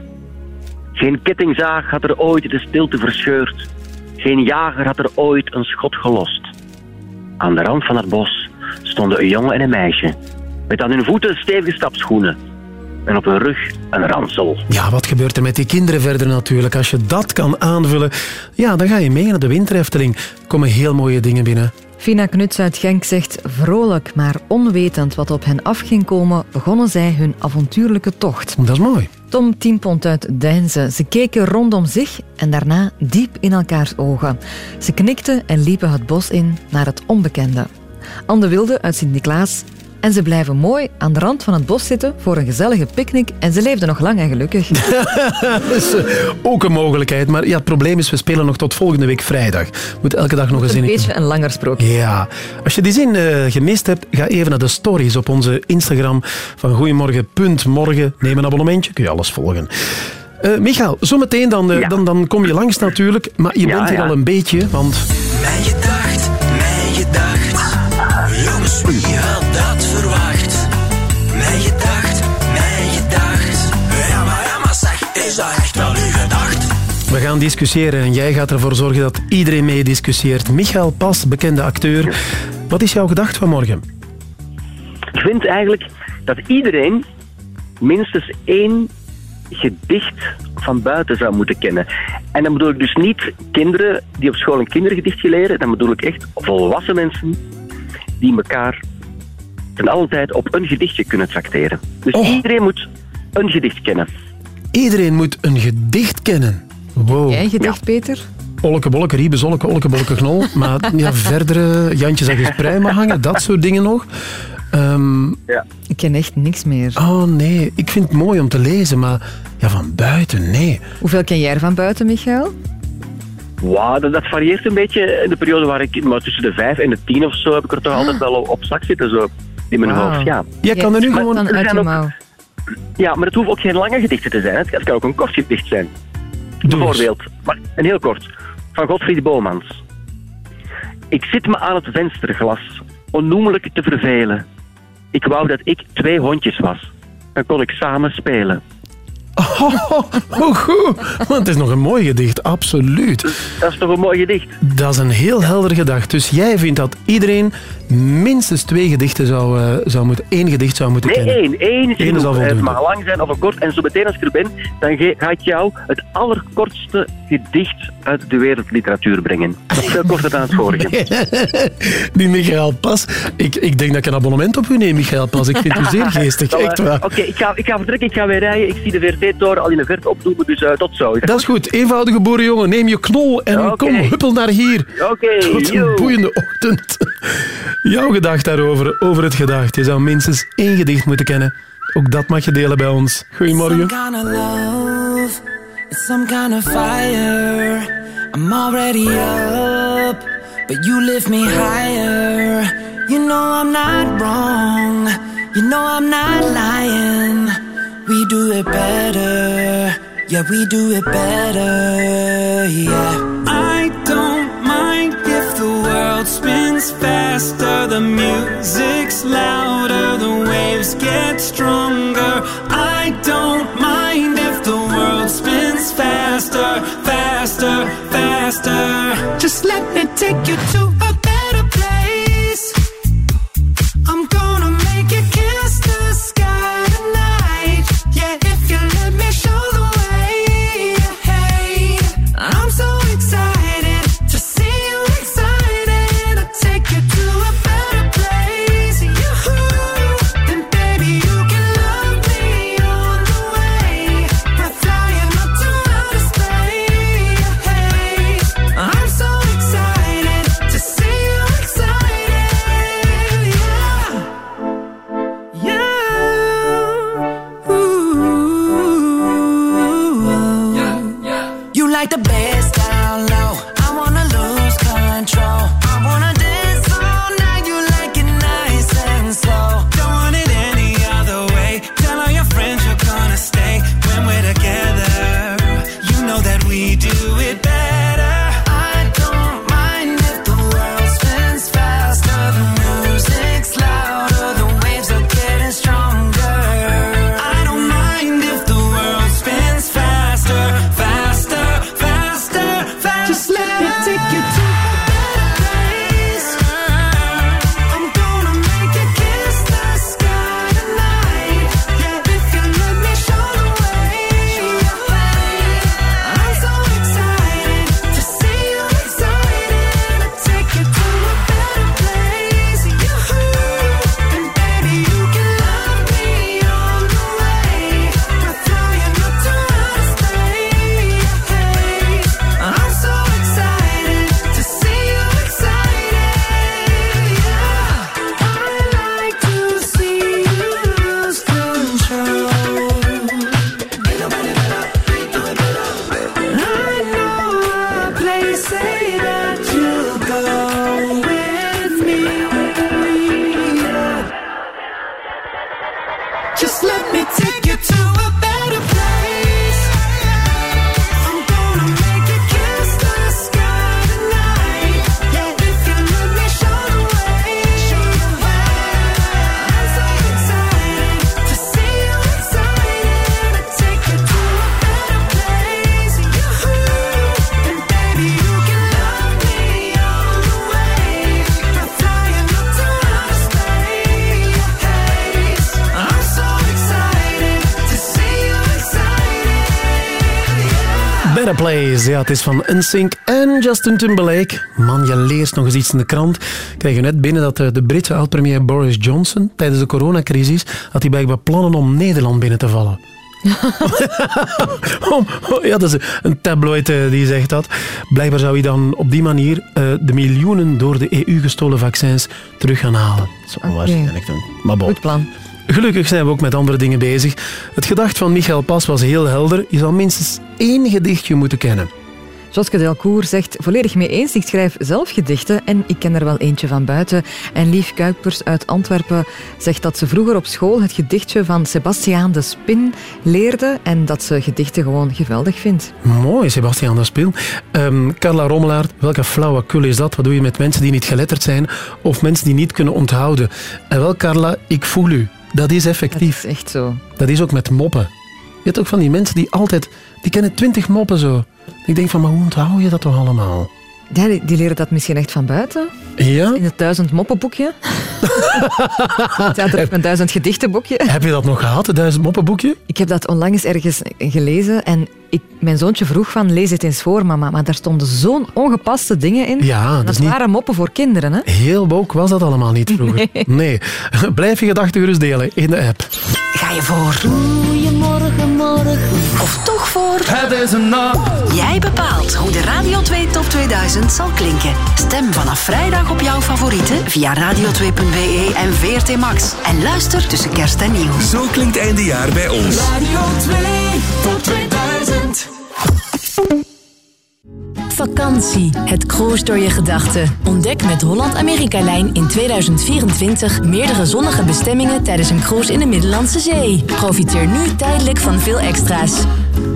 Speaker 62: Geen kettingzaag had er ooit de stilte verscheurd. Geen jager had er ooit een schot gelost. Aan de rand van het bos stonden een jongen en een meisje. Met aan hun voeten stevige stapschoenen. En op hun rug een ransel.
Speaker 1: Ja, wat gebeurt er met die kinderen verder natuurlijk? Als je dat kan aanvullen, ja, dan ga je mee naar de winterefteling. Er komen heel mooie dingen binnen.
Speaker 2: Fina Knuts uit Genk zegt vrolijk, maar onwetend wat op hen af ging komen, begonnen zij hun avontuurlijke tocht.
Speaker 1: Dat is mooi.
Speaker 2: Tom Tienpont uit Deinze. Ze keken rondom zich en daarna diep in elkaars ogen. Ze knikten en liepen het bos in naar het onbekende. Anne Wilde uit Sint-Niklaas. En ze blijven mooi aan de rand van het bos zitten voor een gezellige picknick en ze leefden nog lang en gelukkig.
Speaker 1: dat is eh, ook een mogelijkheid. Maar ja, het probleem is, we spelen nog tot volgende week vrijdag. Moet elke dag nog een
Speaker 2: Een
Speaker 1: zin
Speaker 2: beetje een langer sprookje.
Speaker 1: Ja. Als je die zin eh, gemist hebt, ga even naar de stories op onze Instagram van Goeiemorgen.morgen. Neem een abonnementje, kun je alles volgen. Eh Michael, zometeen dan, dan, dan kom je langs natuurlijk. Maar je
Speaker 71: Ja,
Speaker 1: bent hier
Speaker 71: ja.
Speaker 1: al een beetje, want...
Speaker 71: Mijn gedacht,
Speaker 1: We gaan discussiëren en jij gaat ervoor zorgen dat iedereen mee discussieert. Michael Pas, bekende acteur. Wat is jouw gedacht vanmorgen?
Speaker 62: Ik vind eigenlijk dat iedereen minstens één gedicht van buiten zou moeten kennen. En dan bedoel ik dus niet kinderen die op school een kindergedichtje leren. Dan bedoel ik echt volwassen mensen die elkaar ten alle tijd op een gedichtje kunnen tracteren. Dus iedereen moet een gedicht kennen.
Speaker 1: Iedereen moet een gedicht kennen. Wow.
Speaker 2: Jij gedicht, Peter?
Speaker 1: Olke, bolke, riebe, zolke, olke, bolke, knol. Maar ja, verdere Jantje zag je sprei mag hangen, dat soort dingen nog. Ehm,
Speaker 2: Ik ken echt niks meer.
Speaker 1: Oh nee, ik vind het mooi om te lezen, maar ja, van buiten, nee.
Speaker 2: Hoeveel ken jij er van buiten, Michael?
Speaker 62: Wauw, dat, dat varieert een beetje in de periode waar ik... Maar tussen de vijf en de tien of zo heb ik er toch altijd wel op, zak zitten, zo in mijn hoofd. Ja.
Speaker 1: Jij kan er nu
Speaker 62: Maar
Speaker 1: gewoon
Speaker 2: uit je
Speaker 62: ook-
Speaker 2: mouw.
Speaker 62: Ja, maar het hoeft ook geen lange gedichten te zijn. Het kan ook een kort gedicht zijn. Bijvoorbeeld, maar een heel kort, van Godfried Bomans. Ik zit me aan het vensterglas, onnoemelijk te vervelen. Ik wou dat ik twee hondjes was. Dan kon ik samen spelen.
Speaker 1: Oh, goed. Want het is nog een mooi gedicht, absoluut.
Speaker 62: Dat is toch een mooi gedicht?
Speaker 1: Dat is een heel helder gedacht. Dus jij vindt dat iedereen minstens twee gedichten zou, eh, zou moeten... één gedicht zou moeten
Speaker 62: Nee,
Speaker 1: kennen.
Speaker 62: één. Één
Speaker 1: Eén is
Speaker 62: genoeg.
Speaker 1: al
Speaker 62: Het mag lang zijn of kort. En zo meteen als ik er ben, dan ga ik jou het allerkortste gedicht uit de wereldliteratuur brengen. Nog veel korter dan het vorige.
Speaker 1: Die Michael Pas. Ik, ik denk dat ik een abonnement op u neem, Michael Pas. Ik vind u zeer geestig, echt waar.
Speaker 62: Oké, ik, ga, ik ga vertrekken, ik ga weer rijden. Ik zie de VRT-toren al in de verte opdoemen, dus eh, tot zo.
Speaker 1: Dat is goed. Eenvoudige boerenjongen, neem je knol en
Speaker 62: Oké.
Speaker 1: kom, huppel naar hier.
Speaker 62: Oké,
Speaker 1: Tot een
Speaker 62: yo.
Speaker 1: boeiende ochtend. Jouw gedacht daarover, over het gedacht. Je zou minstens één gedicht moeten kennen. Ook dat mag je delen bij ons. Goedemorgen.
Speaker 61: Some kind of love, it's some kind of fire. I'm already up, but you lift me higher. You know I'm not wrong, you know I'm not lying. We do it better, yeah, we do it better, yeah. I don't mind if the world spins faster, the music's louder, the waves get stronger. I don't mind if the world spins faster, faster, faster. Just let me take you to Place.
Speaker 1: Ja, het is van NSYNC en Justin Timberlake. Man, je leest nog eens iets in de krant. Ik kreeg je net binnen dat eh, de Britse oud-premier Boris Johnson tijdens de coronacrisis had hij blijkbaar plannen om Nederland binnen te vallen. Om- ja, dat is een tabloid eh, die zegt dat. Blijkbaar zou hij dan op die manier eh, de miljoenen door de EU gestolen vaccins terug gaan halen. Dat is onwaarschijnlijk doen. Maar bon.
Speaker 2: Goed plan.
Speaker 1: Gelukkig zijn we ook met andere dingen bezig. Het gedacht van Michael Pas was heel helder. Je zal minstens één gedichtje moeten kennen.
Speaker 2: Joske Delcourt zegt volledig mee eens. Ik schrijf zelf gedichten en ik ken er wel eentje van buiten. En Lief Kuipers uit Antwerpen zegt dat ze vroeger op school het gedichtje van Sebastiaan de Spin leerde en dat ze gedichten gewoon geweldig vindt.
Speaker 1: Mooi, Sebastian de Spil. Ehm, Carla Rommelaert, welke flauwekul is dat? Wat doe je met mensen die niet geletterd zijn of mensen die niet kunnen onthouden? En wel, Carla, ik voel u. Dat is effectief.
Speaker 2: Dat is echt zo.
Speaker 1: Dat is ook met moppen. Je hebt ook van die mensen die altijd... Die kennen twintig moppen zo. Ik denk van, maar hoe onthoud je dat toch allemaal?
Speaker 2: Ja, die, die leren dat misschien echt van buiten.
Speaker 1: Ja?
Speaker 2: In het duizend moppenboekje. het staat er een duizend gedichtenboekje.
Speaker 1: Heb je dat nog gehad, het duizend moppenboekje?
Speaker 2: Ik heb dat onlangs ergens gelezen en ik, mijn zoontje vroeg van, lees het eens voor mama. Maar daar stonden zo'n ongepaste dingen in.
Speaker 1: Ja, dat niet-
Speaker 2: waren moppen voor kinderen. Hè?
Speaker 1: Heel woke was dat allemaal niet vroeger. Nee. Blijf je gedachten gerust delen in de app.
Speaker 16: Ga je voor?
Speaker 6: Goedemorgen, morgen.
Speaker 16: Of toch voor?
Speaker 61: Het is een nacht.
Speaker 16: Jij bepaalt hoe de Radio 2 Top 2000 zal klinken. Stem vanaf vrijdag op jouw favorieten via radio2.be en VRT Max. En luister tussen kerst en nieuw.
Speaker 5: Zo klinkt einde jaar bij ons.
Speaker 61: Radio 2 tot 2000.
Speaker 16: Vakantie, het cruise door je gedachten. Ontdek met Holland-Amerika-lijn in 2024 meerdere zonnige bestemmingen tijdens een cruise in de Middellandse Zee. Profiteer nu tijdelijk van veel extra's.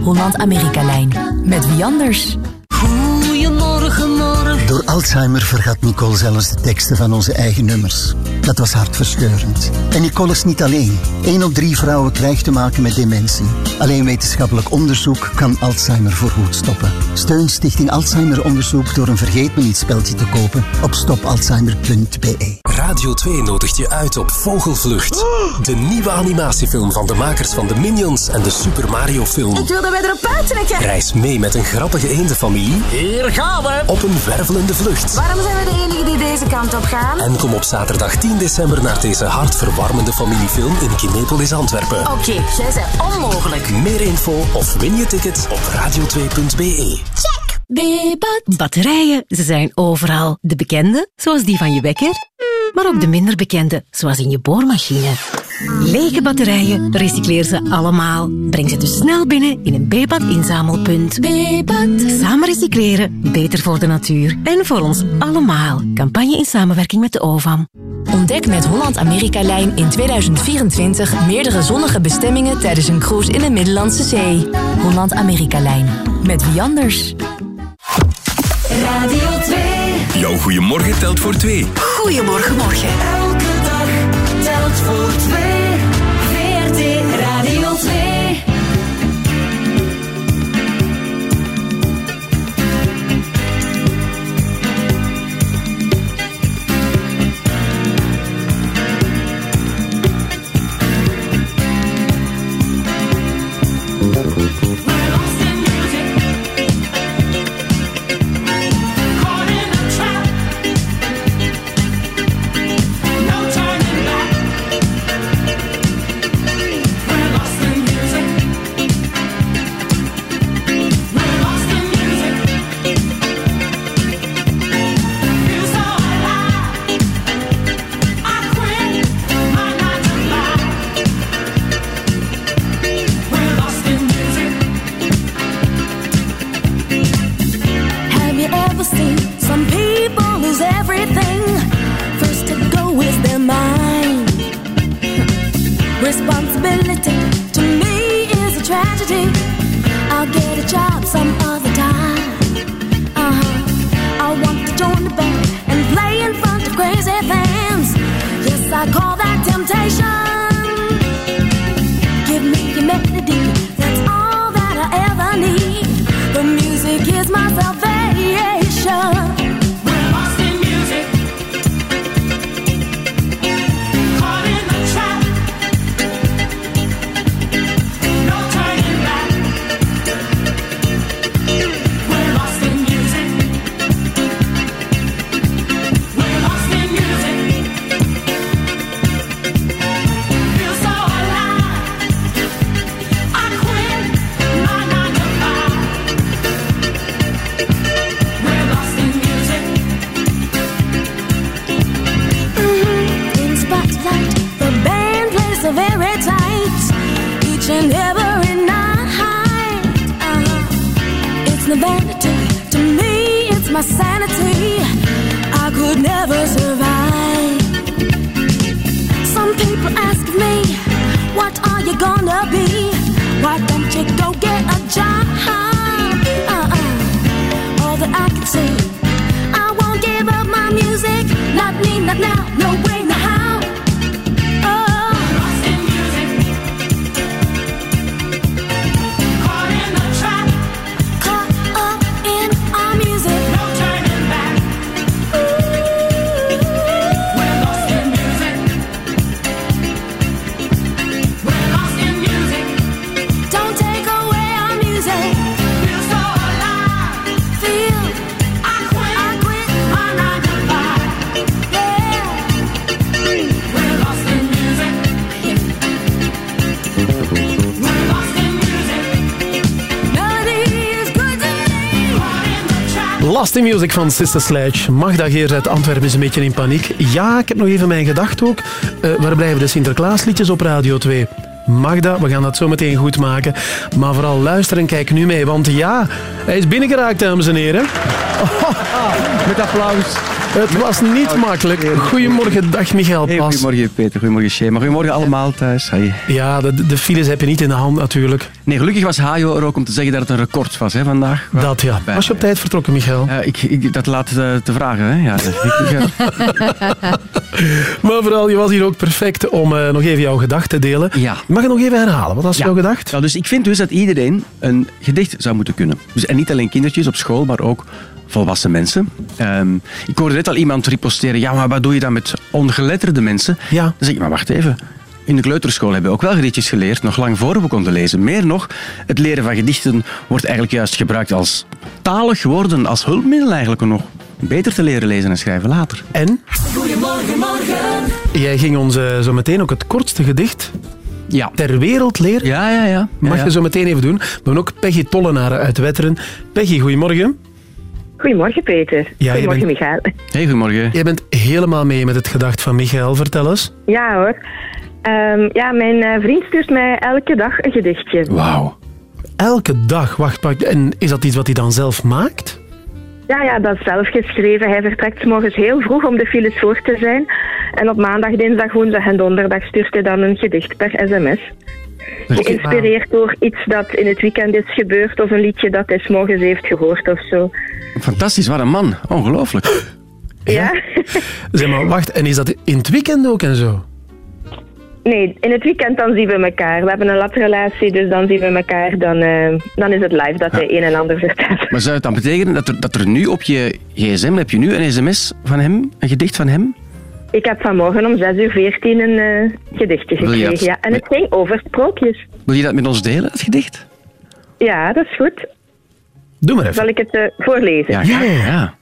Speaker 16: Holland-Amerika-lijn. Met wie anders?
Speaker 6: Goedemorgen, morgen.
Speaker 72: Door Alzheimer vergat Nicole zelfs de teksten van onze eigen nummers. Dat was hartverscheurend. En Nicole is niet alleen. Eén op drie vrouwen krijgt te maken met dementie. Alleen wetenschappelijk onderzoek kan Alzheimer voorgoed stoppen. Steun Stichting Alzheimer Onderzoek door een vergeet me niet speltje te kopen op stopalzheimer.be.
Speaker 27: Radio 2 nodigt je uit op Vogelvlucht. De nieuwe animatiefilm van de makers van de Minions en de Super Mario film.
Speaker 73: Ik wil dat wij erop uittrekken.
Speaker 27: Reis mee met een grappige eendenfamilie
Speaker 73: Hier gaan we.
Speaker 27: op een wervelende vlucht.
Speaker 73: Waarom zijn we de enigen die deze kant op gaan?
Speaker 27: En kom op zaterdag 10 december naar deze hartverwarmende familiefilm in Kinepolis, Antwerpen.
Speaker 73: Oké, jij bent onmogelijk.
Speaker 27: Meer info of win je ticket op radio2.be.
Speaker 16: Bebat. Batterijen, ze zijn overal. De bekende, zoals die van je wekker, maar ook de minder bekende, zoals in je boormachine. Lege batterijen, recycleer ze allemaal. Breng ze dus snel binnen in een Bebat inzamelpunt. Bebat. Samen recycleren, beter voor de natuur en voor ons allemaal. Campagne in samenwerking met de OVAM. Ontdek met Holland-Amerika-lijn in 2024 meerdere zonnige bestemmingen tijdens een cruise in de Middellandse Zee. Holland-Amerika-lijn. Met wie anders?
Speaker 6: Radio 2.
Speaker 5: Jouw goeiemorgen telt voor twee.
Speaker 16: Goedemorgen, morgen.
Speaker 6: Elke voor twee.
Speaker 1: Lasting Music van Sister Sledge. Magda Geers uit Antwerpen is een beetje in paniek. Ja, ik heb nog even mijn gedacht ook. Eh, waar blijven de Sinterklaasliedjes op Radio 2? Magda, we gaan dat zo meteen goed maken. Maar vooral luister en kijk nu mee, want ja, hij is binnengeraakt, dames en heren.
Speaker 74: Met applaus.
Speaker 1: Het was niet makkelijk. Goedemorgen, dag Michael Pas.
Speaker 74: goedemorgen Peter, goedemorgen Shema. Goedemorgen allemaal thuis.
Speaker 1: Ja, de, de files heb je niet in de hand natuurlijk.
Speaker 74: Nee, gelukkig was Hajo er ook om te zeggen dat het een record was hè, vandaag.
Speaker 1: Dat ja. Was je op tijd vertrokken, Michael?
Speaker 74: Ik, ik, dat laat eh, te vragen. Hè? Ja,
Speaker 1: Maar vooral, je was hier ook perfect om eh, nog even jouw gedacht te delen.
Speaker 74: Ja.
Speaker 1: Je mag het nog even herhalen. Wat was
Speaker 74: Ja.
Speaker 1: jouw gedacht?
Speaker 74: Ja, dus ik vind dus dat iedereen een gedicht zou moeten kunnen. Dus, en niet alleen kindertjes op school, maar ook volwassen mensen. Ehm, ik hoorde net al iemand riposteren, ja, maar wat doe je dan met ongeletterde mensen?
Speaker 1: Ja.
Speaker 74: Dan zeg ik, maar wacht even. In de kleuterschool hebben we ook wel gedichtjes geleerd, nog lang voor we konden lezen. Meer nog, het leren van gedichten wordt eigenlijk juist gebruikt als talig geworden, als hulpmiddel eigenlijk om nog beter te leren lezen en schrijven later.
Speaker 1: En?
Speaker 75: Goedemorgen, morgen.
Speaker 1: Jij ging ons zo meteen ook het kortste gedicht
Speaker 74: ja.
Speaker 1: ter wereld leren.
Speaker 74: Ja, ja, ja.
Speaker 1: Mag
Speaker 74: ja.
Speaker 1: je zo meteen even doen. We hebben ook Peggy Tollenaar uit Wetteren. Peggy, goedemorgen.
Speaker 76: Goedemorgen, Peter.
Speaker 1: Ja,
Speaker 76: Goedemorgen,
Speaker 1: bent-
Speaker 76: Michael.
Speaker 74: Hey, goedemorgen.
Speaker 1: Jij bent helemaal mee met het gedacht van Michael. Vertel eens.
Speaker 76: Ja hoor. Ehm, ja, mijn eh, vriend stuurt mij elke dag een gedichtje.
Speaker 74: Wauw.
Speaker 1: Elke dag, wacht, wacht. En is dat iets wat hij dan zelf maakt?
Speaker 76: Ja, ja, dat is zelf geschreven. Hij vertrekt 's morgens heel vroeg om de files voor te zijn. En op maandag, dinsdag, woensdag en donderdag stuurt hij dan een gedicht per sms. Geïnspireerd door iets dat in het weekend is gebeurd of een liedje dat hij 's morgens heeft gehoord of zo.
Speaker 74: Fantastisch, wat een man. Ongelooflijk.
Speaker 76: Ja?
Speaker 1: Zeg maar, wacht. En is dat in het weekend ook en zo?
Speaker 76: Nee, in het weekend dan zien we elkaar. We hebben een latrelatie, dus dan zien we elkaar. Dan, eh, dan is het live dat hij een en ander vertelt.
Speaker 74: Maar zou het dan betekenen dat er, dat er nu op je gsm, heb je nu een sms van hem, een gedicht van hem?
Speaker 76: Ik heb vanmorgen om 6 uur 14 een eh, gedichtje gekregen.
Speaker 74: dat-
Speaker 76: Ja. En het ging over sprookjes.
Speaker 74: Wil je dat met ons delen, het gedicht?
Speaker 76: Ja, dat is goed.
Speaker 1: Doe maar even.
Speaker 76: Zal ik het eh, voorlezen?
Speaker 74: Ja, ja, ja.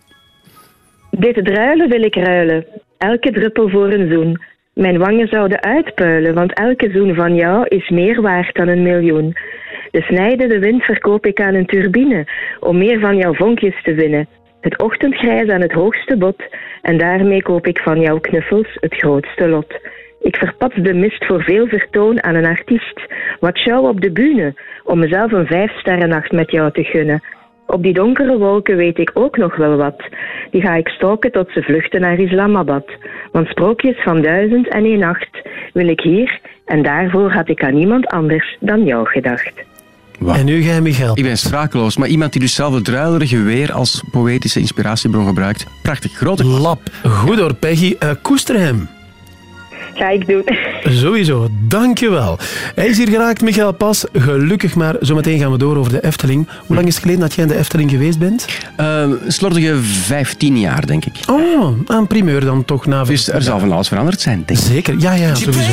Speaker 76: Dit druilen wil ik ruilen, elke druppel voor een zoen. Mijn wangen zouden uitpuilen, want elke zoen van jou is meer waard dan een miljoen. De snijdende wind verkoop ik aan een turbine, om meer van jouw vonkjes te winnen. Het ochtendgrijs aan het hoogste bod, en daarmee koop ik van jouw knuffels het grootste lot. Ik verpats de mist voor veel vertoon aan een artiest. Wat jou op de bühne, om mezelf een vijfsterrennacht met jou te gunnen. Op die donkere wolken weet ik ook nog wel wat. Die ga ik stalken tot ze vluchten naar Islamabad. Want sprookjes van duizend en één nacht wil ik hier, en daarvoor had ik aan niemand anders dan jou gedacht.
Speaker 1: En nu jij, Michael.
Speaker 74: Ik ben sprakeloos, maar iemand die dus zelf het druilerige weer als poëtische inspiratiebron gebruikt. Prachtig, grote
Speaker 1: Lap. Goed hoor, Peggy. Eh, koester hem.
Speaker 76: Ga ik doen.
Speaker 1: Sowieso, dankjewel. Hij is hier geraakt, Michael Pas. Gelukkig maar. Zometeen gaan we door over de Efteling. Hoe lang is het geleden dat jij in de Efteling geweest bent?
Speaker 74: Uh, slordige 15 jaar, denk ik.
Speaker 1: Oh, een primeur dan toch na...
Speaker 74: Dus er zal van alles veranderd zijn, denk ik.
Speaker 1: Zeker, ja, ja, sowieso.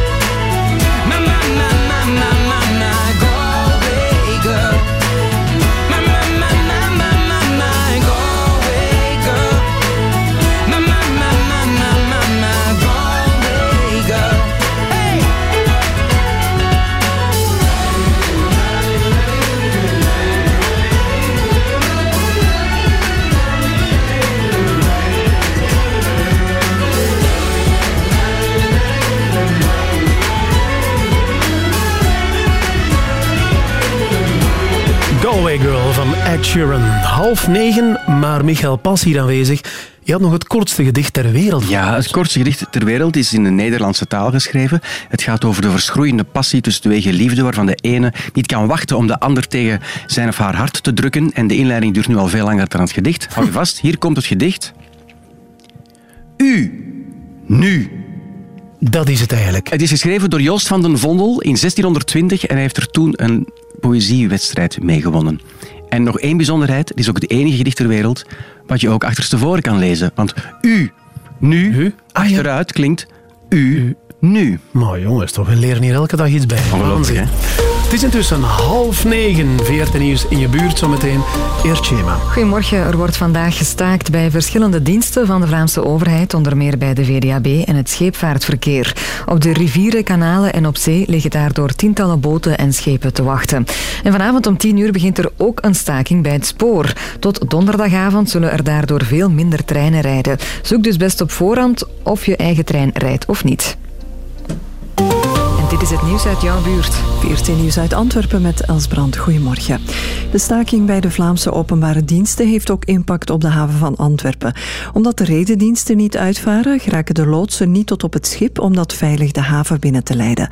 Speaker 10: Galway Girl
Speaker 1: van Ed Sheeran. Half negen, maar Michael Pas hier aanwezig. Je had nog het kortste gedicht ter wereld.
Speaker 74: Ja, het kortste gedicht ter wereld is in de Nederlandse taal geschreven. Het gaat over de verschroeiende passie tussen twee geliefden, waarvan de ene niet kan wachten om de ander tegen zijn of haar hart te drukken. En de inleiding duurt nu al veel langer dan het gedicht. Hou je vast, hier komt het gedicht. U, nu.
Speaker 1: Dat is het eigenlijk.
Speaker 74: Het is geschreven door Joost van den Vondel in 1620 en hij heeft er toen een poëziewedstrijd mee gewonnen. En nog één bijzonderheid, het is ook het enige gedicht ter wereld wat je ook achterstevoren kan lezen. Want u, nu, achteruit klinkt u, nu.
Speaker 1: Maar jongens, toch, we leren hier elke dag iets bij.
Speaker 74: Ongelooflijk, hè?
Speaker 1: Het is intussen half negen. VRT Nieuws in je buurt zometeen. Eerst schema.
Speaker 2: Goedemorgen. Er wordt vandaag gestaakt bij verschillende diensten van de Vlaamse overheid, onder meer bij de VDAB en het scheepvaartverkeer. Op de rivieren, kanalen en op zee liggen daardoor tientallen boten en schepen te wachten. En vanavond om tien uur begint er ook een staking bij het spoor. Tot donderdagavond zullen er daardoor veel minder treinen rijden. Zoek dus best op voorhand of je eigen trein rijdt of niet. En dit is het nieuws uit jouw buurt.
Speaker 22: VRT Nieuws uit Antwerpen met Els Brand. Goedemorgen. De staking bij de Vlaamse openbare diensten heeft ook impact op de haven van Antwerpen. Omdat de redendiensten niet uitvaren, geraken de loodsen niet tot op het schip om dat veilig de haven binnen te leiden.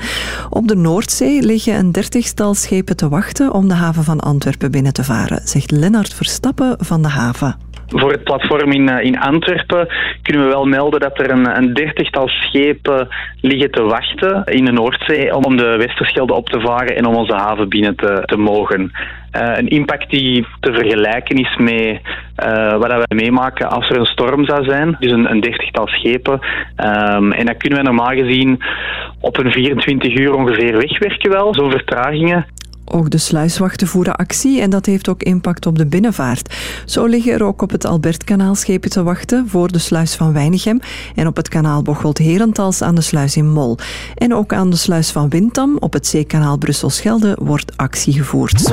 Speaker 22: Op de Noordzee liggen een dertigtal schepen te wachten om de haven van Antwerpen binnen te varen, zegt Lennart Verstappen van de haven.
Speaker 77: Voor het platform in, eh, in Antwerpen kunnen we wel melden dat er een, een dertigtal schepen liggen te wachten in de Noordzee om de Westerschelde op te varen en om onze haven binnen te, te mogen. Eh, een impact die te vergelijken is met eh, wat we meemaken als er een storm zou zijn. Dus een, een dertigtal schepen. Ehm, en dat kunnen we normaal gezien op een 24 uur ongeveer wegwerken wel, zo'n vertragingen.
Speaker 22: Ook de sluiswachten voeren actie en dat heeft ook impact op de binnenvaart. Zo liggen er ook op het Albertkanaal schepen te wachten voor de sluis van Weinigem en op het kanaal Bocholt-Herentals aan de sluis in Mol. En ook aan de sluis van Windam op het zeekanaal Brussel-Schelde wordt actie gevoerd.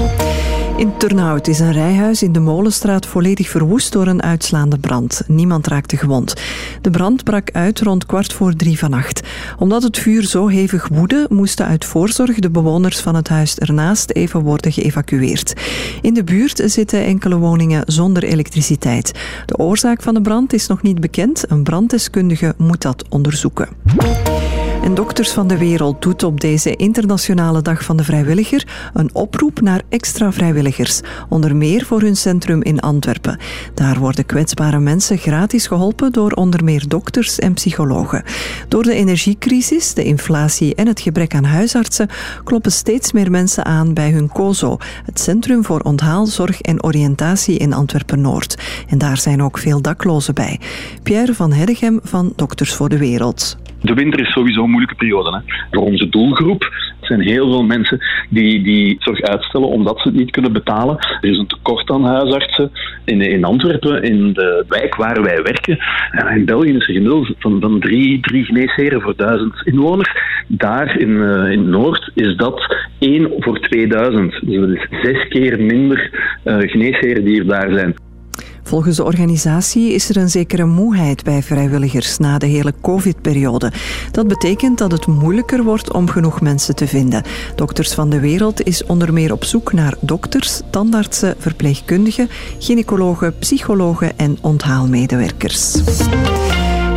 Speaker 22: In Turnhout is een rijhuis in de Molenstraat volledig verwoest door een uitslaande brand. Niemand raakte gewond. De brand brak uit rond kwart voor drie vannacht. Omdat het vuur zo hevig woedde, moesten uit voorzorg de bewoners van het huis ernaast even worden geëvacueerd. In de buurt zitten enkele woningen zonder elektriciteit. De oorzaak van de brand is nog niet bekend. Een branddeskundige moet dat onderzoeken. En dokter Dokters van de Wereld doet op deze Internationale Dag van de Vrijwilliger een oproep naar extra vrijwilligers, onder meer voor hun centrum in Antwerpen. Daar worden kwetsbare mensen gratis geholpen door onder meer dokters en psychologen. Door de energiecrisis, de inflatie en het gebrek aan huisartsen kloppen steeds meer mensen aan bij hun COSO, het Centrum voor Onthaalzorg en Oriëntatie in Antwerpen-Noord. En daar zijn ook veel daklozen bij. Pierre van Heddegem van Dokters voor de Wereld.
Speaker 78: De winter is sowieso een moeilijke periode. Hè. Voor onze doelgroep zijn heel veel mensen die, die zorg uitstellen omdat ze het niet kunnen betalen. Er is een tekort aan huisartsen in, in Antwerpen, in de wijk waar wij werken. En in België is er gemiddeld van, van drie, drie geneesheren voor duizend inwoners. Daar in, eh, in Noord is dat één voor 2000. Dus dat is zes keer minder eh geneesheren die er daar zijn.
Speaker 22: Volgens de organisatie is er een zekere moeheid bij vrijwilligers na de hele COVID-periode. Dat betekent dat het moeilijker wordt om genoeg mensen te vinden. Dokters van de Wereld is onder meer op zoek naar dokters, tandartsen, verpleegkundigen, gynaecologen, psychologen en onthaalmedewerkers.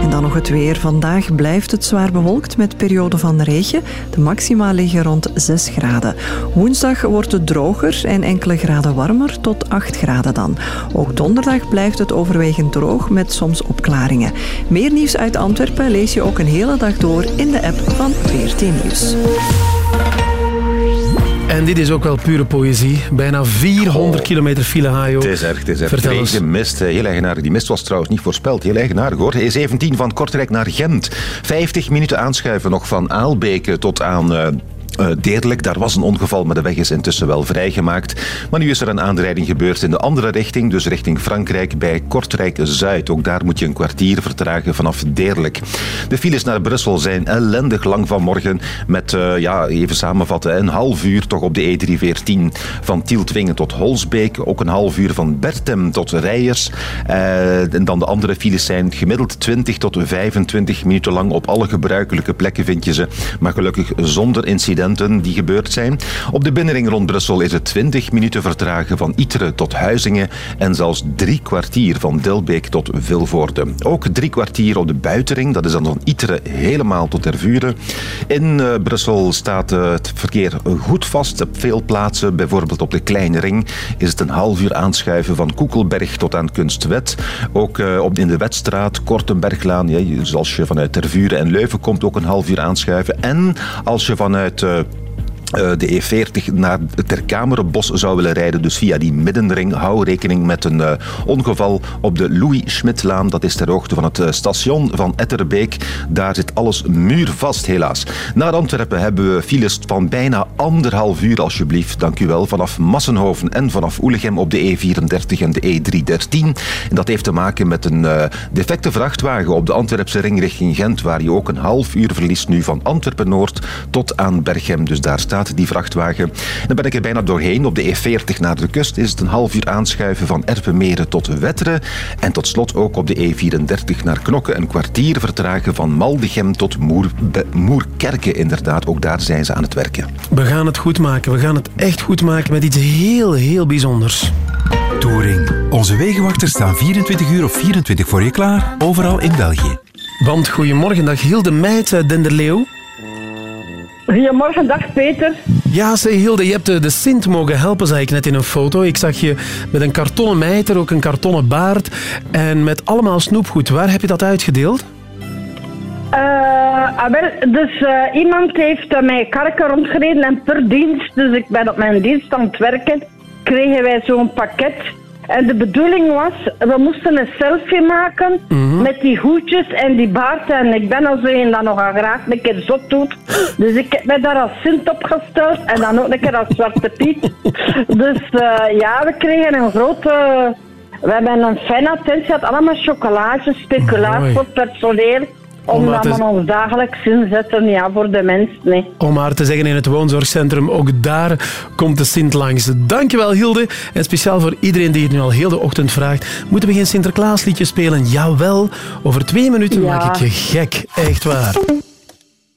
Speaker 22: En dan nog het weer. Vandaag blijft het zwaar bewolkt met perioden van regen. De maxima liggen rond 6 graden. Woensdag wordt het droger en enkele graden warmer, tot 8 graden dan. Ook donderdag blijft het overwegend droog met soms opklaringen. Meer nieuws uit Antwerpen lees je ook een hele dag door in de app van VRT Nieuws.
Speaker 1: En dit is ook wel pure poëzie. Bijna 400 kilometer file, Hajo.
Speaker 26: Het is erg, het is erg.
Speaker 1: Vertel eens.
Speaker 26: Mist, eh, heel eigenaardig. Die mist was trouwens niet voorspeld. Heel eigenaardig hoor. E17 van Kortrijk naar Gent. 50 minuten aanschuiven nog van Aalbeke tot aan... eh, Deerlijk, daar was een ongeval, maar de weg is intussen wel vrijgemaakt. Maar nu is er een aanrijding gebeurd in de andere richting, dus richting Frankrijk bij Kortrijk-Zuid. Ook daar moet je een kwartier vertragen vanaf Deerlijk. De files naar Brussel zijn ellendig lang vanmorgen met, eh, ja, even samenvatten, een half uur toch op de E314 van Tieltwingen tot Holsbeek. Ook een half uur van Bertem tot Rijers. Eh, en dan de andere files zijn gemiddeld 20 tot 25 minuten lang. Op alle gebruikelijke plekken vind je ze, maar gelukkig zonder die gebeurd zijn. Op de binnenring rond Brussel is het 20 minuten vertragen van Iteren tot Huizingen en zelfs drie kwartier van Dilbeek tot Vilvoorde. Ook drie kwartier op de buitenring, dat is dan van Iteren helemaal tot Tervuren. In eh, Brussel staat eh, het verkeer goed vast op veel plaatsen. Bijvoorbeeld op de Kleine Ring is het een half uur aanschuiven van Koekelberg tot aan Kunstwet. Ook eh, op, in de Wetstraat, Kortenberglaan, ja, dus als je vanuit Tervuren en Leuven komt, ook een half uur aanschuiven. En als je vanuit... eh, eh, de E40 naar Ter Kamerenbos zou willen rijden, dus via die middenring. Hou rekening met een eh, ongeval op de Louis Schmidtlaan. Dat is ter hoogte van het eh, station van Etterbeek. Daar zit alles muurvast, helaas. Naar Antwerpen hebben we files van bijna anderhalf uur, alsjeblieft. Dank u wel. Vanaf Massenhoven en vanaf Oelegem op de E34 en de E313. En dat heeft te maken met een eh, defecte vrachtwagen op de Antwerpse ring richting Gent, waar je ook een half uur verliest nu van Antwerpen-Noord tot aan Berchem. Dus daar staat die vrachtwagen. Dan ben ik er bijna doorheen. Op de E40 naar de kust is het een half uur aanschuiven van Erpenmeren tot Wetteren. En tot slot ook op de E34 naar Knokke een kwartier vertragen van Maldegem tot Moer, Be- Moerkerke. Inderdaad, ook daar zijn ze aan het werken.
Speaker 1: We gaan het goed maken. We gaan het echt goed maken met iets heel, heel bijzonders.
Speaker 79: Touring. Onze wegenwachters staan 24 uur of 24 voor je klaar, overal in België.
Speaker 1: Want goedemorgen, dag Hilde Meijt uit Denderleeuw.
Speaker 80: Goedemorgen, dag Peter.
Speaker 1: Ja, zeg Hilde, je hebt de, de Sint mogen helpen, zag ik net in een foto. Ik zag je met een kartonnen mijter, ook een kartonnen baard en met allemaal snoepgoed. Waar heb je dat uitgedeeld?
Speaker 80: Eh, ah, wel, dus eh, iemand heeft uh, mij karken rondgereden en per dienst, dus ik ben op mijn dienst aan het werken, kregen wij zo'n pakket. En de bedoeling was, we moesten een selfie maken met die hoedjes en die baard. En ik ben al zo een dat nog graag een keer zot doet. Dus ik heb mij daar als Sint opgesteld en dan ook een keer als Zwarte Piet. Dus eh, ja, we kregen een grote... We hebben een fijne attentie gehad, allemaal chocolade, speculaas voor personeel.
Speaker 1: Om
Speaker 80: Omdat
Speaker 1: dat te-
Speaker 80: ons dagelijks inzetten ja, voor de mens. Nee.
Speaker 1: Om maar te zeggen, in het woonzorgcentrum, ook daar komt de Sint langs. Dankjewel Hilde. En speciaal voor iedereen die het nu al heel de ochtend vraagt, moeten we geen Sinterklaasliedje spelen? Jawel, over twee minuten
Speaker 81: Ja.
Speaker 1: maak ik je gek. Echt waar.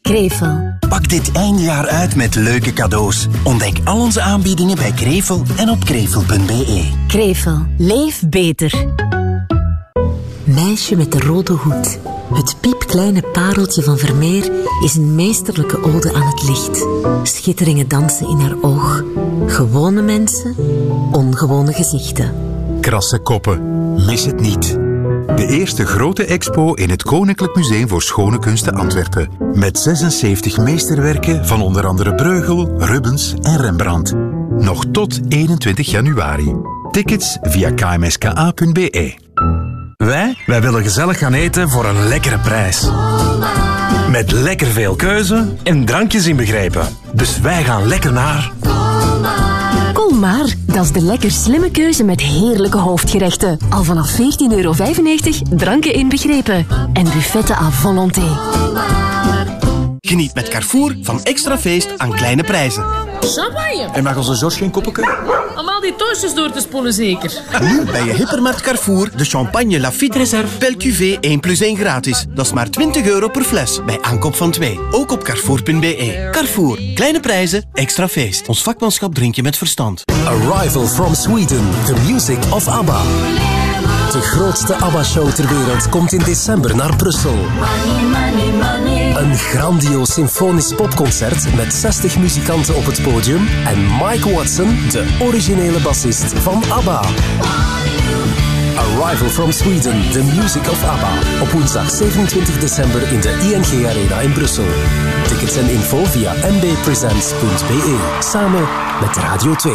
Speaker 81: Krevel. Pak dit eindejaar uit met leuke cadeaus. Ontdek al onze aanbiedingen bij Krevel en op krevel.be.
Speaker 29: Krevel. Leef beter.
Speaker 82: Meisje met de rode hoed.
Speaker 16: Het piepkleine pareltje van Vermeer is een meesterlijke ode aan het licht. Schitteringen dansen in haar oog. Gewone mensen, ongewone gezichten.
Speaker 83: Krasse koppen. Mis het niet. De eerste grote expo in het Koninklijk Museum voor Schone Kunsten Antwerpen. Met 76 meesterwerken van onder andere Breugel, Rubens en Rembrandt. Nog tot 21 januari. Tickets via kmska.be.
Speaker 84: Wij, wij willen gezellig gaan eten voor een lekkere prijs. Met lekker veel keuze en drankjes inbegrepen. Dus wij gaan lekker naar...
Speaker 85: Colmar, dat is de lekker slimme keuze met heerlijke hoofdgerechten. Al vanaf 14,95 euro, dranken inbegrepen. En buffetten à volonté.
Speaker 86: Geniet met Carrefour van extra feest aan kleine prijzen.
Speaker 87: Champagne.
Speaker 86: En mag onze George geen koppelke?
Speaker 87: Om al die toastjes door te spoelen zeker.
Speaker 86: Nu bij je hypermarkt Carrefour de champagne Lafite Reserve Belle Cuvée 1 plus 1 gratis. Dat is maar 20 euro per fles bij aankoop van 2. Ook op carrefour.be. Carrefour. Kleine prijzen, extra feest. Ons vakmanschap drink je met verstand.
Speaker 27: Arrival from Sweden, the music of ABBA. De grootste ABBA-show ter wereld komt in december naar Brussel. Een grandioos symfonisch popconcert met 60 muzikanten op het podium en Mike Watson, de originele bassist van ABBA. Arrival from Sweden, the music of ABBA. Op woensdag 27 december in de ING Arena in Brussel. Tickets en info via mbpresents.be. Samen met Radio 2.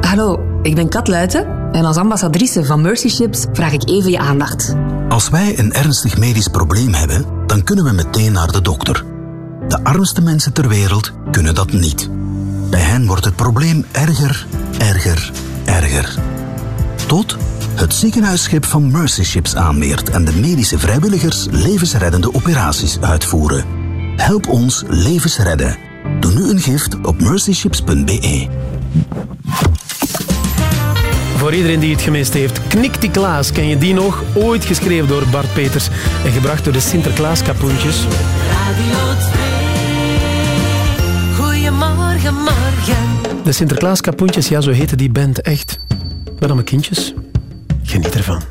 Speaker 88: Hallo, ik ben Kat Luiten en als ambassadrice van Mercy Ships vraag ik even je aandacht.
Speaker 1: Als wij een ernstig medisch probleem hebben, dan kunnen we meteen naar de dokter. De armste mensen ter wereld kunnen dat niet. Bij hen wordt het probleem erger, erger, erger. Tot het ziekenhuisschip van Mercy Ships aanmeert en de medische vrijwilligers levensreddende operaties uitvoeren. Help ons levens redden. Doe nu een gift op mercyships.be.
Speaker 89: Voor iedereen die het gemist heeft, Knik die Klaas, ken je die nog? Ooit geschreven door Bart Peters en gebracht door de Sinterklaas kapoentjes.
Speaker 3: Radio 2. Goedemorgen, morgen.
Speaker 89: De Sinterklaas kapoentjes, ja, zo heette die band echt. Met allemaal kindjes. Geniet ervan.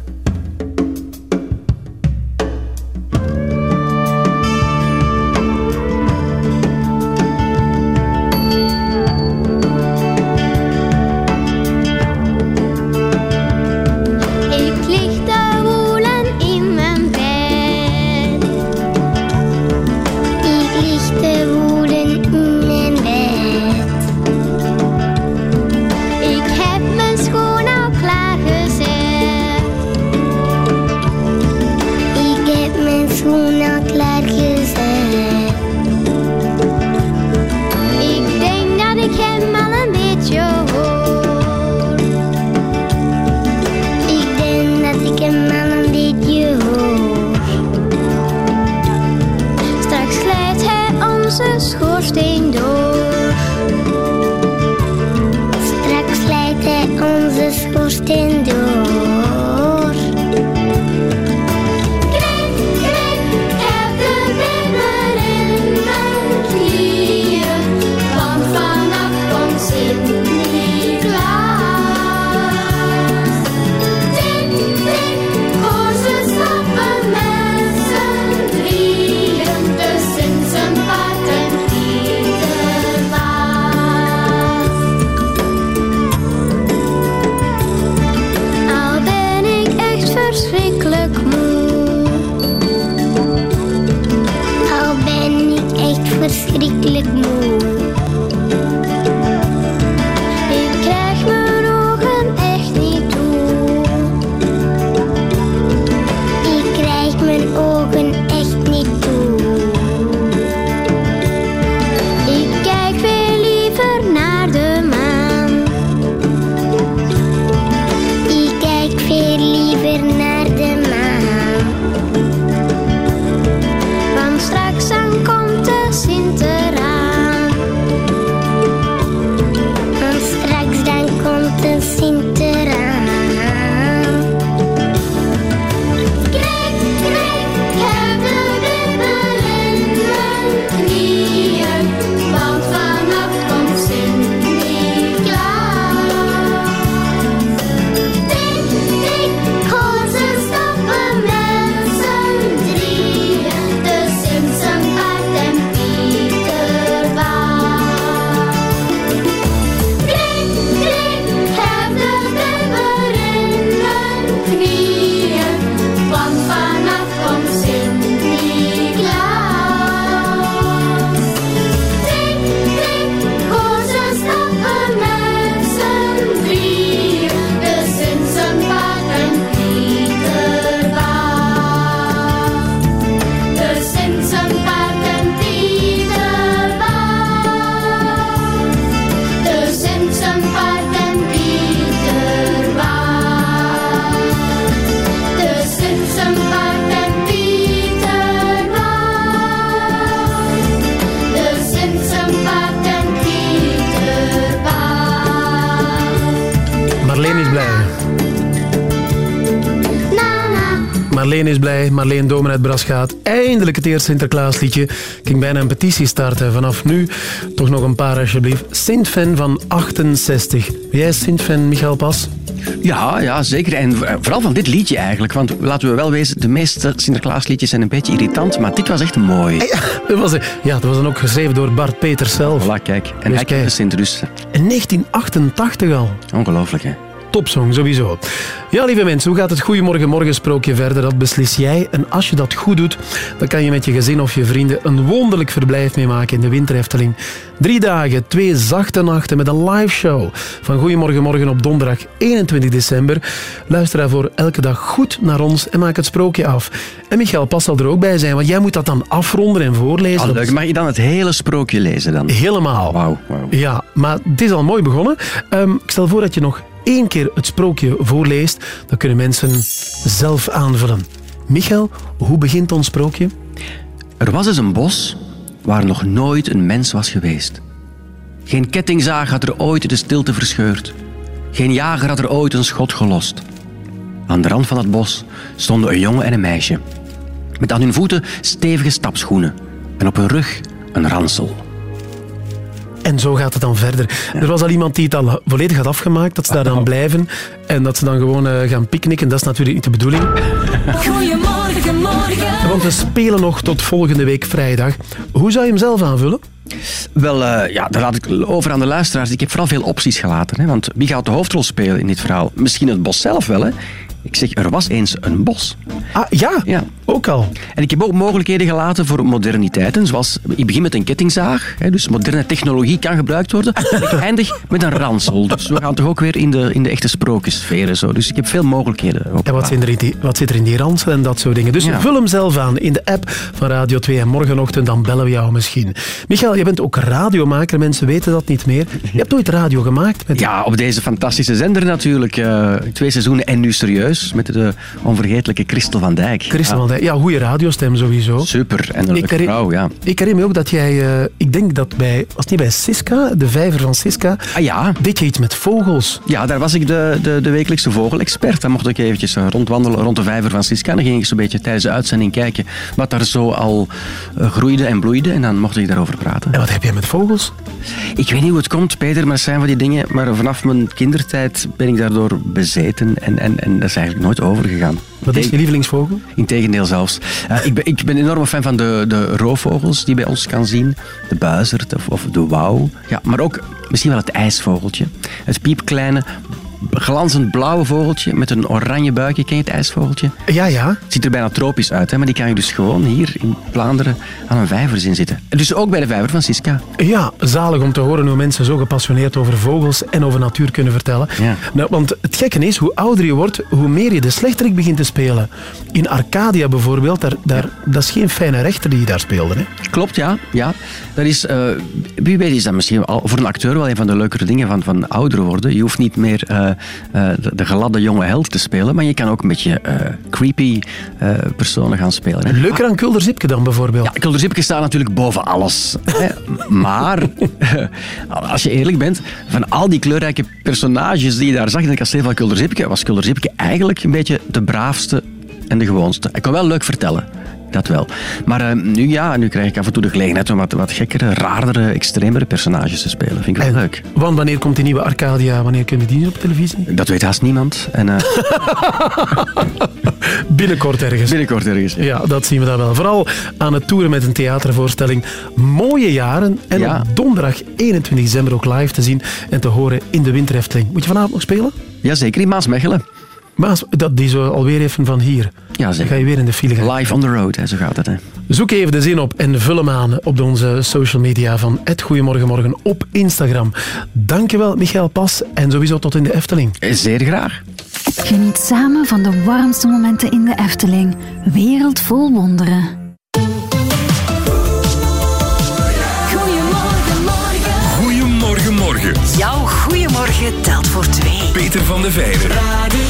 Speaker 1: Uit Bras gaat. Eindelijk het eerste Sinterklaasliedje. Ik ging bijna een petitie starten. Vanaf nu toch nog een paar alsjeblieft. Sint-fan van 68. Ben jij Sint-fan, Michael Pas?
Speaker 74: Ja, ja, zeker. En eh, vooral van dit liedje eigenlijk. Want laten we wel wezen, de meeste Sinterklaasliedjes zijn een beetje irritant. Maar dit was echt mooi.
Speaker 1: Ja, dat was, ja, dat was dan ook geschreven door Bart Peters zelf.
Speaker 74: Voilà, kijk. En
Speaker 1: Dus
Speaker 74: hij kent de Sint dus.
Speaker 1: In 1988 al.
Speaker 74: Ongelooflijk, hè?
Speaker 1: Topsong, sowieso. Ja, lieve mensen, hoe gaat het Goeiemorgen Morgen sprookje verder? Dat beslis jij. En als je dat goed doet, dan kan je met je gezin of je vrienden een wonderlijk verblijf meemaken in de Winterefteling. Drie dagen, twee zachte nachten met een live show van Goeiemorgen Morgen op donderdag 21 december. Luister daarvoor elke dag goed naar ons en maak het sprookje af. En Michael Pas zal er ook bij zijn, want jij moet dat dan afronden en voorlezen. Dat
Speaker 74: leuk. Mag je dan het hele sprookje lezen dan?
Speaker 1: Helemaal.
Speaker 74: Wauw, wauw.
Speaker 1: Ja, maar het is al mooi begonnen. Ehm, ik stel voor dat je nog één keer het sprookje voorleest. Dan kunnen mensen zelf aanvullen. Michael, hoe begint ons sprookje?
Speaker 74: Er was eens een bos waar nog nooit een mens was geweest. Geen kettingzaag had er ooit de stilte verscheurd. Geen jager had er ooit een schot gelost. Aan de rand van het bos stonden een jongen en een meisje. Met aan hun voeten stevige stapschoenen en op hun rug een ransel.
Speaker 1: En zo gaat het dan verder. Er was al iemand die het al volledig had afgemaakt, dat ze daar dan blijven en dat ze dan gewoon eh, gaan picknicken. Dat is natuurlijk niet de bedoeling.
Speaker 8: Goedemorgen, morgen.
Speaker 1: Want we spelen nog tot volgende week vrijdag. Hoe zou je hem zelf aanvullen?
Speaker 74: Wel, eh, ja, daar laat ik over aan de luisteraars. Ik heb vooral veel opties gelaten. Hè, want wie gaat de hoofdrol spelen in dit verhaal? Misschien het bos zelf wel. Hè? Ik zeg, er was eens een bos.
Speaker 1: Ah, ja,
Speaker 74: ja.
Speaker 1: ook al.
Speaker 74: En ik heb ook mogelijkheden gelaten voor moderniteiten. Zoals, ik begin met een kettingzaag. Hè, dus moderne technologie kan gebruikt worden. En ik eindig met een ransel. Dus we gaan toch ook weer in de, in de echte sprookjessfeer en zo. Dus ik heb veel mogelijkheden. Ook
Speaker 1: En wat, zit er in die, wat zit er in die ransel en dat soort dingen. Dus
Speaker 74: Ja.
Speaker 1: vul hem zelf aan in de app van Radio 2 en morgenochtend dan bellen we jou misschien. Michael, je bent ook radiomaker, mensen weten dat niet meer. Je hebt ooit radio gemaakt. Met
Speaker 74: Ja, op deze fantastische zender natuurlijk. eh, twee seizoenen en nu serieus. Met de onvergetelijke Christel van Dijk.
Speaker 1: Christel van Dijk. Ja, goede radiostem sowieso.
Speaker 74: Super. En een leuke
Speaker 1: herinner-
Speaker 74: vrouw, ja.
Speaker 1: Ik herinner me ook dat jij, eh, ik denk dat bij, was het niet bij Siska, de vijver van Siska,
Speaker 74: ah, ja.
Speaker 1: deed je iets met vogels.
Speaker 74: Ja, daar was ik de, de, de wekelijkse vogelexpert. Dan mocht ik eventjes eh, rondwandelen rond de vijver van Siska. Dan ging ik zo'n beetje tijdens de uitzending kijken wat daar zo al eh, groeide en bloeide. En dan mocht ik daarover praten.
Speaker 1: En wat heb jij met vogels?
Speaker 74: Ik weet niet hoe het komt, Peter, maar het zijn van die dingen. Maar vanaf mijn kindertijd ben ik daardoor bezeten. En, en, en dat is eigenlijk nooit overgegaan.
Speaker 1: Wat is je lievelingsvogel?
Speaker 74: Integendeel zelfs. Eh, ik, ben, ik ben een enorme fan van de, de roofvogels die bij ons kan zien. De buizerd of, of de wauw. Ja, maar ook misschien wel het ijsvogeltje. Het piepkleine, glanzend blauwe vogeltje met een oranje buikje. Ken je het ijsvogeltje?
Speaker 1: Ja, ja.
Speaker 74: Het ziet er bijna tropisch uit, hè? maar die kan je dus gewoon hier in Vlaanderen aan een vijver zien zitten. En dus ook bij de vijver van Siska.
Speaker 1: Ja, zalig om te horen hoe mensen zo gepassioneerd over vogels en over natuur kunnen vertellen.
Speaker 74: Ja.
Speaker 1: Nou, want het gekke is, hoe ouder je wordt, hoe meer je de slechterik begint te spelen. In Arcadia bijvoorbeeld, daar, daar, dat is geen fijne rechter die daar speelde. Hè?
Speaker 74: Klopt, ja. ja. Dat is, eh, wie weet is dat misschien al, voor een acteur wel een van de leukere dingen van, van ouder worden. Je hoeft niet meer eh, de, de gladde jonge held te spelen, maar je kan ook een beetje eh, creepy eh, personen gaan spelen. Hè.
Speaker 1: Leuker aan Kulder Zipke dan bijvoorbeeld.
Speaker 74: Ja, staat natuurlijk boven alles. Hè. Maar, als je eerlijk bent, van al die kleurrijke personages die je daar zag in het kasteel van Kulder Zipke, was Kulder Zipke eigenlijk een beetje de braafste en de gewoonste. Hij kon wel leuk vertellen. Dat wel. Maar eh, nu ja, nu krijg ik af en toe de gelegenheid om wat, wat gekkere, raardere, extremere personages te spelen. Vind ik wel leuk.
Speaker 1: Want wanneer komt die nieuwe Arcadia? Wanneer kunnen die op televisie?
Speaker 74: Dat weet haast niemand. En, eh,
Speaker 1: Binnenkort ergens.
Speaker 74: Binnenkort ergens.
Speaker 1: Ja, dat zien we dan wel. Vooral aan het toeren met een theatervoorstelling Mooie Jaren. En
Speaker 74: Ja.
Speaker 1: op donderdag 21 december ook live te zien en te horen in de Winterefteling. Moet je vanavond nog spelen?
Speaker 74: Jazeker, in Maasmechelen.
Speaker 1: Maar dat, die zo alweer even van hier.
Speaker 74: Ja,
Speaker 1: Dan ga je weer in de file gaan.
Speaker 74: Live on the road, hè, zo gaat het. Hè.
Speaker 1: Zoek even de zin op en vul hem aan op onze social media van het Goedemorgenmorgen op Instagram. Dankjewel, Michael Pas. En sowieso tot in de Efteling.
Speaker 74: Zeer graag.
Speaker 90: Geniet samen van de warmste momenten in de Efteling. Wereld vol wonderen.
Speaker 8: Goedemorgen, morgen.
Speaker 91: Goedemorgen, morgen.
Speaker 92: Jouw goeiemorgen telt voor twee.
Speaker 91: Peter van de Veijden.
Speaker 8: Radio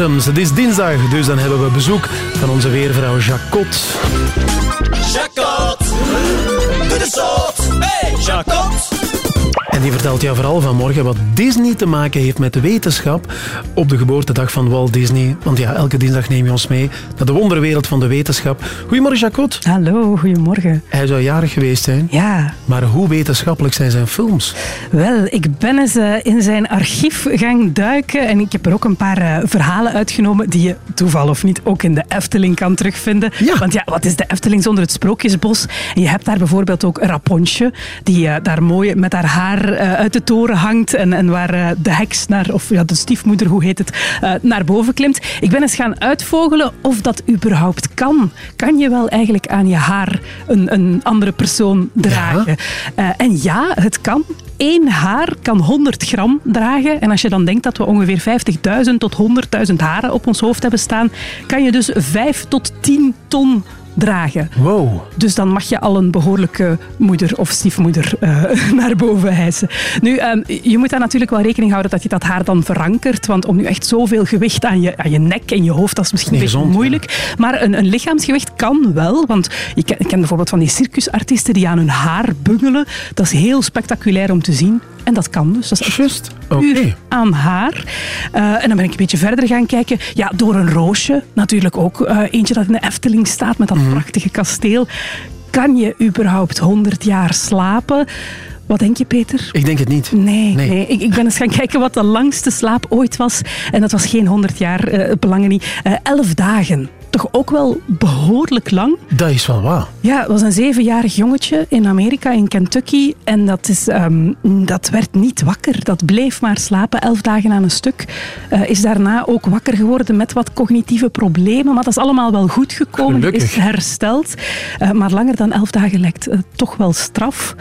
Speaker 1: Het is dinsdag, dus dan hebben we bezoek van onze weervrouw Jacot.
Speaker 93: Jacot, doe de zot. Hey, Jacot.
Speaker 1: En die vertelt jou vooral vanmorgen wat Disney te maken heeft met de wetenschap op de geboortedag van Walt Disney. Want ja, elke dinsdag neem je ons mee naar de wonderwereld van de wetenschap. Goedemorgen, Jacot.
Speaker 56: Hallo, goedemorgen.
Speaker 1: Hij zou jarig geweest zijn.
Speaker 56: Ja.
Speaker 1: Maar hoe wetenschappelijk zijn zijn films?
Speaker 56: Wel, ik ben eens eh, in zijn archief gaan duiken en ik heb er ook een paar eh, verhalen uitgenomen die je toeval of niet ook in de Efteling kan terugvinden. Want ja, wat is de Efteling zonder het Sprookjesbos? En je hebt daar bijvoorbeeld ook Rapontje, die eh, daar mooi met haar haar eh, uit de toren hangt en, en waar eh, de heks naar, of ja, de stiefmoeder, hoe heet het, eh, naar boven klimt. Ik ben eens gaan uitvogelen of dat überhaupt kan. Kan je wel eigenlijk aan je haar een, een andere persoon dragen? En ja, het kan. Eén haar kan 100 gram dragen. En als je dan denkt dat we ongeveer 50.000 tot 100.000 haren op ons hoofd hebben staan, kan je dus 5 tot 10 ton dragen.
Speaker 1: Wow.
Speaker 56: Dus dan mag je al een behoorlijke moeder of stiefmoeder eh, naar boven hijsen. Nu, ehm, je moet daar natuurlijk wel rekening houden dat je dat haar dan verankert. Want om nu echt zoveel gewicht aan je, aan je nek en je hoofd, dat is misschien een beetje
Speaker 1: gezond,
Speaker 56: moeilijk. Maar een, een lichaamsgewicht kan wel. Want je ik ken bijvoorbeeld van die circusartiesten die aan hun haar bungelen. Dat is heel spectaculair om te zien. En dat kan dus. Dat is
Speaker 1: Just.
Speaker 56: puur aan haar. Eh, en dan ben ik een beetje verder gaan kijken. Ja, door een roosje. Natuurlijk ook eh, eentje dat in de Efteling staat met dat
Speaker 1: Mhm.
Speaker 56: prachtige kasteel. Kan je überhaupt 100 jaar slapen? Wat denk je, Peter?
Speaker 1: Ik denk het niet.
Speaker 56: Nee, nee. Ik, ik ben eens gaan kijken wat de langste slaap ooit was. En dat was geen 100 jaar, eh belangen niet. Eh 11 dagen. Toch ook wel behoorlijk lang.
Speaker 1: Dat is wel waar.
Speaker 56: Ja, het was een zevenjarig jongetje in Amerika, in Kentucky. En dat, is, ehm, dat werd niet wakker. Dat bleef maar slapen, elf dagen aan een stuk. Eh, is daarna ook wakker geworden met wat cognitieve problemen. Maar dat is allemaal wel goed gekomen.
Speaker 1: Gelukkig.
Speaker 56: Is hersteld. Eh, maar langer dan elf dagen lijkt eh, toch wel straf.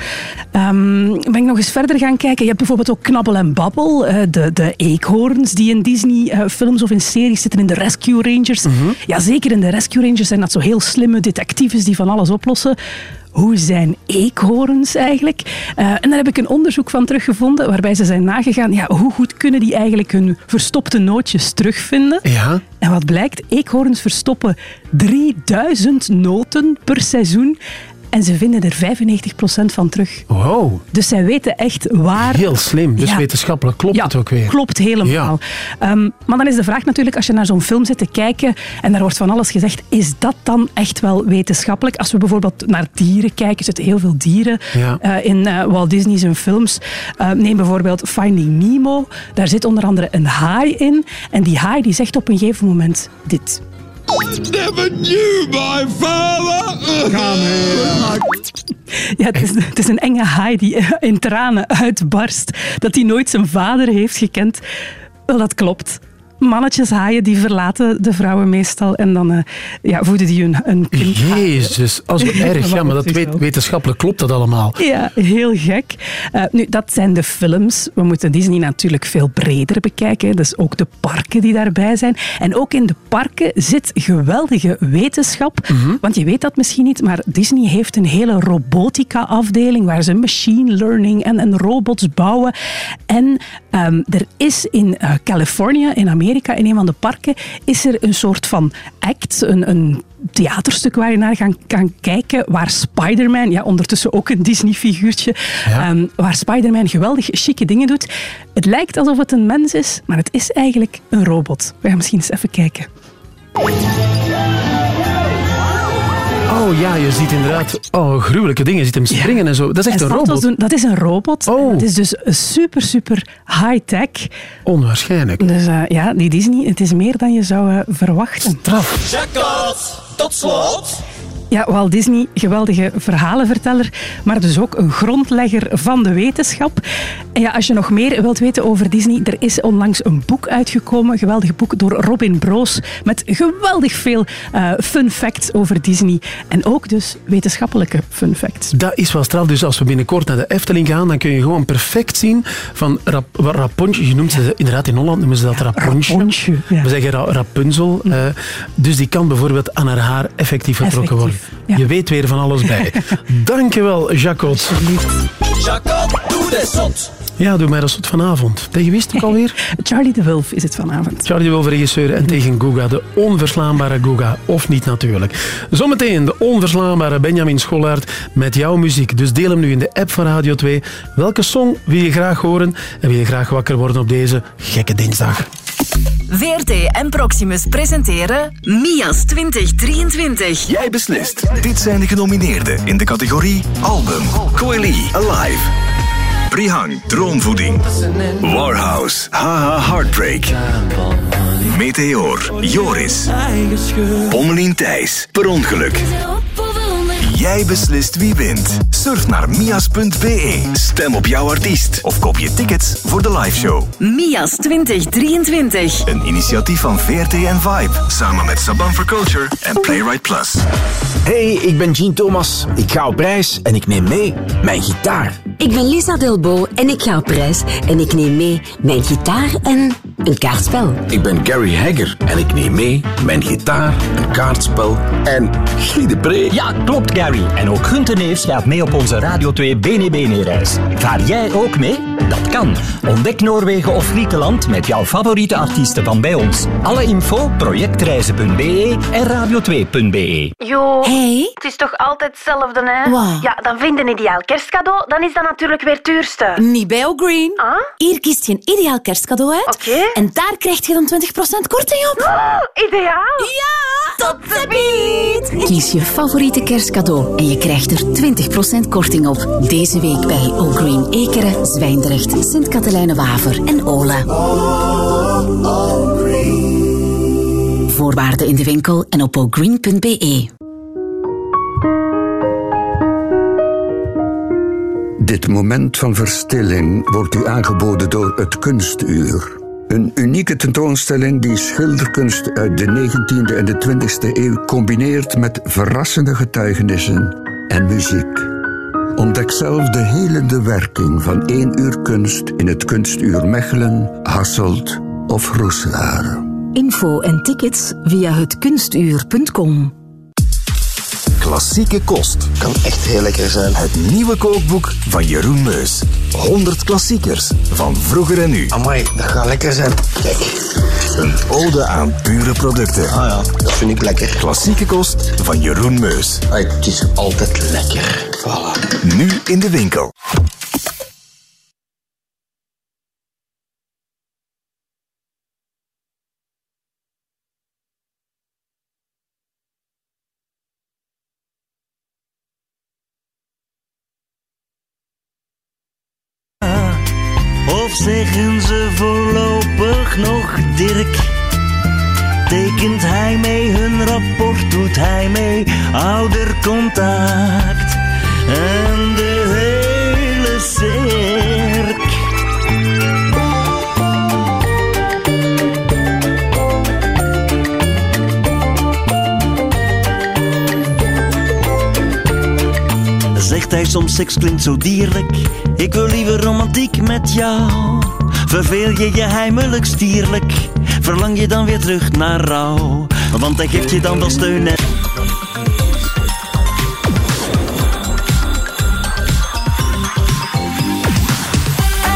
Speaker 56: Ehm, ben ik nog eens verder gaan kijken. Je hebt bijvoorbeeld ook Knabbel en Babbel. de, de eekhoorns die in Disney-films of in series zitten in de Rescue Rangers. Ja, zeker in de Rescue Rangers zijn dat zo heel slimme detectives die van alles oplossen. Hoe zijn eekhoorns eigenlijk? Eh, en daar heb ik een onderzoek van teruggevonden waarbij ze zijn nagegaan. Ja, hoe goed kunnen die eigenlijk hun verstopte nootjes terugvinden?
Speaker 1: Ja.
Speaker 56: En wat blijkt? Eekhoorns verstoppen 3000 noten per seizoen. En ze vinden er 95% van terug.
Speaker 1: Wow.
Speaker 56: Dus zij weten echt waar...
Speaker 1: Heel slim. Dus
Speaker 56: Ja.
Speaker 1: wetenschappelijk klopt
Speaker 56: Ja,
Speaker 1: het ook weer.
Speaker 56: Klopt helemaal. Ehm, maar dan is de vraag natuurlijk, als je naar zo'n film zit te kijken en daar wordt van alles gezegd, is dat dan echt wel wetenschappelijk? Als we bijvoorbeeld naar dieren kijken, er zitten heel veel dieren eh, in eh, Walt Disney zijn films. Eh, neem bijvoorbeeld Finding Nemo. Daar zit onder andere een haai in. En die haai die zegt op een gegeven moment dit.
Speaker 93: Never knew my father. Come here.
Speaker 56: Ja, het, is, het is een enge haai die in tranen uitbarst. Dat hij nooit zijn vader heeft gekend. Wel, dat klopt. Mannetjes haaien die verlaten de vrouwen meestal en dan eh, ja, voeden die hun een kind.
Speaker 1: Jezus, als erg. Ja, maar dat weet, wetenschappelijk klopt dat allemaal.
Speaker 56: Ja, heel gek. Eh, nu, dat zijn de films. We moeten Disney natuurlijk veel breder bekijken. Dus ook de parken die daarbij zijn. En ook in de parken zit geweldige wetenschap. Want je weet dat misschien niet, maar Disney heeft een hele robotica-afdeling waar ze machine learning en, en robots bouwen. En ehm, er is in eh, Californië, in Amerika, in een van de parken, is er een soort van act, een, een theaterstuk waar je naar kan, kan kijken, waar Spider-Man, ja, ondertussen ook een Disney-figuurtje, ehm, waar Spider-Man geweldig chique dingen doet. Het lijkt alsof het een mens is, maar het is eigenlijk een robot. We gaan misschien eens even kijken.
Speaker 1: Oh ja, je ziet inderdaad oh, gruwelijke dingen. Je ziet hem springen en zo. Dat is echt
Speaker 56: En
Speaker 1: een robot.
Speaker 56: doen, dat is een robot. Oh. Het is dus super, super high-tech.
Speaker 1: Onwaarschijnlijk.
Speaker 56: Dus eh, ja, die Disney, het is meer dan je zou eh, verwachten.
Speaker 1: Straf.
Speaker 93: Jacot, tot slot.
Speaker 56: Ja, Walt Disney, geweldige verhalenverteller, maar dus ook een grondlegger van de wetenschap. En ja, als je nog meer wilt weten over Disney, er is onlangs een boek uitgekomen, een geweldig boek door Robin Broos, met geweldig veel eh, fun facts over Disney. En ook dus wetenschappelijke fun facts.
Speaker 1: Dat is wel straf. Dus als we binnenkort naar de Efteling gaan, dan kun je gewoon perfect zien van rap. Je noemt ze inderdaad in Holland noemen ze dat Rapontje. We zeggen ra- Rapunzel. eh, dus die kan bijvoorbeeld aan haar haar effectief getrokken worden. Je weet weer van alles bij. Dankjewel, Jacot.
Speaker 93: Jacot, doe de zot.
Speaker 1: Ja, doe mij dat soort vanavond. Tegen wie is het ook alweer?
Speaker 56: Charlie de Wulf is het vanavond.
Speaker 1: Charlie de Wolf, regisseur, en tegen Guga, de onverslaanbare Guga. Of niet natuurlijk. Zometeen de onverslaanbare Benjamin Schollaert met jouw muziek. Dus deel hem nu in de app van Radio 2. Welke song wil je graag horen en wil je graag wakker worden op deze gekke dinsdag?
Speaker 94: VRT en Proximus presenteren Mias 2023.
Speaker 27: Jij beslist. Dit zijn de genomineerden in de categorie Album. Coeli, Alive. Prihang, Droomvoeding. Warhouse, Haha Heartbreak. Meteor, Joris. Pommelien Thijs, Per Ongeluk. Jij beslist wie wint. Surf naar mias.be, stem op jouw artiest of koop je tickets voor de liveshow.
Speaker 94: Mias 2023.
Speaker 27: Een initiatief van VRT en Vibe, samen met Saban for Culture en Playwright Plus.
Speaker 95: Hey, ik ben Jean Thomas. Ik ga op reis en ik neem mee mijn gitaar.
Speaker 16: Ik ben Lisa Delbo en ik ga op reis en ik neem mee mijn gitaar en een kaartspel.
Speaker 95: Ik ben Gary Hagger en ik neem mee mijn gitaar, een kaartspel en Guy Pre.
Speaker 96: Ja, klopt Gary. En ook Gunther Neefs gaat mee op onze Radio 2 Bene Bene reis. Vaar jij ook mee? Dat kan. Ontdek Noorwegen of Griekenland met jouw favoriete artiesten van bij ons. Alle info projectreizen.be en radio2.be.
Speaker 6: Jo,
Speaker 16: Hey.
Speaker 6: het is toch altijd hetzelfde, hè?
Speaker 16: Wat?
Speaker 6: Ja, dan vind je een ideaal kerstcadeau, dan is dat natuurlijk weer het duurste.
Speaker 16: Niet bij O'Green.
Speaker 6: Ah?
Speaker 16: Hier kiest je een ideaal kerstcadeau uit.
Speaker 6: Oké.
Speaker 16: En daar krijg je dan 20% korting op.
Speaker 6: Oh, ideaal?
Speaker 16: Ja!
Speaker 6: Tot de beat!
Speaker 16: Kies je favoriete kerstcadeau en je krijgt er 20% korting op. Deze week bij O'Green Ekeren, Zwijndrecht, Sint-Katelijne-Waver en Ola. Voorwaarden in de winkel en op o'green.be.
Speaker 97: Dit moment van verstilling wordt u aangeboden door het Kunstuur. Een unieke tentoonstelling die schilderkunst uit de 19e en de 20e eeuw combineert met verrassende getuigenissen en muziek. Ontdek zelf de helende werking van één uur kunst in het Kunstuur Mechelen, Hasselt of Roeselaar.
Speaker 16: Info en tickets via hetkunstuur.com.
Speaker 27: Klassieke kost kan echt heel lekker zijn. Het nieuwe kookboek van Jeroen Meus. 100 klassiekers van vroeger en nu.
Speaker 95: Amai, dat gaat lekker zijn. Kijk.
Speaker 27: Een ode aan pure producten.
Speaker 95: Ah ja, dat vind ik lekker.
Speaker 27: Klassieke kost van Jeroen Meus.
Speaker 95: Ai, het is altijd lekker. Voilà.
Speaker 27: Nu in de winkel.
Speaker 98: Zeggen ze voorlopig nog Dirk? Tekent hij mee hun rapport, doet hij mee oudercontact en de hele cirk. Zegt hij soms seks klinkt zo dierlijk, ik wil liever romantiek met jou. Verveel je je heimelijk stierlijk? Verlang je dan weer terug naar rouw? Want hij geeft je dan wel steun en...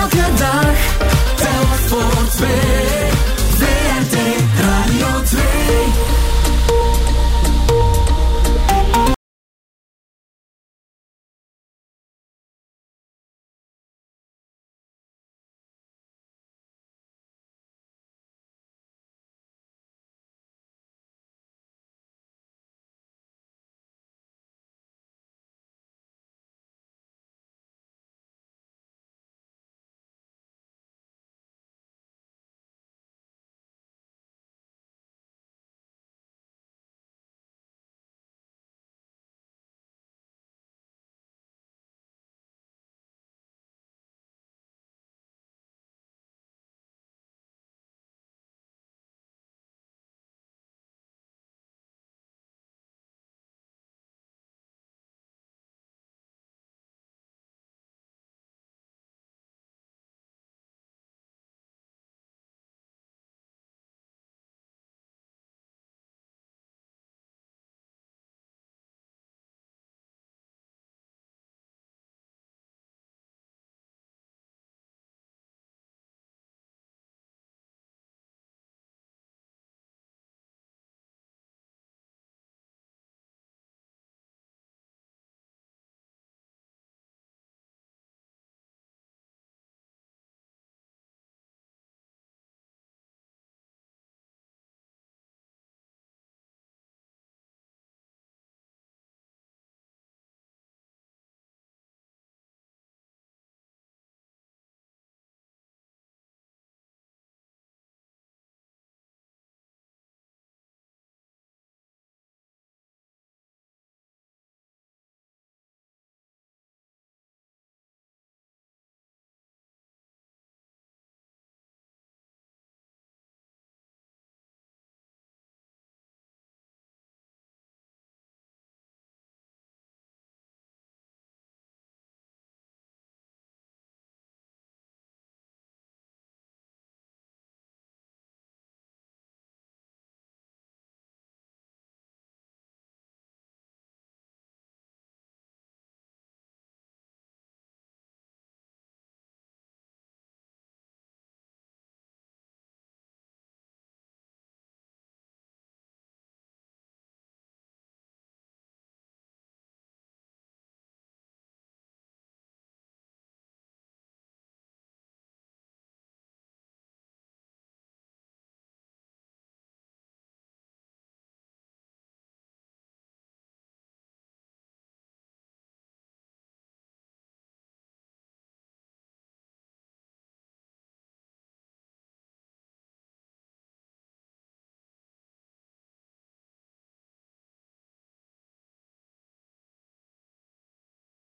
Speaker 98: Elke dag telt voor twee.